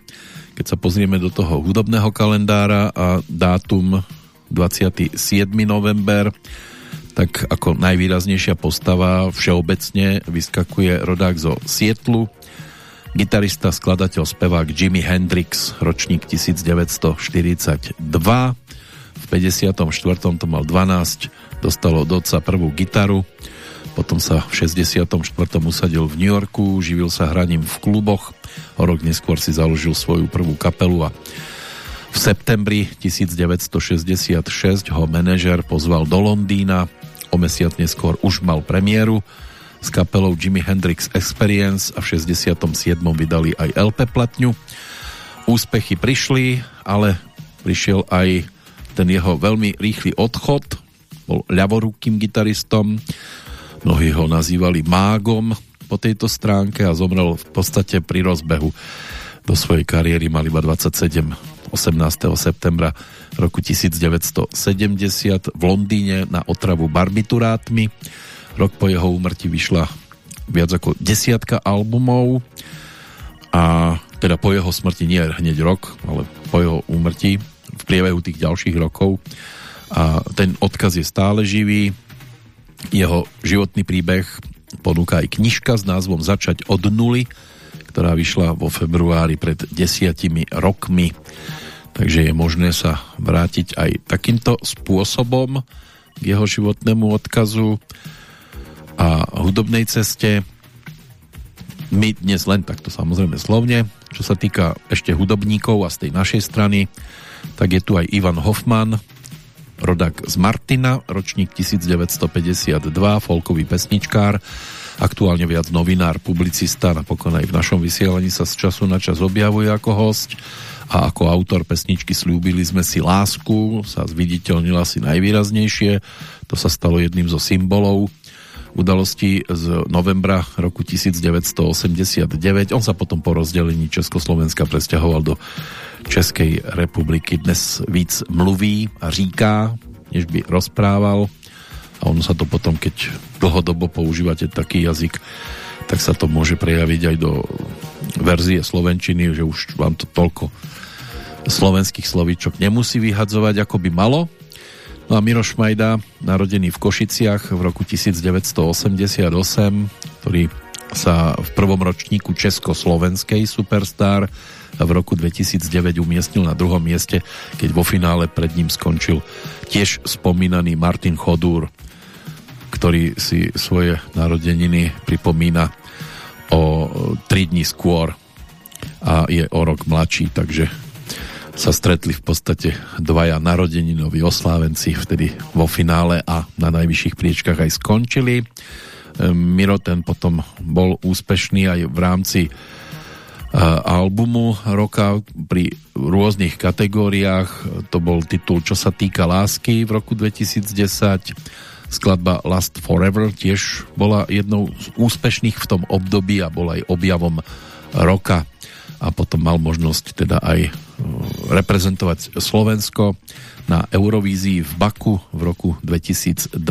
Keď sa pozrieme do toho hudobného kalendára a dátum 27. november, tak ako najvýraznejšia postava všeobecne vyskakuje rodák zo Sietlu, gitarista, skladateľ, spevák Jimi Hendrix, ročník 1942. V 54. to mal 12, dostalo od otca prvú gitaru, potom sa v 64. usadil v New Yorku, živil sa hraním v kluboch, o rok neskôr si založil svoju prvú kapelu a v septembri 1966 ho manažer pozval do Londýna, o mesiac neskôr už mal premiéru s kapelou Jimi Hendrix Experience a v 67. vydali aj LP platňu. Úspechy prišli, ale prišiel aj ten jeho veľmi rýchly odchod, bol ľavorukým gitaristom, Mnohí ho nazývali mágom po tejto stránke a zomrel v podstate pri rozbehu do svojej kariéry mal iba 27 18. septembra roku 1970 v Londýne na otravu barbiturátmi. Rok po jeho úmrti vyšla viac ako desiatka albumov a teda po jeho smrti nie hneď rok, ale po jeho úmrtí v priebehu tých ďalších rokov a ten odkaz je stále živý jeho životný príbeh ponúka aj knižka s názvom Začať od nuly, ktorá vyšla vo februári pred desiatimi rokmi. Takže je možné sa vrátiť aj takýmto spôsobom k jeho životnému odkazu a hudobnej ceste. My dnes len takto samozrejme slovne. Čo sa týka ešte hudobníkov a z tej našej strany, tak je tu aj Ivan Hoffman, rodak z Martina, ročník 1952, folkový pesničkár, aktuálne viac novinár, publicista, napokon aj v našom vysielaní sa z času na čas objavuje ako host. A ako autor pesničky Sľúbili sme si lásku, sa zviditeľnila si najvýraznejšie, to sa stalo jedným zo symbolov udalosti z novembra roku 1989. On sa potom po rozdelení Československa presťahoval do Českej republiky. Dnes víc mluví a říká, než by rozprával a ono sa to potom, keď dlhodobo používate taký jazyk, tak sa to môže prejaviť aj do verzie slovenčiny, že už vám to toľko slovenských slovíčok nemusí vyhadzovať, ako by malo. No a Miroš Majda, narodený v Košiciach v roku 1988, ktorý sa v prvom ročníku Československej Superstar v roku 2009 umiestnil na druhom mieste, keď vo finále pred ním skončil tiež spomínaný Martin Chodúr, ktorý si svoje narodeniny pripomína o 3 dní skôr a je o rok mladší, takže sa stretli v podstate dvaja narodeninoví oslávenci vtedy vo finále a na najvyšších priečkách aj skončili. Miro ten potom bol úspešný aj v rámci albumu roka pri rôznych kategóriách. To bol titul Čo sa týka lásky v roku 2010. Skladba Last Forever tiež bola jednou z úspešných v tom období a bola aj objavom roka a potom mal možnosť teda aj reprezentovať Slovensko na Eurovízii v Baku v roku 2012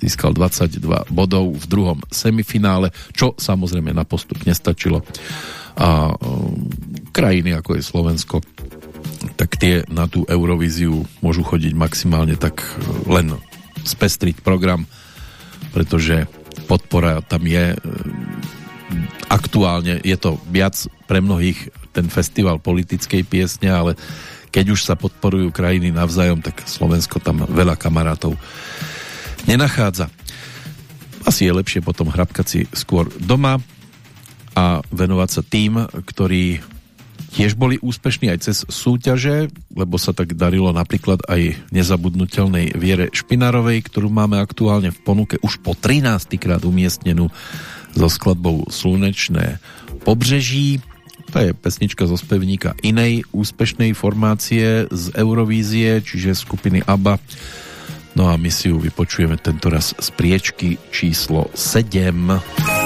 získal 22 bodov v druhom semifinále, čo samozrejme na postup nestačilo. A um, krajiny ako je Slovensko tak tie na tú Eurovíziu môžu chodiť maximálne tak uh, len spestriť program, pretože podpora tam je aktuálne, je to viac pre mnohých ten festival politickej piesne, ale keď už sa podporujú krajiny navzájom, tak Slovensko tam veľa kamarátov nenachádza. Asi je lepšie potom hrabkať si skôr doma a venovať sa tým, ktorí tiež boli úspešní aj cez súťaže, lebo sa tak darilo napríklad aj nezabudnutelnej Viere Špinarovej, ktorú máme aktuálne v ponuke už po 13. krát umiestnenú so skladbou Slunečné pobřeží. To je pesnička zo spevníka inej úspešnej formácie z Eurovízie, čiže skupiny ABBA. No a my si ju vypočujeme tentoraz z priečky číslo 7.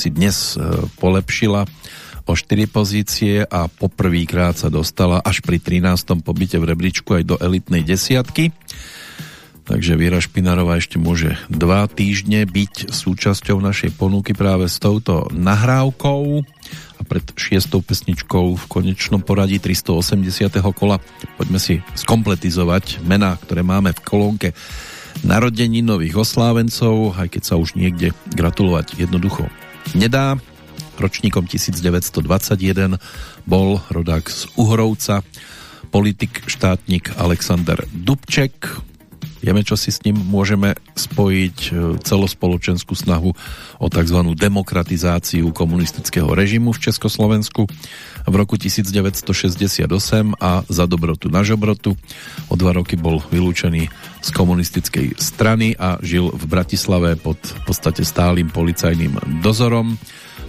si dnes e, polepšila o 4 pozície a poprvýkrát sa dostala až pri 13. pobyte v rebríčku aj do elitnej desiatky. Takže Viera Špinarová ešte môže dva týždne byť súčasťou našej ponuky práve s touto nahrávkou a pred šiestou pesničkou v konečnom poradí 380. kola poďme si skompletizovať mená, ktoré máme v kolónke narodení nových oslávencov, aj keď sa už niekde gratulovať jednoducho nedá. Ročníkom 1921 bol rodák z Uhrovca, politik štátnik Alexander Dubček, Vieme, čo si s ním môžeme spojiť e, celospoločenskú snahu o tzv. demokratizáciu komunistického režimu v Československu v roku 1968 a za dobrotu na žobrotu. O dva roky bol vylúčený z komunistickej strany a žil v Bratislave pod v podstate stálym policajným dozorom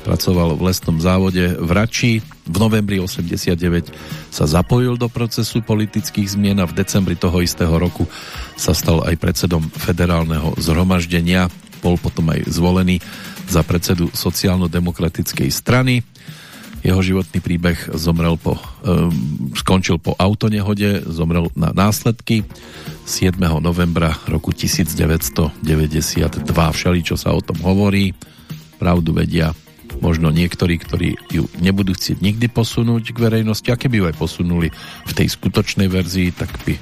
pracoval v lesnom závode v Rači. V novembri 89 sa zapojil do procesu politických zmien a v decembri toho istého roku sa stal aj predsedom federálneho zhromaždenia. Bol potom aj zvolený za predsedu sociálno-demokratickej strany. Jeho životný príbeh zomrel po, um, skončil po autonehode, zomrel na následky 7. novembra roku 1992. Všeli, čo sa o tom hovorí, pravdu vedia možno niektorí, ktorí ju nebudú chcieť nikdy posunúť k verejnosti a keby ju aj posunuli v tej skutočnej verzii, tak by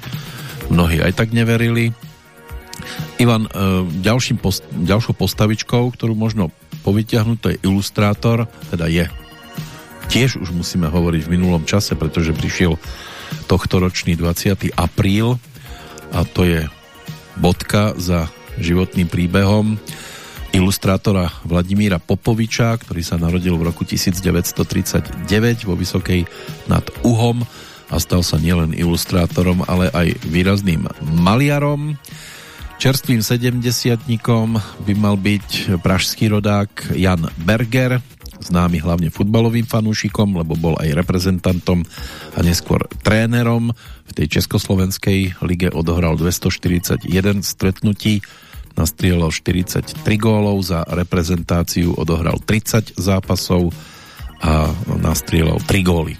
mnohí aj tak neverili. Ivan, e, ďalším post, ďalšou postavičkou, ktorú možno povytiahnuť, to je ilustrátor, teda je. Tiež už musíme hovoriť v minulom čase, pretože prišiel tohtoročný 20. apríl a to je bodka za životným príbehom ilustrátora Vladimíra Popoviča, ktorý sa narodil v roku 1939 vo Vysokej nad Uhom a stal sa nielen ilustrátorom, ale aj výrazným maliarom. Čerstvým sedemdesiatnikom by mal byť pražský rodák Jan Berger, známy hlavne futbalovým fanúšikom, lebo bol aj reprezentantom a neskôr trénerom. V tej Československej lige odohral 241 stretnutí nastrieľal 43 gólov, za reprezentáciu odohral 30 zápasov a nastrieľal 3 góly.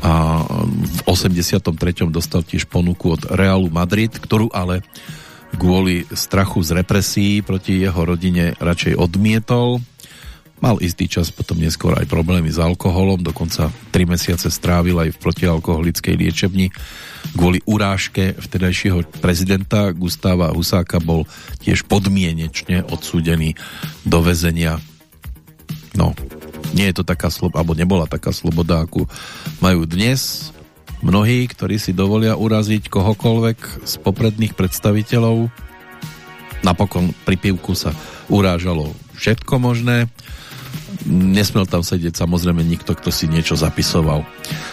A v 83. dostal tiež ponuku od Realu Madrid, ktorú ale kvôli strachu z represí proti jeho rodine radšej odmietol Mal istý čas potom neskôr aj problémy s alkoholom, dokonca 3 mesiace strávil aj v protialkoholickej liečebni. Kvôli urážke vtedajšieho prezidenta Gustáva Husáka bol tiež podmienečne odsúdený do väzenia. No, nie je to taká sloboda, alebo nebola taká sloboda, akú majú dnes mnohí, ktorí si dovolia uraziť kohokoľvek z popredných predstaviteľov. Napokon pri pivku sa urážalo všetko možné nesmel tam sedieť samozrejme nikto, kto si niečo zapisoval.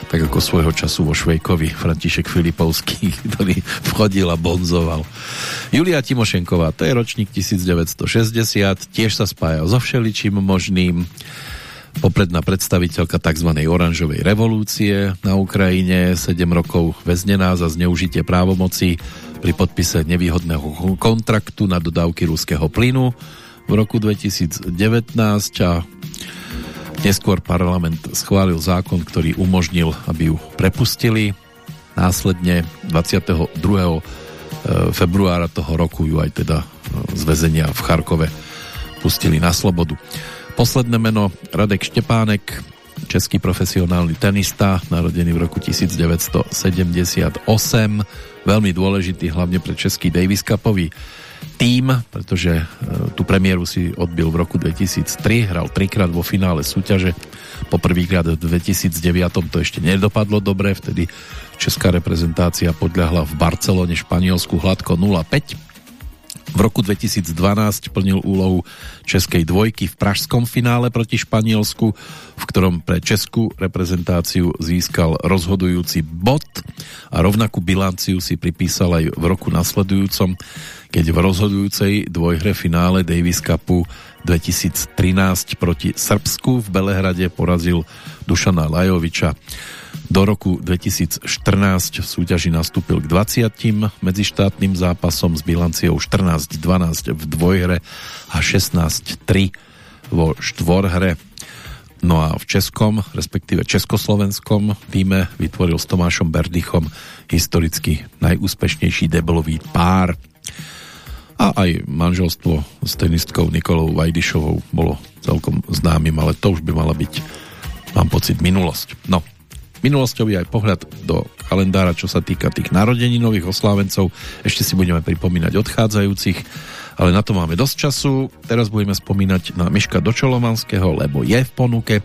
Tak ako svojho času vo Švejkovi František Filipovský, ktorý vchodil a bonzoval. Julia Timošenková, to je ročník 1960, tiež sa spája so všeličím možným. Popredná predstaviteľka tzv. oranžovej revolúcie na Ukrajine, 7 rokov väznená za zneužitie právomoci pri podpise nevýhodného kontraktu na dodávky ruského plynu v roku 2019 a neskôr parlament schválil zákon, ktorý umožnil, aby ju prepustili. Následne 22. E, februára toho roku ju aj teda e, z väzenia v Charkove pustili na slobodu. Posledné meno Radek Štepánek, český profesionálny tenista, narodený v roku 1978, veľmi dôležitý hlavne pre český Davis Cupový tým, pretože e, tú premiéru si odbil v roku 2003, hral trikrát vo finále súťaže, poprvýkrát v 2009 to ešte nedopadlo dobre, vtedy česká reprezentácia podľahla v Barcelone Španielsku hladko 0-5 v roku 2012 plnil úlohu českej dvojky v pražskom finále proti Španielsku, v ktorom pre českú reprezentáciu získal rozhodujúci bod a rovnakú bilanciu si pripísal aj v roku nasledujúcom, keď v rozhodujúcej dvojhre finále Davis Cupu 2013 proti Srbsku v Belehrade porazil Dušana Lajoviča. Do roku 2014 v súťaži nastúpil k 20. medzištátnym zápasom s bilanciou 14-12 v dvojhre a 16-3 vo štvorhre. No a v českom, respektíve československom týme vytvoril s Tomášom Berdychom historicky najúspešnejší debelový pár. A aj manželstvo s tenistkou Nikolou Vajdišovou bolo celkom známym, ale to už by mala byť, mám pocit, minulosť. No, minulosťový aj pohľad do kalendára, čo sa týka tých narodeninových oslávencov. Ešte si budeme pripomínať odchádzajúcich, ale na to máme dosť času. Teraz budeme spomínať na Miška Dočolomanského, lebo je v ponuke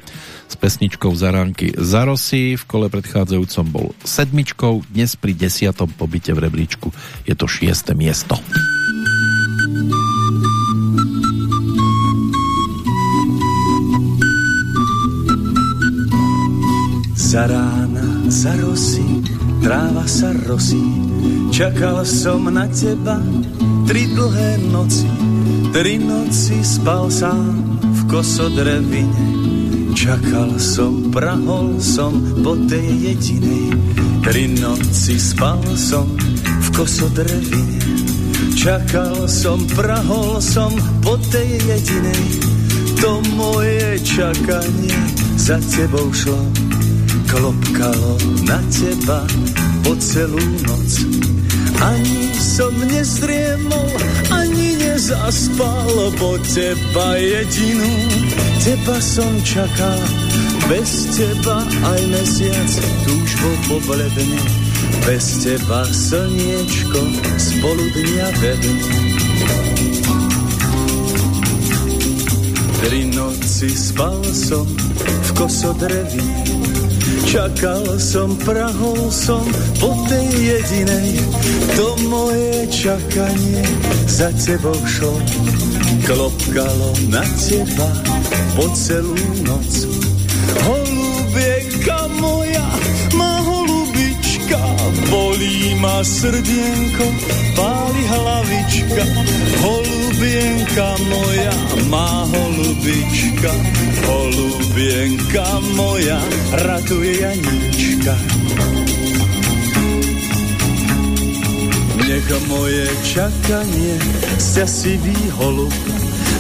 s pesničkou Zaránky Zarosy. V kole predchádzajúcom bol sedmičkou, dnes pri desiatom pobyte v rebríčku je to šieste miesto. Za rána, za rosy, tráva sa rosí, čakal som na teba tri dlhé noci, tri noci spal sám v kosodrevine. Čakal som, prahol som po tej jedinej, tri noci spal som v kosodrevine. Čakal som, prahol som po tej jedinej, to moje čakanie za tebou šlo klopkalo na teba po celú noc. Ani som nezriemol, ani nezaspal, po teba jedinú, teba som čakal. Bez teba aj mesiac túžbo pobledne, bez teba slniečko spolu dňa vedne. Tri noci spal som v kosodrevine, Čakal som, prahol som po tej jedinej, to moje čakanie za tebou šlo. Klopkalo na teba po celú noc. Holubienka moja, bolí ma srdienko, páli hlavička. Holubienka moja, má holubička, holubienka moja, ratuje Janíčka. Nech moje čakanie sa si holub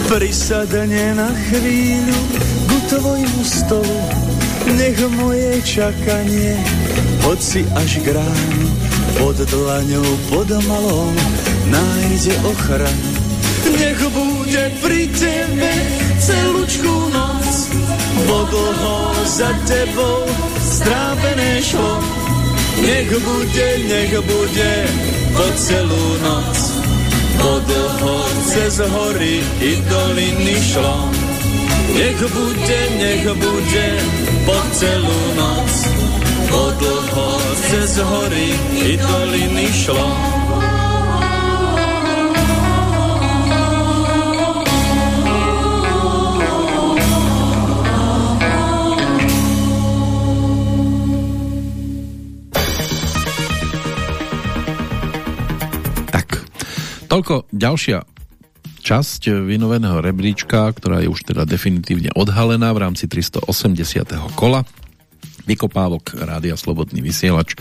prisadne na chvíľu ku tvojmu stolu. Nech moje čakanie, hoci až k pod dlaňou, pod malou, nájde ochranu. Nech bude pri tebe celúčku noc, bo dlho za tebou strápené šlo. Nech bude, nech bude po celú noc, bo dlho cez hory i doliny šlo. Nech bude, nech bude po celú noc, bo dlho cez hory i doliny šlo. Toľko ďalšia časť vynoveného rebríčka, ktorá je už teda definitívne odhalená v rámci 380. kola vykopávok Rádia Slobodný vysielač.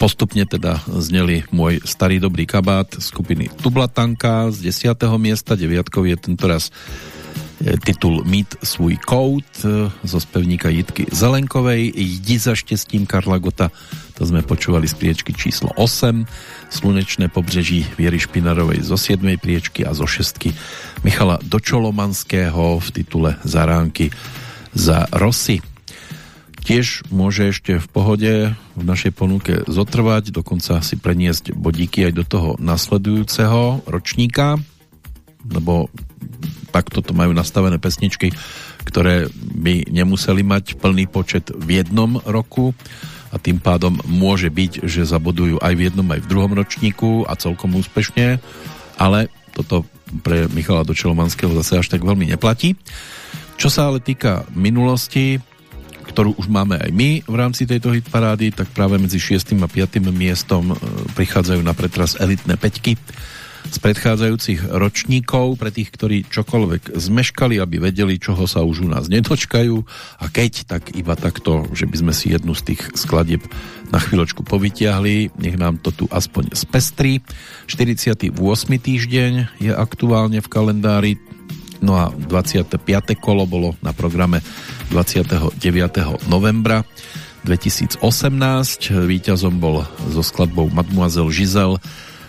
Postupne teda zneli môj starý dobrý kabát skupiny Tublatanka z 10. miesta, deviatkou je tentoraz e, titul Mít svůj kout e, zo spevníka Jitky Zelenkovej Jdi za štěstím Karla Gota to sme počúvali z priečky číslo 8 Slunečné pobřeží Viery Špinarovej zo 7. priečky a zo 6. Michala Dočolomanského v titule Zaránky za Rosy tiež môže ešte v pohode v našej ponuke zotrvať, dokonca si preniesť bodíky aj do toho nasledujúceho ročníka, lebo takto to majú nastavené pesničky, ktoré by nemuseli mať plný počet v jednom roku a tým pádom môže byť, že zabodujú aj v jednom, aj v druhom ročníku a celkom úspešne, ale toto pre Michala Dočelomanského zase až tak veľmi neplatí. Čo sa ale týka minulosti, ktorú už máme aj my v rámci tejto hitparády, tak práve medzi 6. a 5. miestom e, prichádzajú na pretras elitné peťky z predchádzajúcich ročníkov pre tých, ktorí čokoľvek zmeškali, aby vedeli, čoho sa už u nás nedočkajú a keď, tak iba takto, že by sme si jednu z tých skladieb na chvíľočku povytiahli, nech nám to tu aspoň spestrí. 48. týždeň je aktuálne v kalendári No a 25. kolo bolo na programe 29. novembra 2018. Výťazom bol so skladbou Mademoiselle Giselle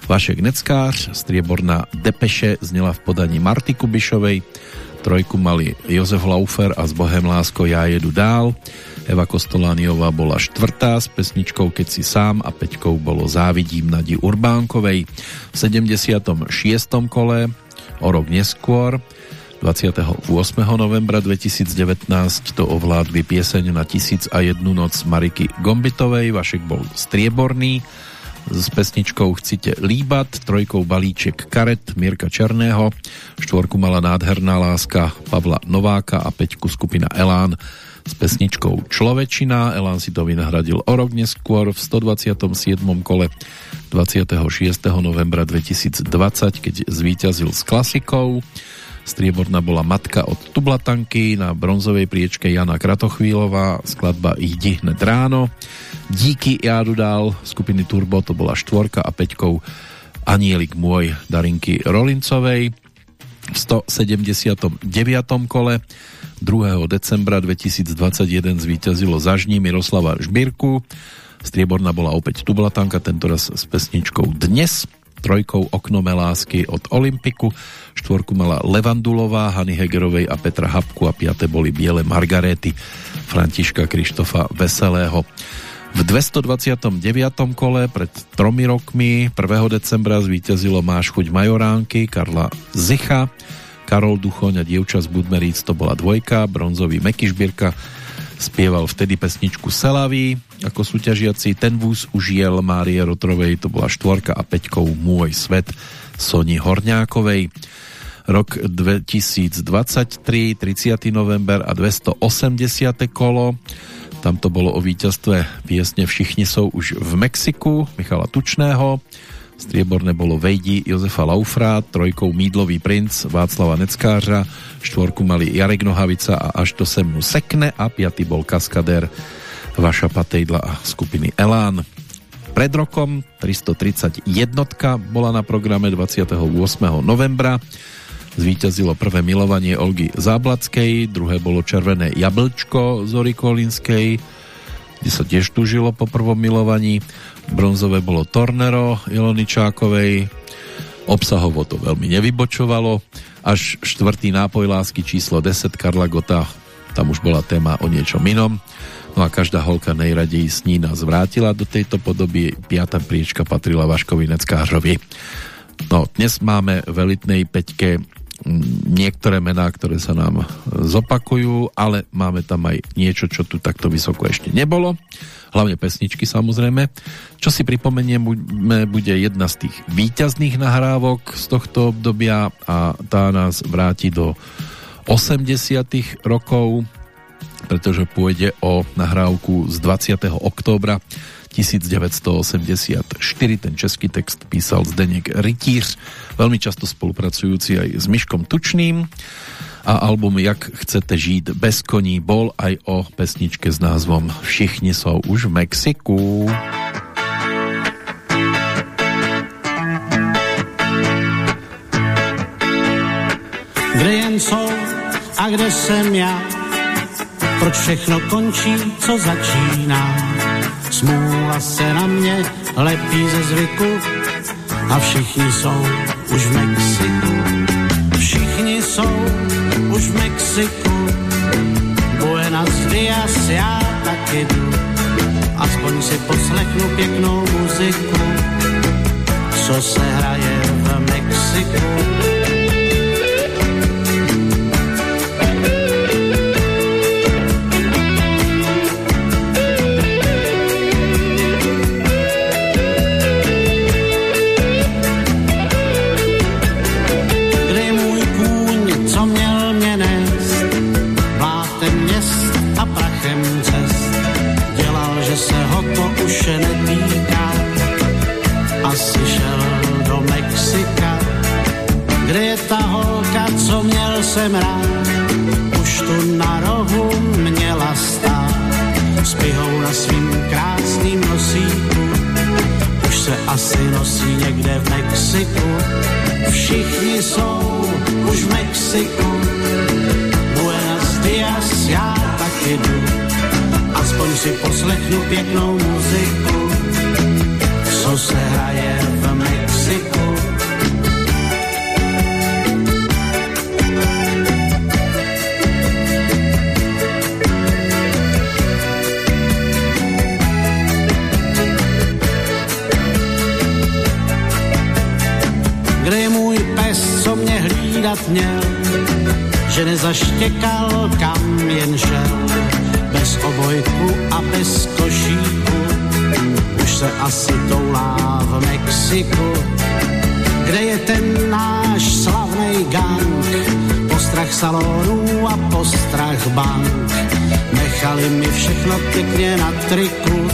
Vašek Neckář, strieborná Depeše znela v podaní Marty Kubišovej, trojku mali Jozef Laufer a s Bohem lásko Ja jedu dál, Eva Kostolániová bola štvrtá s pesničkou Keď si sám a peťkou bolo Závidím Nadi Urbánkovej. V 76. kole o rok neskôr 28. novembra 2019 to ovládli pieseň na tisíc a jednu noc Mariky Gombitovej, Vašek bol strieborný, s pesničkou Chcite líbat, trojkou balíček karet Mirka Černého, štvorku mala nádherná láska Pavla Nováka a peťku skupina Elán s pesničkou Človečina. Elán si to vynahradil o rok neskôr v 127. kole 26. novembra 2020, keď zvíťazil s klasikou. Strieborná bola Matka od Tublatanky, na bronzovej priečke Jana Kratochvílová, skladba Jdi hned ráno. Díky Jádu dál skupiny Turbo to bola štvorka a peťkou Anielik môj Darinky Rolincovej v 179. kole 2. decembra 2021 zvíťazilo zažní Miroslava Žbírku strieborná bola opäť Tublatanka tentoraz s pesničkou Dnes trojkou Oknome lásky od Olympiku, štvorku mala Levandulová, Hany Hegerovej a Petra Habku a piate boli Biele Margaréty Františka Krištofa Veselého. V 229. kole pred tromi rokmi 1. decembra zvíťazilo Máš chuť majoránky Karla Zicha, Karol Duchoň a dievča z Budmeríc to bola dvojka, bronzový Meky Žbírka spieval vtedy pesničku Selavy ako súťažiaci, ten vúz už jel Márie Rotrovej, to bola štvorka a peťkou Môj svet Soni Horňákovej. Rok 2023, 30. november a 280. kolo tam to bolo o víťazstve piesne Všichni sú už v Mexiku Michala Tučného. Strieborné bolo Vejdi Jozefa Laufra, trojkou Mídlový princ Václava Neckářa, štvorku mali Jarek Nohavica a Až to se mnu sekne a piatý bol Kaskader Vaša Patejdla a skupiny Elán. Pred rokom 331 bola na programe 28. novembra Zvíťazilo prvé milovanie Olgy Záblackej, druhé bolo Červené jablčko Zory Kolinskej, kde sa tiež tužilo po prvom milovaní. Bronzové bolo Tornero Ilony Čákovej, obsahovo to veľmi nevybočovalo. Až štvrtý nápoj lásky číslo 10 Karla Gota, tam už bola téma o niečom inom. No a každá holka nejradej sní nás vrátila do tejto podoby. Piatá priečka patrila Vaškovi Neckářovi. No, dnes máme v elitnej peťke niektoré mená, ktoré sa nám zopakujú, ale máme tam aj niečo, čo tu takto vysoko ešte nebolo. Hlavne pesničky samozrejme. Čo si pripomenieme, bude jedna z tých výťazných nahrávok z tohto obdobia a tá nás vráti do 80 rokov, pretože pôjde o nahrávku z 20. októbra 1984. Ten český text písal Zdeněk Rytíř, veľmi často spolupracujúci aj s Myškom Tučným a album Jak chcete žít bez koní bol aj o pesničke s názvom Všichni jsou už v Mexiku. Kde jen jsou a kde jsem já? Proč všechno končí, co začíná? Smůla se na mě lepí ze zvyku a všichni jsou už v Mexiku. Všichni jsou už v Mexiku. Buenas dias, já taky jdu. Aspoň si poslechnu pěknou muziku, co se hraje v Mexiku. Jsem rád, už tu na rohu měla stát, s pihou na svým krásným nosíku, už se asi nosí někde v Mexiku, všichni jsou už v Mexiku. Buenos dias, já taky jdu, aspoň si poslechnu pěknou muziku, co se hraje v Mexiku. Kde je můj pes, co mě hlídat měl, že nezaštěkal, kam jen šel, obojku a bez košíku, už se asi toulá v Mexiku. Kde je ten náš slavný gang, postrach salonů a postrach bank, nechali mi všechno pěkně na triku,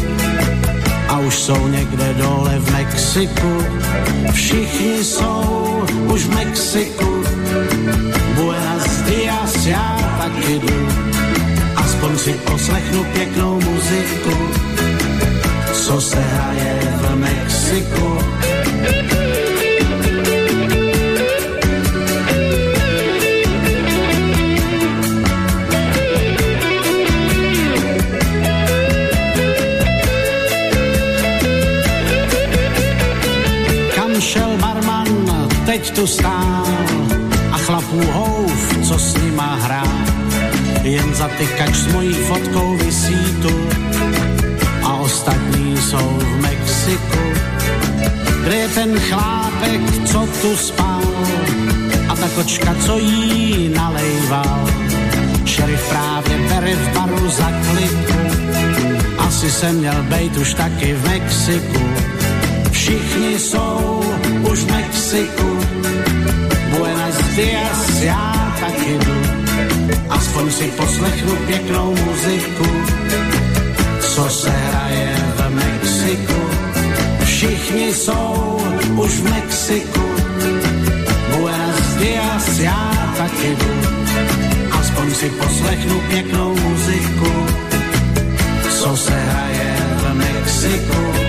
a už jsou někde dole v Mexiku. Všichni jsou už v Mexiku. Buenos dias, já taky jdu. Aspoň si poslechnu pěknou muziku, co se hraje v Mexiku. Kam teď tu stál a chlapů houf, co s nima hrá. Jen zatykač s mojí fotkou vysí tu a ostatní jsou v Mexiku. Kde je ten chlápek, co tu spal a ta kočka, co jí nalejval. Šerif právě bere v baru za kliku, asi jsem měl bejt už taky v Mexiku. Všichni jsou už v Mexiku. Buenos dias, já taky jdu. Aspoň si poslechnu pěknou muziku, co se hraje v Mexiku. Všichni jsou už v Mexiku. Buenos dias, já taky jdu. Aspoň si poslechnu pěknou muziku, co se hraje v Mexiku.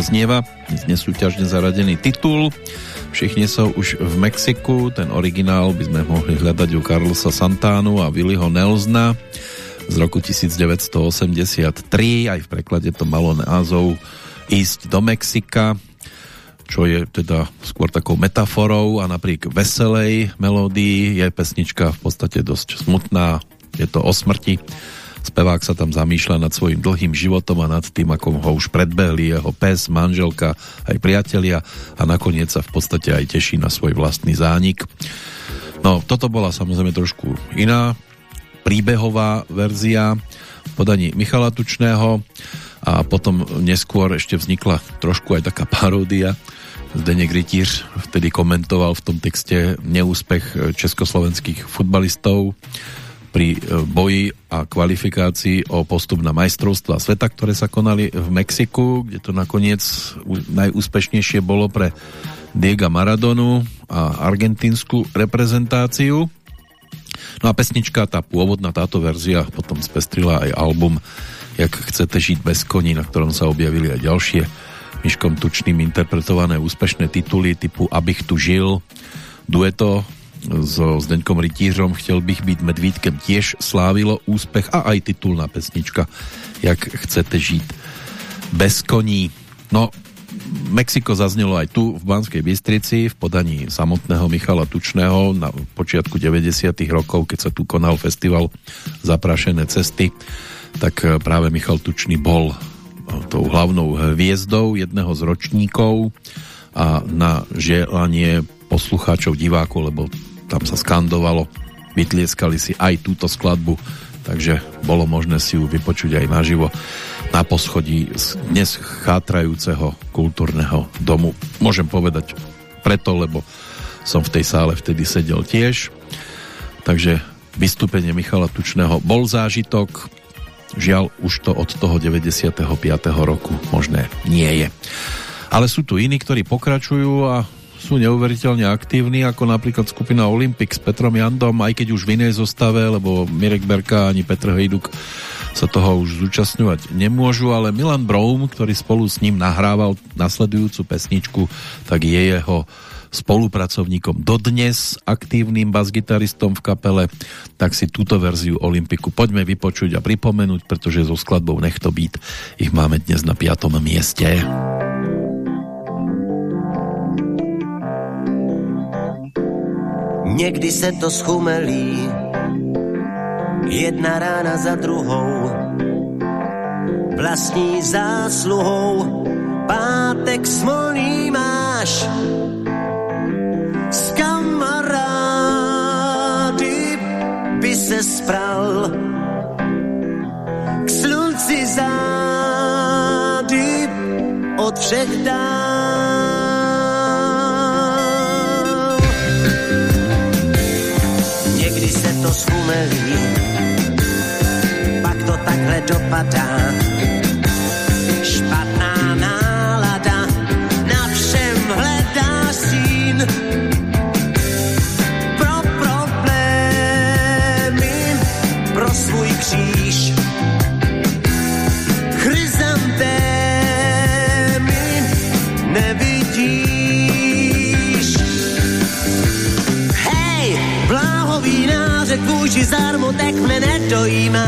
Doznieva. Dnes nesúťažne zaradený titul. Všichni sú už v Mexiku. Ten originál by sme mohli hľadať u Carlosa Santánu a Willyho Nelsona z roku 1983. Aj v preklade to malo názov Ísť do Mexika čo je teda skôr takou metaforou a napriek veselej melódii je pesnička v podstate dosť smutná, je to o smrti. Spevák sa tam zamýšľa nad svojim dlhým životom a nad tým, ako ho už predbehli jeho pes, manželka, aj priatelia a nakoniec sa v podstate aj teší na svoj vlastný zánik. No, toto bola samozrejme trošku iná príbehová verzia podaní Michala Tučného a potom neskôr ešte vznikla trošku aj taká paródia Zdeněk Rytíř vtedy komentoval v tom texte neúspech československých futbalistov pri boji a kvalifikácii o postup na majstrovstva sveta, ktoré sa konali v Mexiku, kde to nakoniec najúspešnejšie bolo pre Diega Maradonu a argentínsku reprezentáciu. No a pesnička, tá pôvodná táto verzia potom spestrila aj album Jak chcete žiť bez koní, na ktorom sa objavili aj ďalšie Miškom Tučným interpretované úspešné tituly typu Abych tu žil, dueto so Zdeňkom Rytířom Chtěl bych být medvídkem tiež slávilo úspech a aj titulná pesnička Jak chcete žít bez koní. No, Mexiko zaznelo aj tu v Banskej Bystrici v podaní samotného Michala Tučného na počiatku 90. rokov, keď sa tu konal festival Zaprašené cesty, tak práve Michal Tučný bol tou hlavnou hviezdou jedného z ročníkov a na želanie poslucháčov, divákov, lebo tam sa skandovalo, vytlieskali si aj túto skladbu, takže bolo možné si ju vypočuť aj naživo na poschodí z dnes chátrajúceho kultúrneho domu. Môžem povedať preto, lebo som v tej sále vtedy sedel tiež, takže vystúpenie Michala Tučného bol zážitok, Žiaľ, už to od toho 95. roku možné nie je. Ale sú tu iní, ktorí pokračujú a sú neuveriteľne aktívni, ako napríklad skupina Olympic s Petrom Jandom, aj keď už v inej zostave, lebo Mirek Berka ani Petr Hejduk sa toho už zúčastňovať nemôžu, ale Milan Broum, ktorý spolu s ním nahrával nasledujúcu pesničku, tak je jeho spolupracovníkom dodnes, aktívnym basgitaristom v kapele, tak si túto verziu Olympiku poďme vypočuť a pripomenúť, pretože so skladbou Nech to být ich máme dnes na 5. mieste. Někdy se to schumelí, jedna rána za druhou, vlastní zásluhou, pátek smolný máš, s kamarády by se spral, k slunci zády od všech dál. To pak to takhle dopadá. Zármutek mne nedojímá.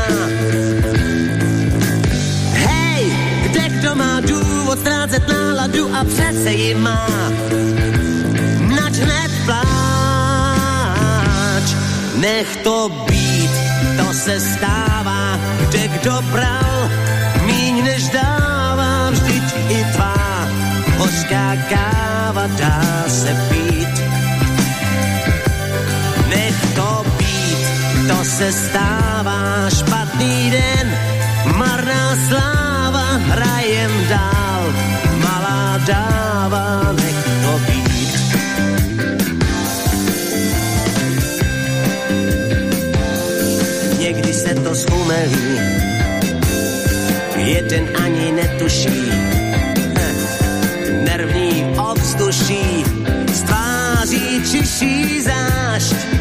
Hej, kde kdo má důvod ztrácet náladu a přece ji má. Nač hned pláč, nech to být, to se stává, kde kdo bral, míň než dává, vždyť i tvá hořká káva dá se pít. To se stává, špatný den, marná sláva, hrajem dál, malá dáva, nech to být. Někdy se to schumelí, jeden ani netuší, Heh, nervní ovzduší, z tváří čiší zášť.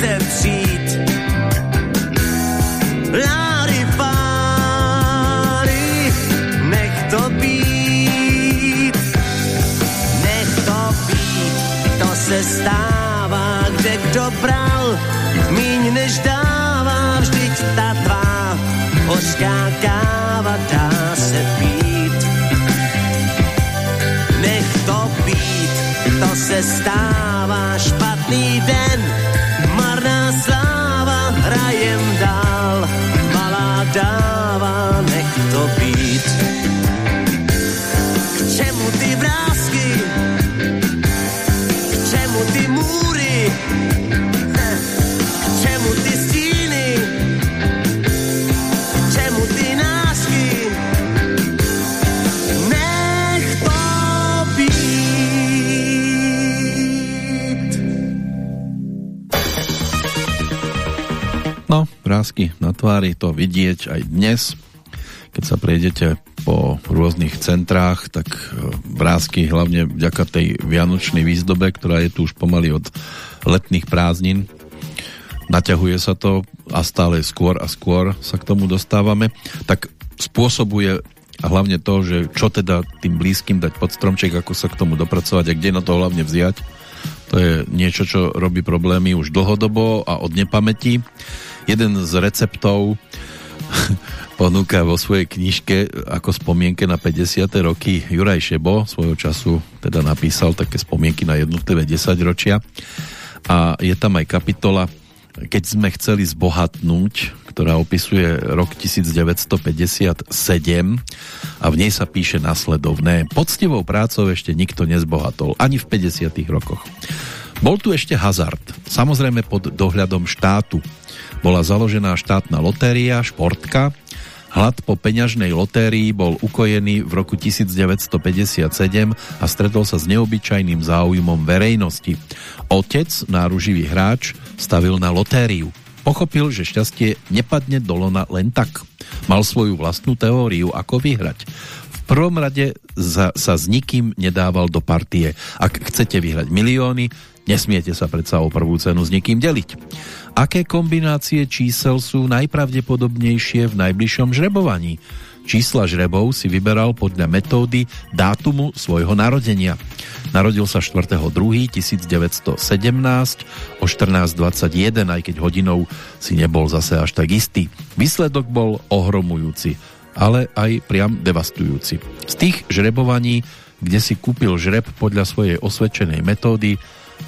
Se přijít. Láry páry, nech to být. Nech to být, to se stává, kde kdo bral, míň než dává, vždyť ta tvá hořká káva dá se pít. Nech to být, to se stává, špatný den, Vrázky na tvári to vidieť aj dnes. Keď sa prejdete po rôznych centrách, tak e, vrázky hlavne vďaka tej vianočnej výzdobe, ktorá je tu už pomaly od letných prázdnin. Naťahuje sa to a stále skôr a skôr sa k tomu dostávame. Tak spôsobuje a hlavne to, že čo teda tým blízkym dať pod stromček, ako sa k tomu dopracovať a kde na to hlavne vziať. To je niečo, čo robí problémy už dlhodobo a od nepamäti. Jeden z receptov ponúka vo svojej knižke ako spomienke na 50. roky Juraj Šebo svojho času teda napísal také spomienky na jednotlivé 10 ročia a je tam aj kapitola keď sme chceli zbohatnúť, ktorá opisuje rok 1957 a v nej sa píše nasledovné. Poctivou prácou ešte nikto nezbohatol, ani v 50 rokoch. Bol tu ešte hazard, samozrejme pod dohľadom štátu. Bola založená štátna lotéria, športka, Hlad po peňažnej lotérii bol ukojený v roku 1957 a stretol sa s neobyčajným záujmom verejnosti. Otec, náruživý hráč, stavil na lotériu. Pochopil, že šťastie nepadne do lona len tak. Mal svoju vlastnú teóriu, ako vyhrať. V prvom rade za, sa s nikým nedával do partie. Ak chcete vyhrať milióny, nesmiete sa predsa o prvú cenu s nikým deliť. Aké kombinácie čísel sú najpravdepodobnejšie v najbližšom žrebovaní? Čísla žrebov si vyberal podľa metódy dátumu svojho narodenia. Narodil sa 4.2.1917 o 14.21, aj keď hodinou si nebol zase až tak istý. Výsledok bol ohromujúci, ale aj priam devastujúci. Z tých žrebovaní, kde si kúpil žreb podľa svojej osvedčenej metódy,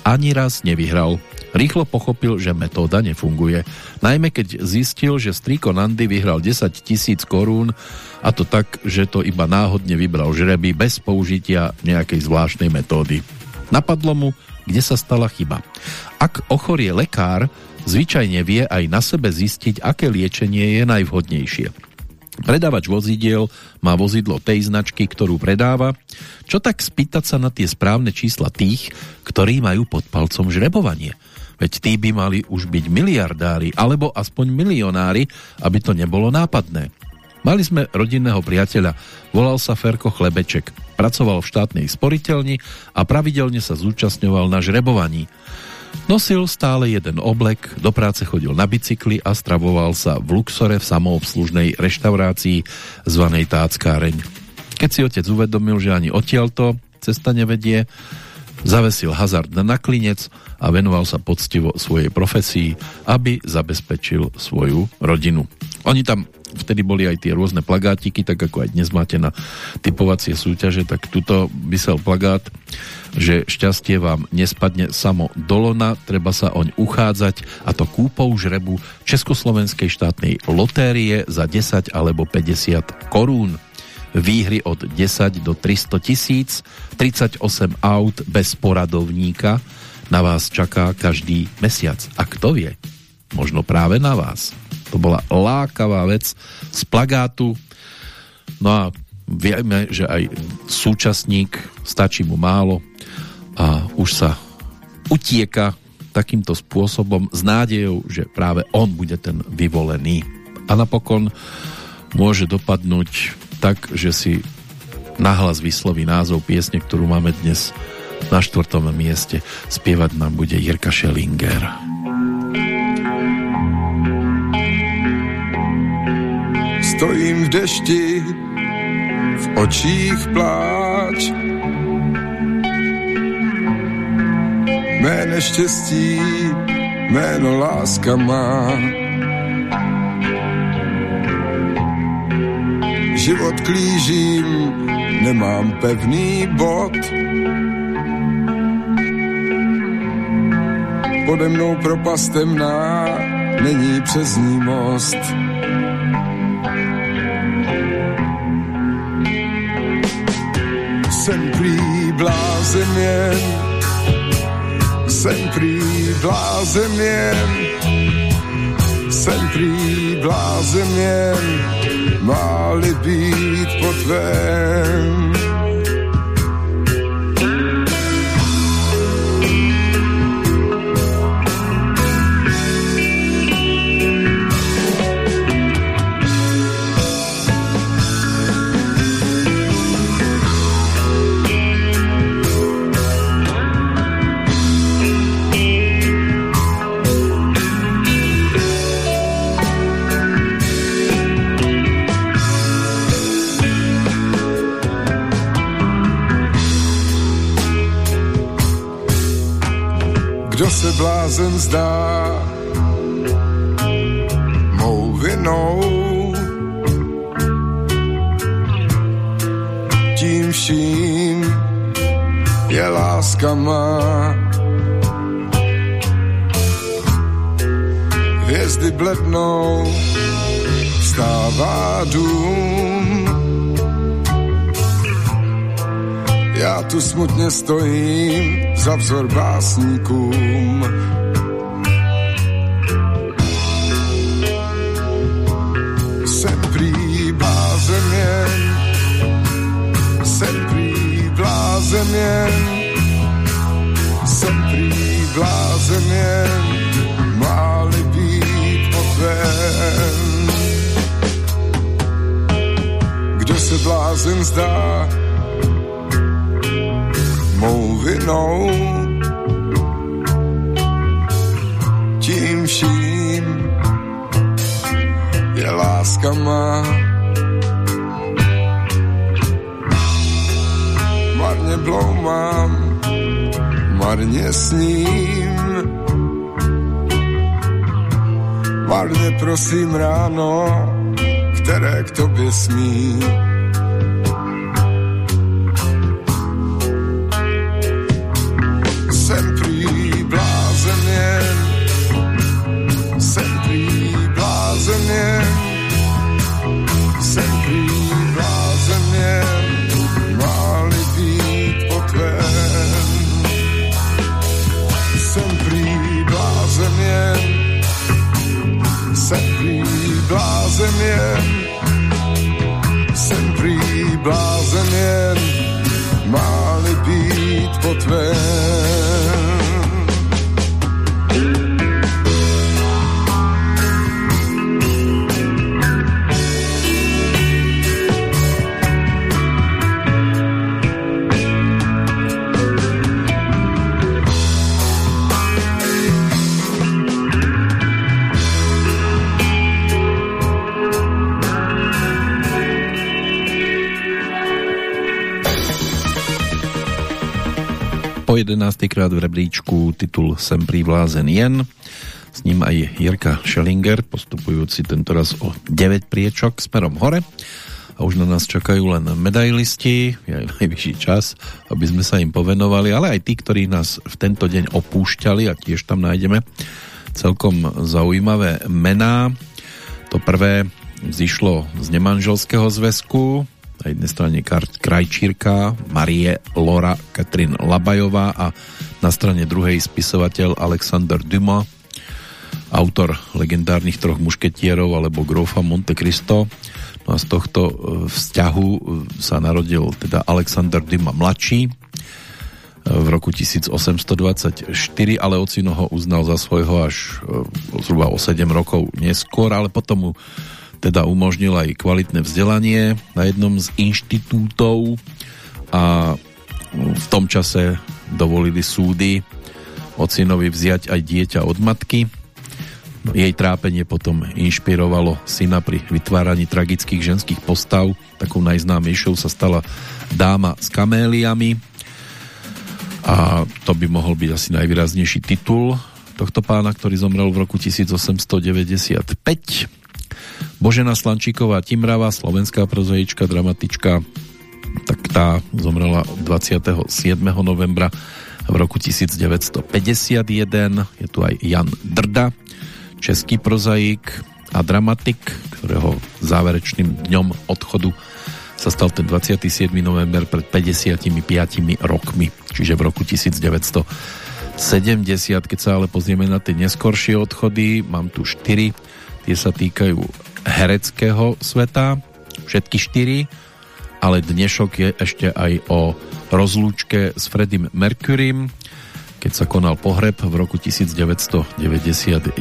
ani raz nevyhral. Rýchlo pochopil, že metóda nefunguje. Najmä keď zistil, že strýko Nandy vyhral 10 tisíc korún a to tak, že to iba náhodne vybral žreby bez použitia nejakej zvláštnej metódy. Napadlo mu, kde sa stala chyba. Ak ochorie lekár, zvyčajne vie aj na sebe zistiť, aké liečenie je najvhodnejšie. Predávač vozidiel má vozidlo tej značky, ktorú predáva. Čo tak spýtať sa na tie správne čísla tých, ktorí majú pod palcom žrebovanie? Veď tí by mali už byť miliardári, alebo aspoň milionári, aby to nebolo nápadné. Mali sme rodinného priateľa, volal sa Ferko Chlebeček. Pracoval v štátnej sporiteľni a pravidelne sa zúčastňoval na žrebovaní. Nosil stále jeden oblek, do práce chodil na bicykli a stravoval sa v Luxore v samoobslužnej reštaurácii zvanej Táckáreň. Keď si otec uvedomil, že ani odtiaľto cesta nevedie, zavesil hazard na klinec a venoval sa poctivo svojej profesii, aby zabezpečil svoju rodinu. Oni tam vtedy boli aj tie rôzne plagátiky, tak ako aj dnes máte na typovacie súťaže, tak tuto vysel plagát, že šťastie vám nespadne samo do lona, treba sa oň uchádzať a to kúpou žrebu Československej štátnej lotérie za 10 alebo 50 korún. Výhry od 10 do 300 tisíc, 38 aut bez poradovníka na vás čaká každý mesiac. A kto vie? Možno práve na vás. To bola lákavá vec z plagátu. No a vieme, že aj súčasník stačí mu málo a už sa utieka takýmto spôsobom s nádejou, že práve on bude ten vyvolený. A napokon môže dopadnúť tak, že si nahlas vysloví názov piesne, ktorú máme dnes na štvrtom mieste. Spievať nám bude Jirka Schellinger. Stojím v dešti, v očích pláč. Mé neštěstí, jméno láska má. Život klížím, nemám pevný bod. Pode mnou propast temná, není přes ní most. Jsem prý blázen jen, jsem prý blázen jen, jsem prý blázen jen, má-li být po tvém. Se blázen zdá mou vinou. Tím vším je láska má. Hvězdy blednou, vstává dům. Já tu smutně stojím za vzor básníkům. se prý blázem jen, jsem prý blázem jen, jsem prý blázem jen, máli být potven. Kdo se blázen zdá, mou vinou. Tím vším je láska má. Marně bloumám, marně sním. Marně prosím ráno, které k tobě smí. 11. krát v rebríčku titul Sem privlázen jen. S ním aj Jirka Schellinger, postupujúci tentoraz o 9 priečok smerom hore. A už na nás čakajú len medailisti, je aj najvyšší čas, aby sme sa im povenovali, ale aj tí, ktorí nás v tento deň opúšťali a tiež tam nájdeme celkom zaujímavé mená. To prvé zišlo z nemanželského zväzku, na jednej strane krajčírka Marie Lora Katrin Labajová a na strane druhej spisovateľ Alexander Dumas, autor legendárnych troch mušketierov alebo Grofa Monte Cristo. No a z tohto e, vzťahu e, sa narodil teda Alexander Dumas mladší e, v roku 1824, ale ocino ho uznal za svojho až zhruba o 7 rokov neskôr, ale potom mu teda umožnil aj kvalitné vzdelanie na jednom z inštitútov a v tom čase dovolili súdy ocinovi vziať aj dieťa od matky. Jej trápenie potom inšpirovalo syna pri vytváraní tragických ženských postav. Takou najznámejšou sa stala dáma s kaméliami a to by mohol byť asi najvýraznejší titul tohto pána, ktorý zomrel v roku 1895 Božena Slančíková Timrava, slovenská prozaička, dramatička, tak tá zomrela 27. novembra v roku 1951. Je tu aj Jan Drda, český prozaik a dramatik, ktorého záverečným dňom odchodu sa stal ten 27. november pred 55 rokmi, čiže v roku 1970. Keď sa ale pozrieme na tie neskoršie odchody, mám tu 4, tie sa týkajú hereckého sveta, všetky štyri, ale dnešok je ešte aj o rozlúčke s Freddym Mercurym, keď sa konal pohreb v roku 1991,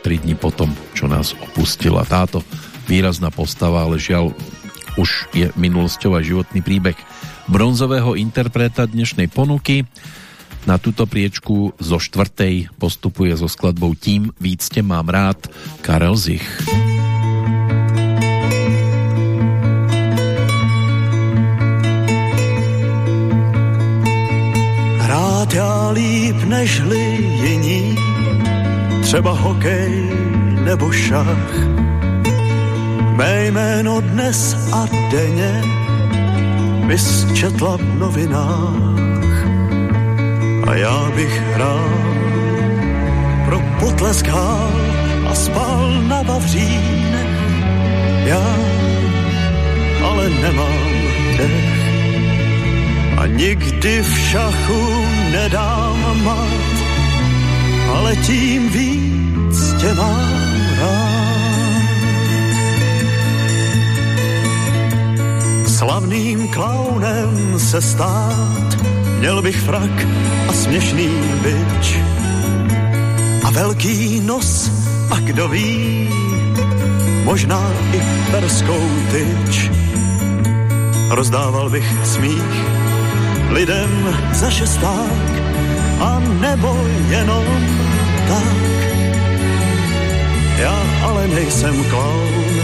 tri dní potom, čo nás opustila táto výrazná postava, ale žiaľ už je minulosťou a životný príbeh bronzového interpreta dnešnej ponuky. Na túto priečku zo štvrtej postupuje so skladbou Tím víc tě mám rád Karel Zich. Rád já líp nežli jiní, třeba hokej nebo šach. Mé jméno dnes a denně bys četla v novinách. A já bych rád pro potlesk a spal na Vavřínech. Já ale nemám dech a nikdy v šachu nedám mat, ale tím víc tě mám rád. Slavným klaunem se stát, měl bych frak a směšný byč a velký nos a kdo ví, možná i perskou tyč rozdával bych smích lidem za šesták a nebo jenom tak. Já ale nejsem klaun,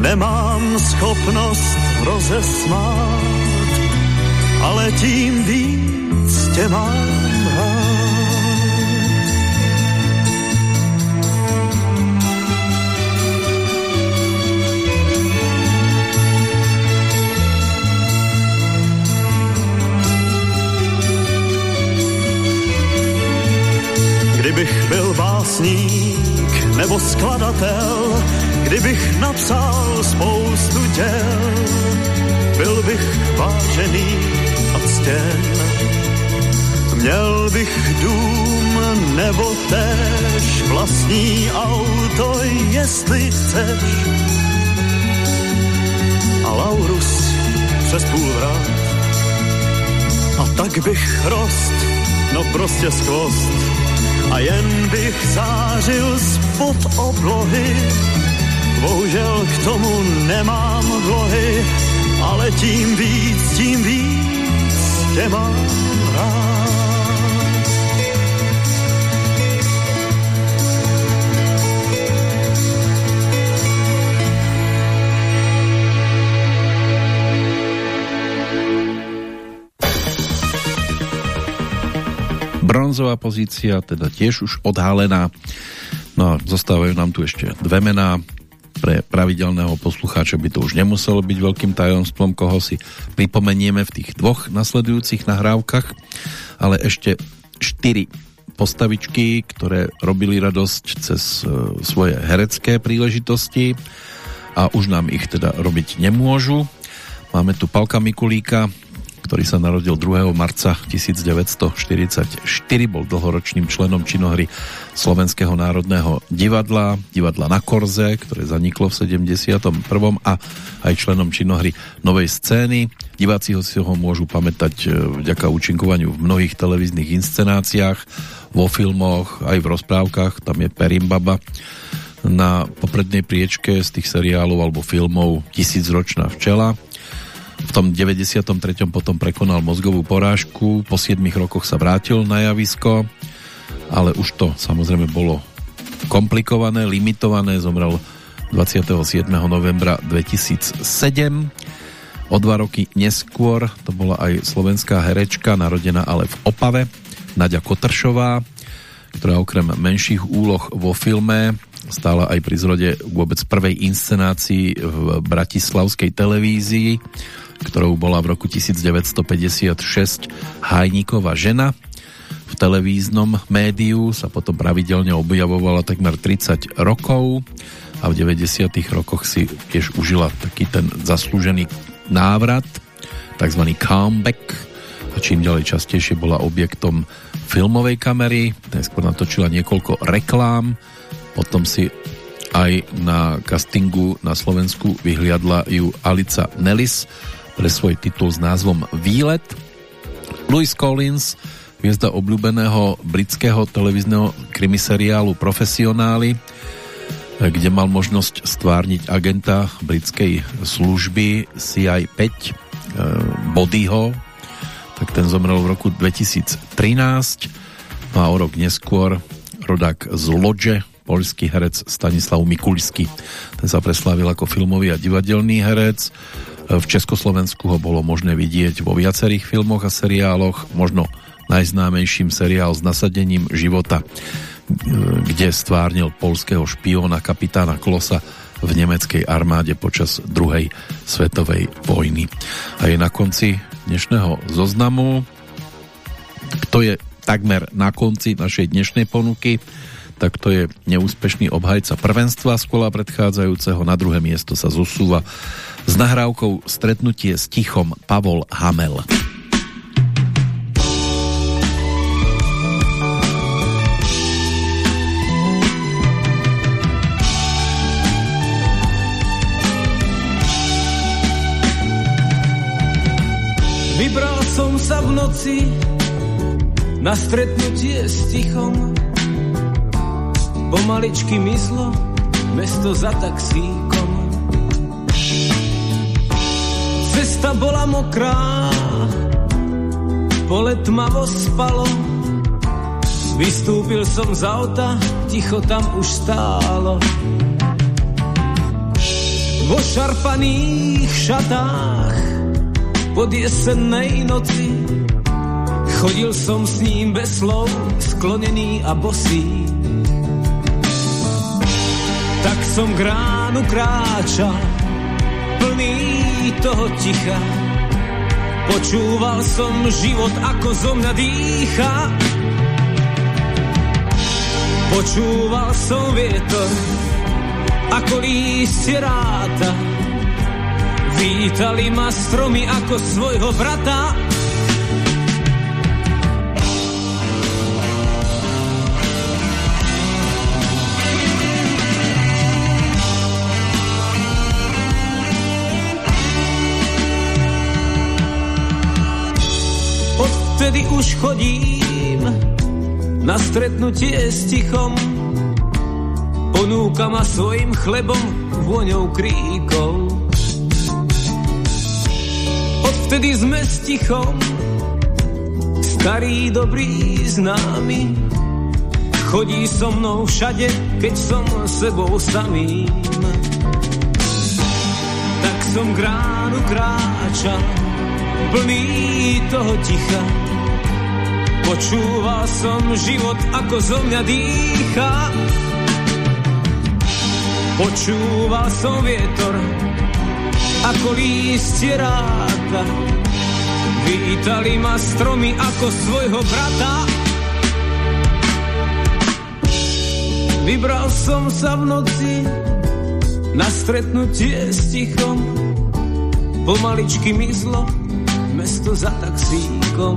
nemám schopnost rozesmát, ale tím víc tě mám básník nebo skladatel, kdybych napsal spoustu děl, byl bych vážený a ctěn. Měl bych dům nebo též vlastní auto, jestli chceš. A Laurus přes půl vrát. A tak bych rost, no prostě skvost a jen bych zářil spod oblohy. Bohužel k tomu nemám vlohy, ale tím víc, tím víc tě mám bronzová pozícia, teda tiež už odhalená. No a zostávajú nám tu ešte dve mená. Pre pravidelného poslucháča by to už nemuselo byť veľkým tajomstvom, koho si pripomenieme v tých dvoch nasledujúcich nahrávkach, ale ešte štyri postavičky, ktoré robili radosť cez e, svoje herecké príležitosti a už nám ich teda robiť nemôžu. Máme tu Palka Mikulíka, ktorý sa narodil 2. marca 1944, bol dlhoročným členom činohry Slovenského národného divadla, divadla na Korze, ktoré zaniklo v 71. a aj členom činohry Novej scény. Diváci ho si ho môžu pamätať e, vďaka účinkovaniu v mnohých televíznych inscenáciách, vo filmoch, aj v rozprávkach, tam je Perimbaba na poprednej priečke z tých seriálov alebo filmov Tisícročná včela v tom 93. potom prekonal mozgovú porážku, po 7 rokoch sa vrátil na javisko, ale už to samozrejme bolo komplikované, limitované, zomrel 27. novembra 2007. O dva roky neskôr to bola aj slovenská herečka, narodená ale v Opave, Nadia Kotršová, ktorá okrem menších úloh vo filme stála aj pri zrode vôbec prvej inscenácii v bratislavskej televízii ktorou bola v roku 1956 Hajníková žena. V televíznom médiu sa potom pravidelne objavovala takmer 30 rokov a v 90 rokoch si tiež užila taký ten zaslúžený návrat, takzvaný comeback a čím ďalej častejšie bola objektom filmovej kamery, najskôr natočila niekoľko reklám, potom si aj na castingu na Slovensku vyhliadla ju Alica Nellis, pre svoj titul s názvom Výlet. Louis Collins, hviezda obľúbeného britského televízneho krimiseriálu Profesionáli, kde mal možnosť stvárniť agenta britskej služby CI5 eh, Bodyho, tak ten zomrel v roku 2013 no a o rok neskôr rodák z Lodže, poľský herec Stanislav Mikulsky. Ten sa preslávil ako filmový a divadelný herec v Československu ho bolo možné vidieť vo viacerých filmoch a seriáloch, možno najznámejším seriál s nasadením života, kde stvárnil polského špióna kapitána Klosa v nemeckej armáde počas druhej svetovej vojny. A je na konci dnešného zoznamu, kto je takmer na konci našej dnešnej ponuky, tak to je neúspešný obhajca prvenstva z kola predchádzajúceho. Na druhé miesto sa zosúva s nahrávkou Stretnutie s tichom Pavol Hamel. Vybral som sa v noci na stretnutie s tichom. Pomaličky myslo mesto za taxíkom Cesta bola mokrá, pole tmavo spalo. Vystúpil som z auta, ticho tam už stálo. Vo šarpaných šatách pod jesennej noci chodil som s ním bez slov, sklonený a bosý. Tak som k ránu kráčal, plný toho ticha. Počúval som život, ako zo mňa dýcha. Počúval som vietor, ako lístie ráta. Vítali ma stromy ako svojho brata. Odvtedy už chodím na stretnutie s tichom. Ponúka ma svojim chlebom, vôňou kríkov. Odvtedy sme s tichom, starý dobrý známy. Chodí so mnou všade, keď som sebou samým. Tak som k ránu kráčal, plný toho ticha. Počúval som život, ako zo mňa dýcha. Počúval som vietor, ako lístie ráta. Vítali ma stromy ako svojho brata. Vybral som sa v noci na stretnutie s tichom. Pomaličky mizlo mesto za taxíkom.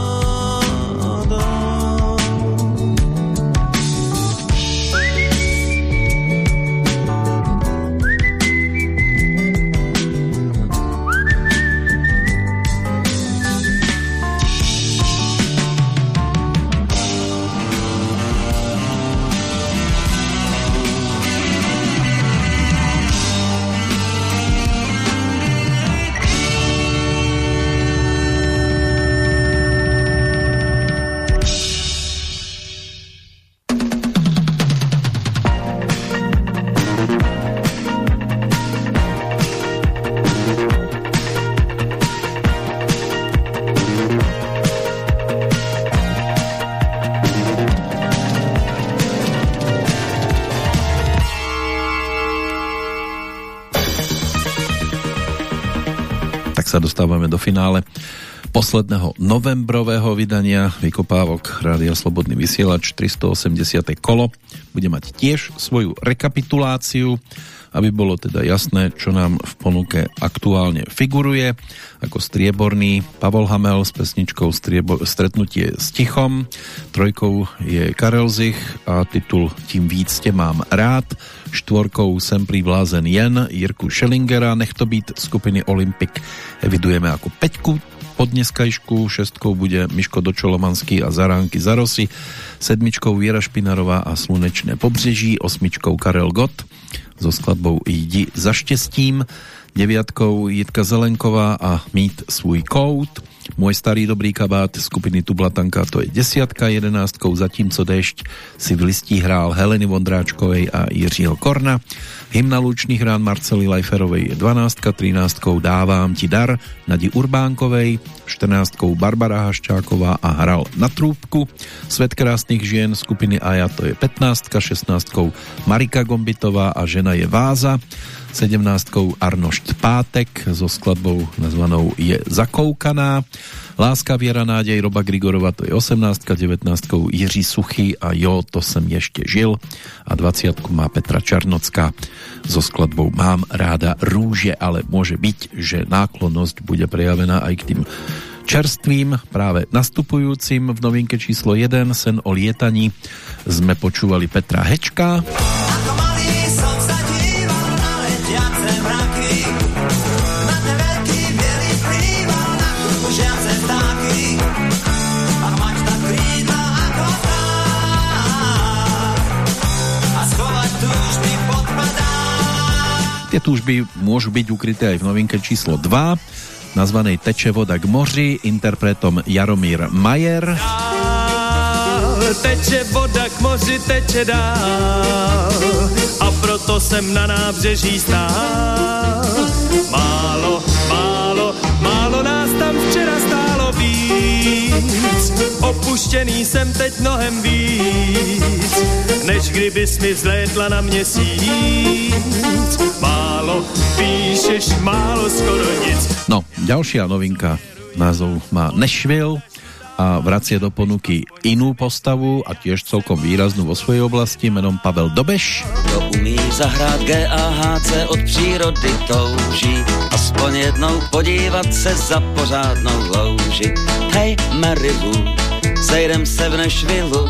Dostávame do finále posledného novembrového vydania Vykopávok Rádia Slobodný vysielač 380. kolo. Bude mať tiež svoju rekapituláciu, aby bolo teda jasné, čo nám v ponuke aktuálne figuruje. Ako strieborný Pavol Hamel s pesničkou Striebo- Stretnutie s tichom. Trojkou je Karel Zich a titul Tím víc tě mám rád. Štvorkou Sem privlázen jen Jirku Schellingera. Nech to být skupiny Olympic evidujeme ako peťku po dneskajšku, šestkou bude Miško Dočolomanský a Zaránky Zarosy, sedmičkou Viera Špinarová a Slunečné pobřeží, osmičkou Karel Gott. So skladbou Jdi za štěstím, deviatkou Jitka Zelenková a Mít svůj kout, Môj starý dobrý kabát skupiny Tublatanka to je desiatka, jedenáctkou Zatímco dešť si v listí hrál Heleny Vondráčkovej a Jiřího Korna, hymna Lučných rán Marcely Lajferovej je dvanáctka, trináctkou Dávám ti dar Nadi Urbánkovej, 14 Barbara Haščáková a hral na trúbku, Svet krásnych žien skupiny Aja to je 15, 16 Marika Gombitová a žena je Váza, 17 Arnošt Pátek so skladbou nazvanou Je zakoukaná. Láska, Viera, Nádej, Roba Grigorova to je 18, 19 Jiří Suchý a Jo, to jsem ještě žil. A 20 má Petra Čarnocká so skladbou Mám ráda rúže, ale môže byť, že náklonnosť bude prejavená aj k tým čerstvým, práve nastupujúcim v novinke číslo 1 Sen o lietaní. Sme počúvali Petra Hečka. Tie túžby môžu byť ukryté aj v novinke číslo 2, nazvanej Teče voda k moři, interpretom Jaromír Majer. Teče voda k moři, teče dál a proto jsem na nábřeží stál. Málo, málo, málo nás tam včera stálo víc, opuštěný jsem teď mnohem víc, než kdybys mi vzlétla na měsíc. Málo, píšeš málo, skoro nic. No, ďalšia novinka, názov má Nashville a vracie do ponuky inú postavu a tiež celkom výraznú vo svojej oblasti menom Pavel Dobeš. Kdo umí zahrát G a HC od přírody touží, aspoň jednou podívat se za pořádnou louži. Hej, Marilu, sejdem se v Nešvilu,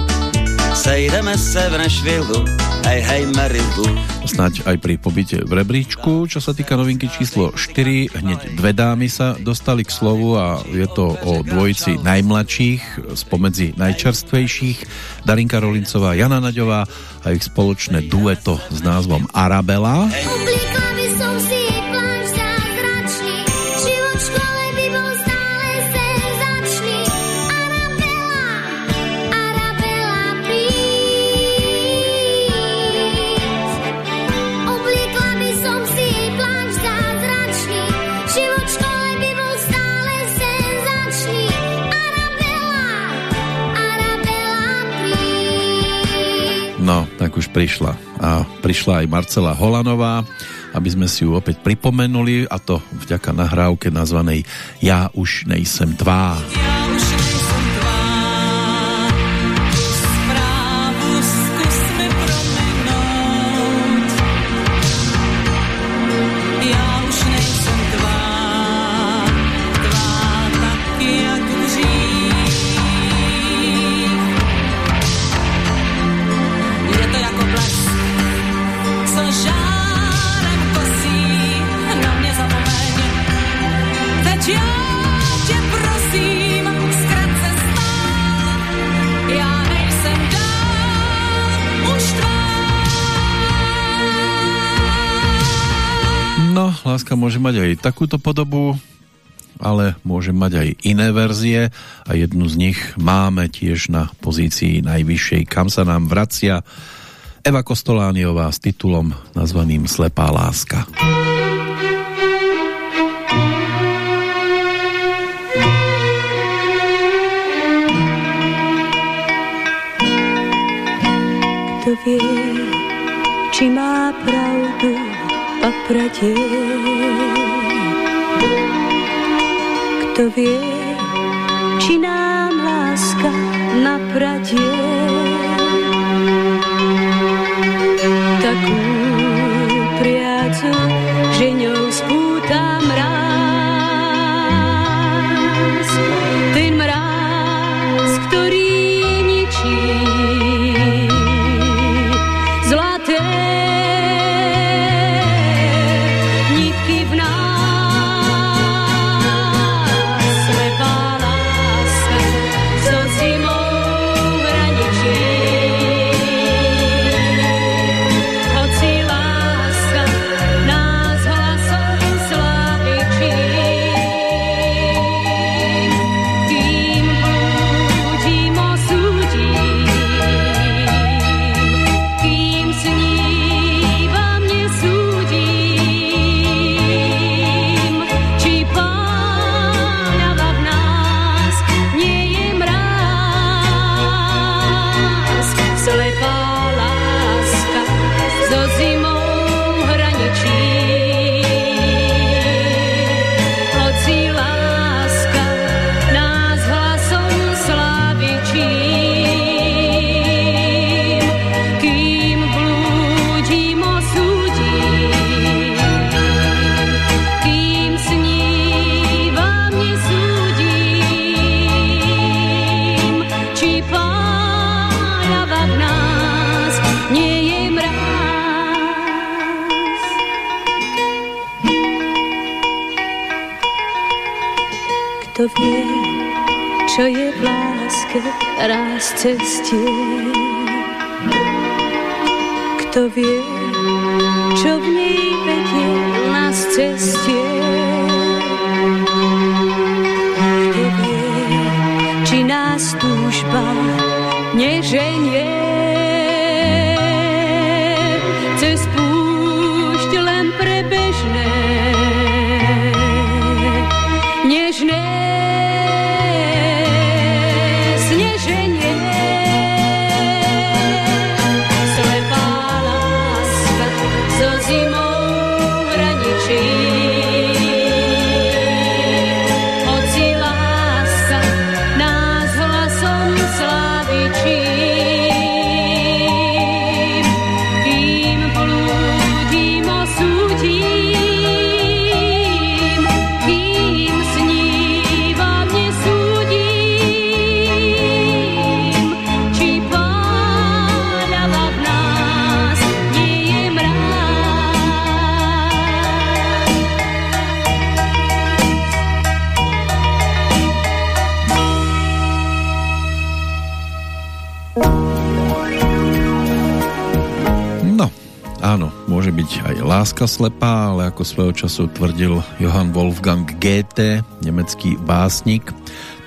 sejdeme se v Nešvilu, hej, hej, Marilu. Snáď aj pri pobyte v rebríčku. Čo sa týka novinky číslo 4, hneď dve dámy sa dostali k slovu a je to o dvojici najmladších spomedzi najčerstvejších. Darinka Rolincová, Jana Naďová a ich spoločné dueto s názvom Arabela. Obliekla tak už prišla. A prišla aj Marcela Holanová, aby sme si ju opäť pripomenuli a to vďaka nahrávke nazvanej Ja už nejsem tvá. Zprávu Láska môže mať aj takúto podobu, ale môže mať aj iné verzie a jednu z nich máme tiež na pozícii najvyššej, kam sa nám vracia Eva Kostolániová s titulom nazvaným Slepá láska. Kto vie, či má pravdu papradie. Kto vie, či nám láska napradie. Láska slepá, ale ako svojho času tvrdil Johann Wolfgang Goethe, nemecký básnik,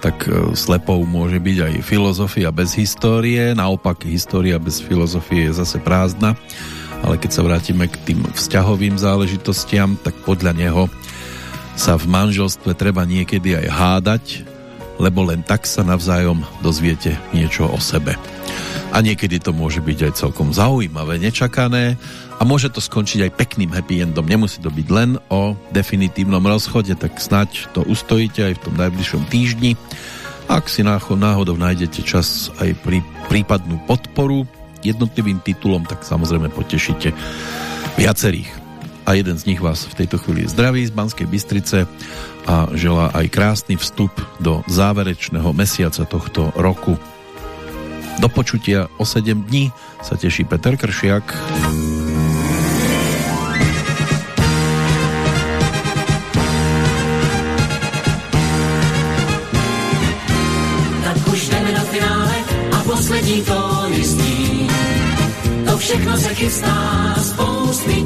tak e, slepou môže byť aj filozofia bez histórie, naopak história bez filozofie je zase prázdna, ale keď sa vrátime k tým vzťahovým záležitostiam, tak podľa neho sa v manželstve treba niekedy aj hádať, lebo len tak sa navzájom dozviete niečo o sebe. A niekedy to môže byť aj celkom zaujímavé, nečakané a môže to skončiť aj pekným happy endom. Nemusí to byť len o definitívnom rozchode, tak snať to ustojíte aj v tom najbližšom týždni. Ak si náho- náhodou nájdete čas aj pri prípadnú podporu jednotlivým titulom, tak samozrejme potešíte viacerých. A jeden z nich vás v tejto chvíli zdraví z Banskej Bystrice a želá aj krásny vstup do záverečného mesiaca tohto roku. Do počutia o 7 dní sa teší Peter Kršiak. Všechno se chystá spousty dní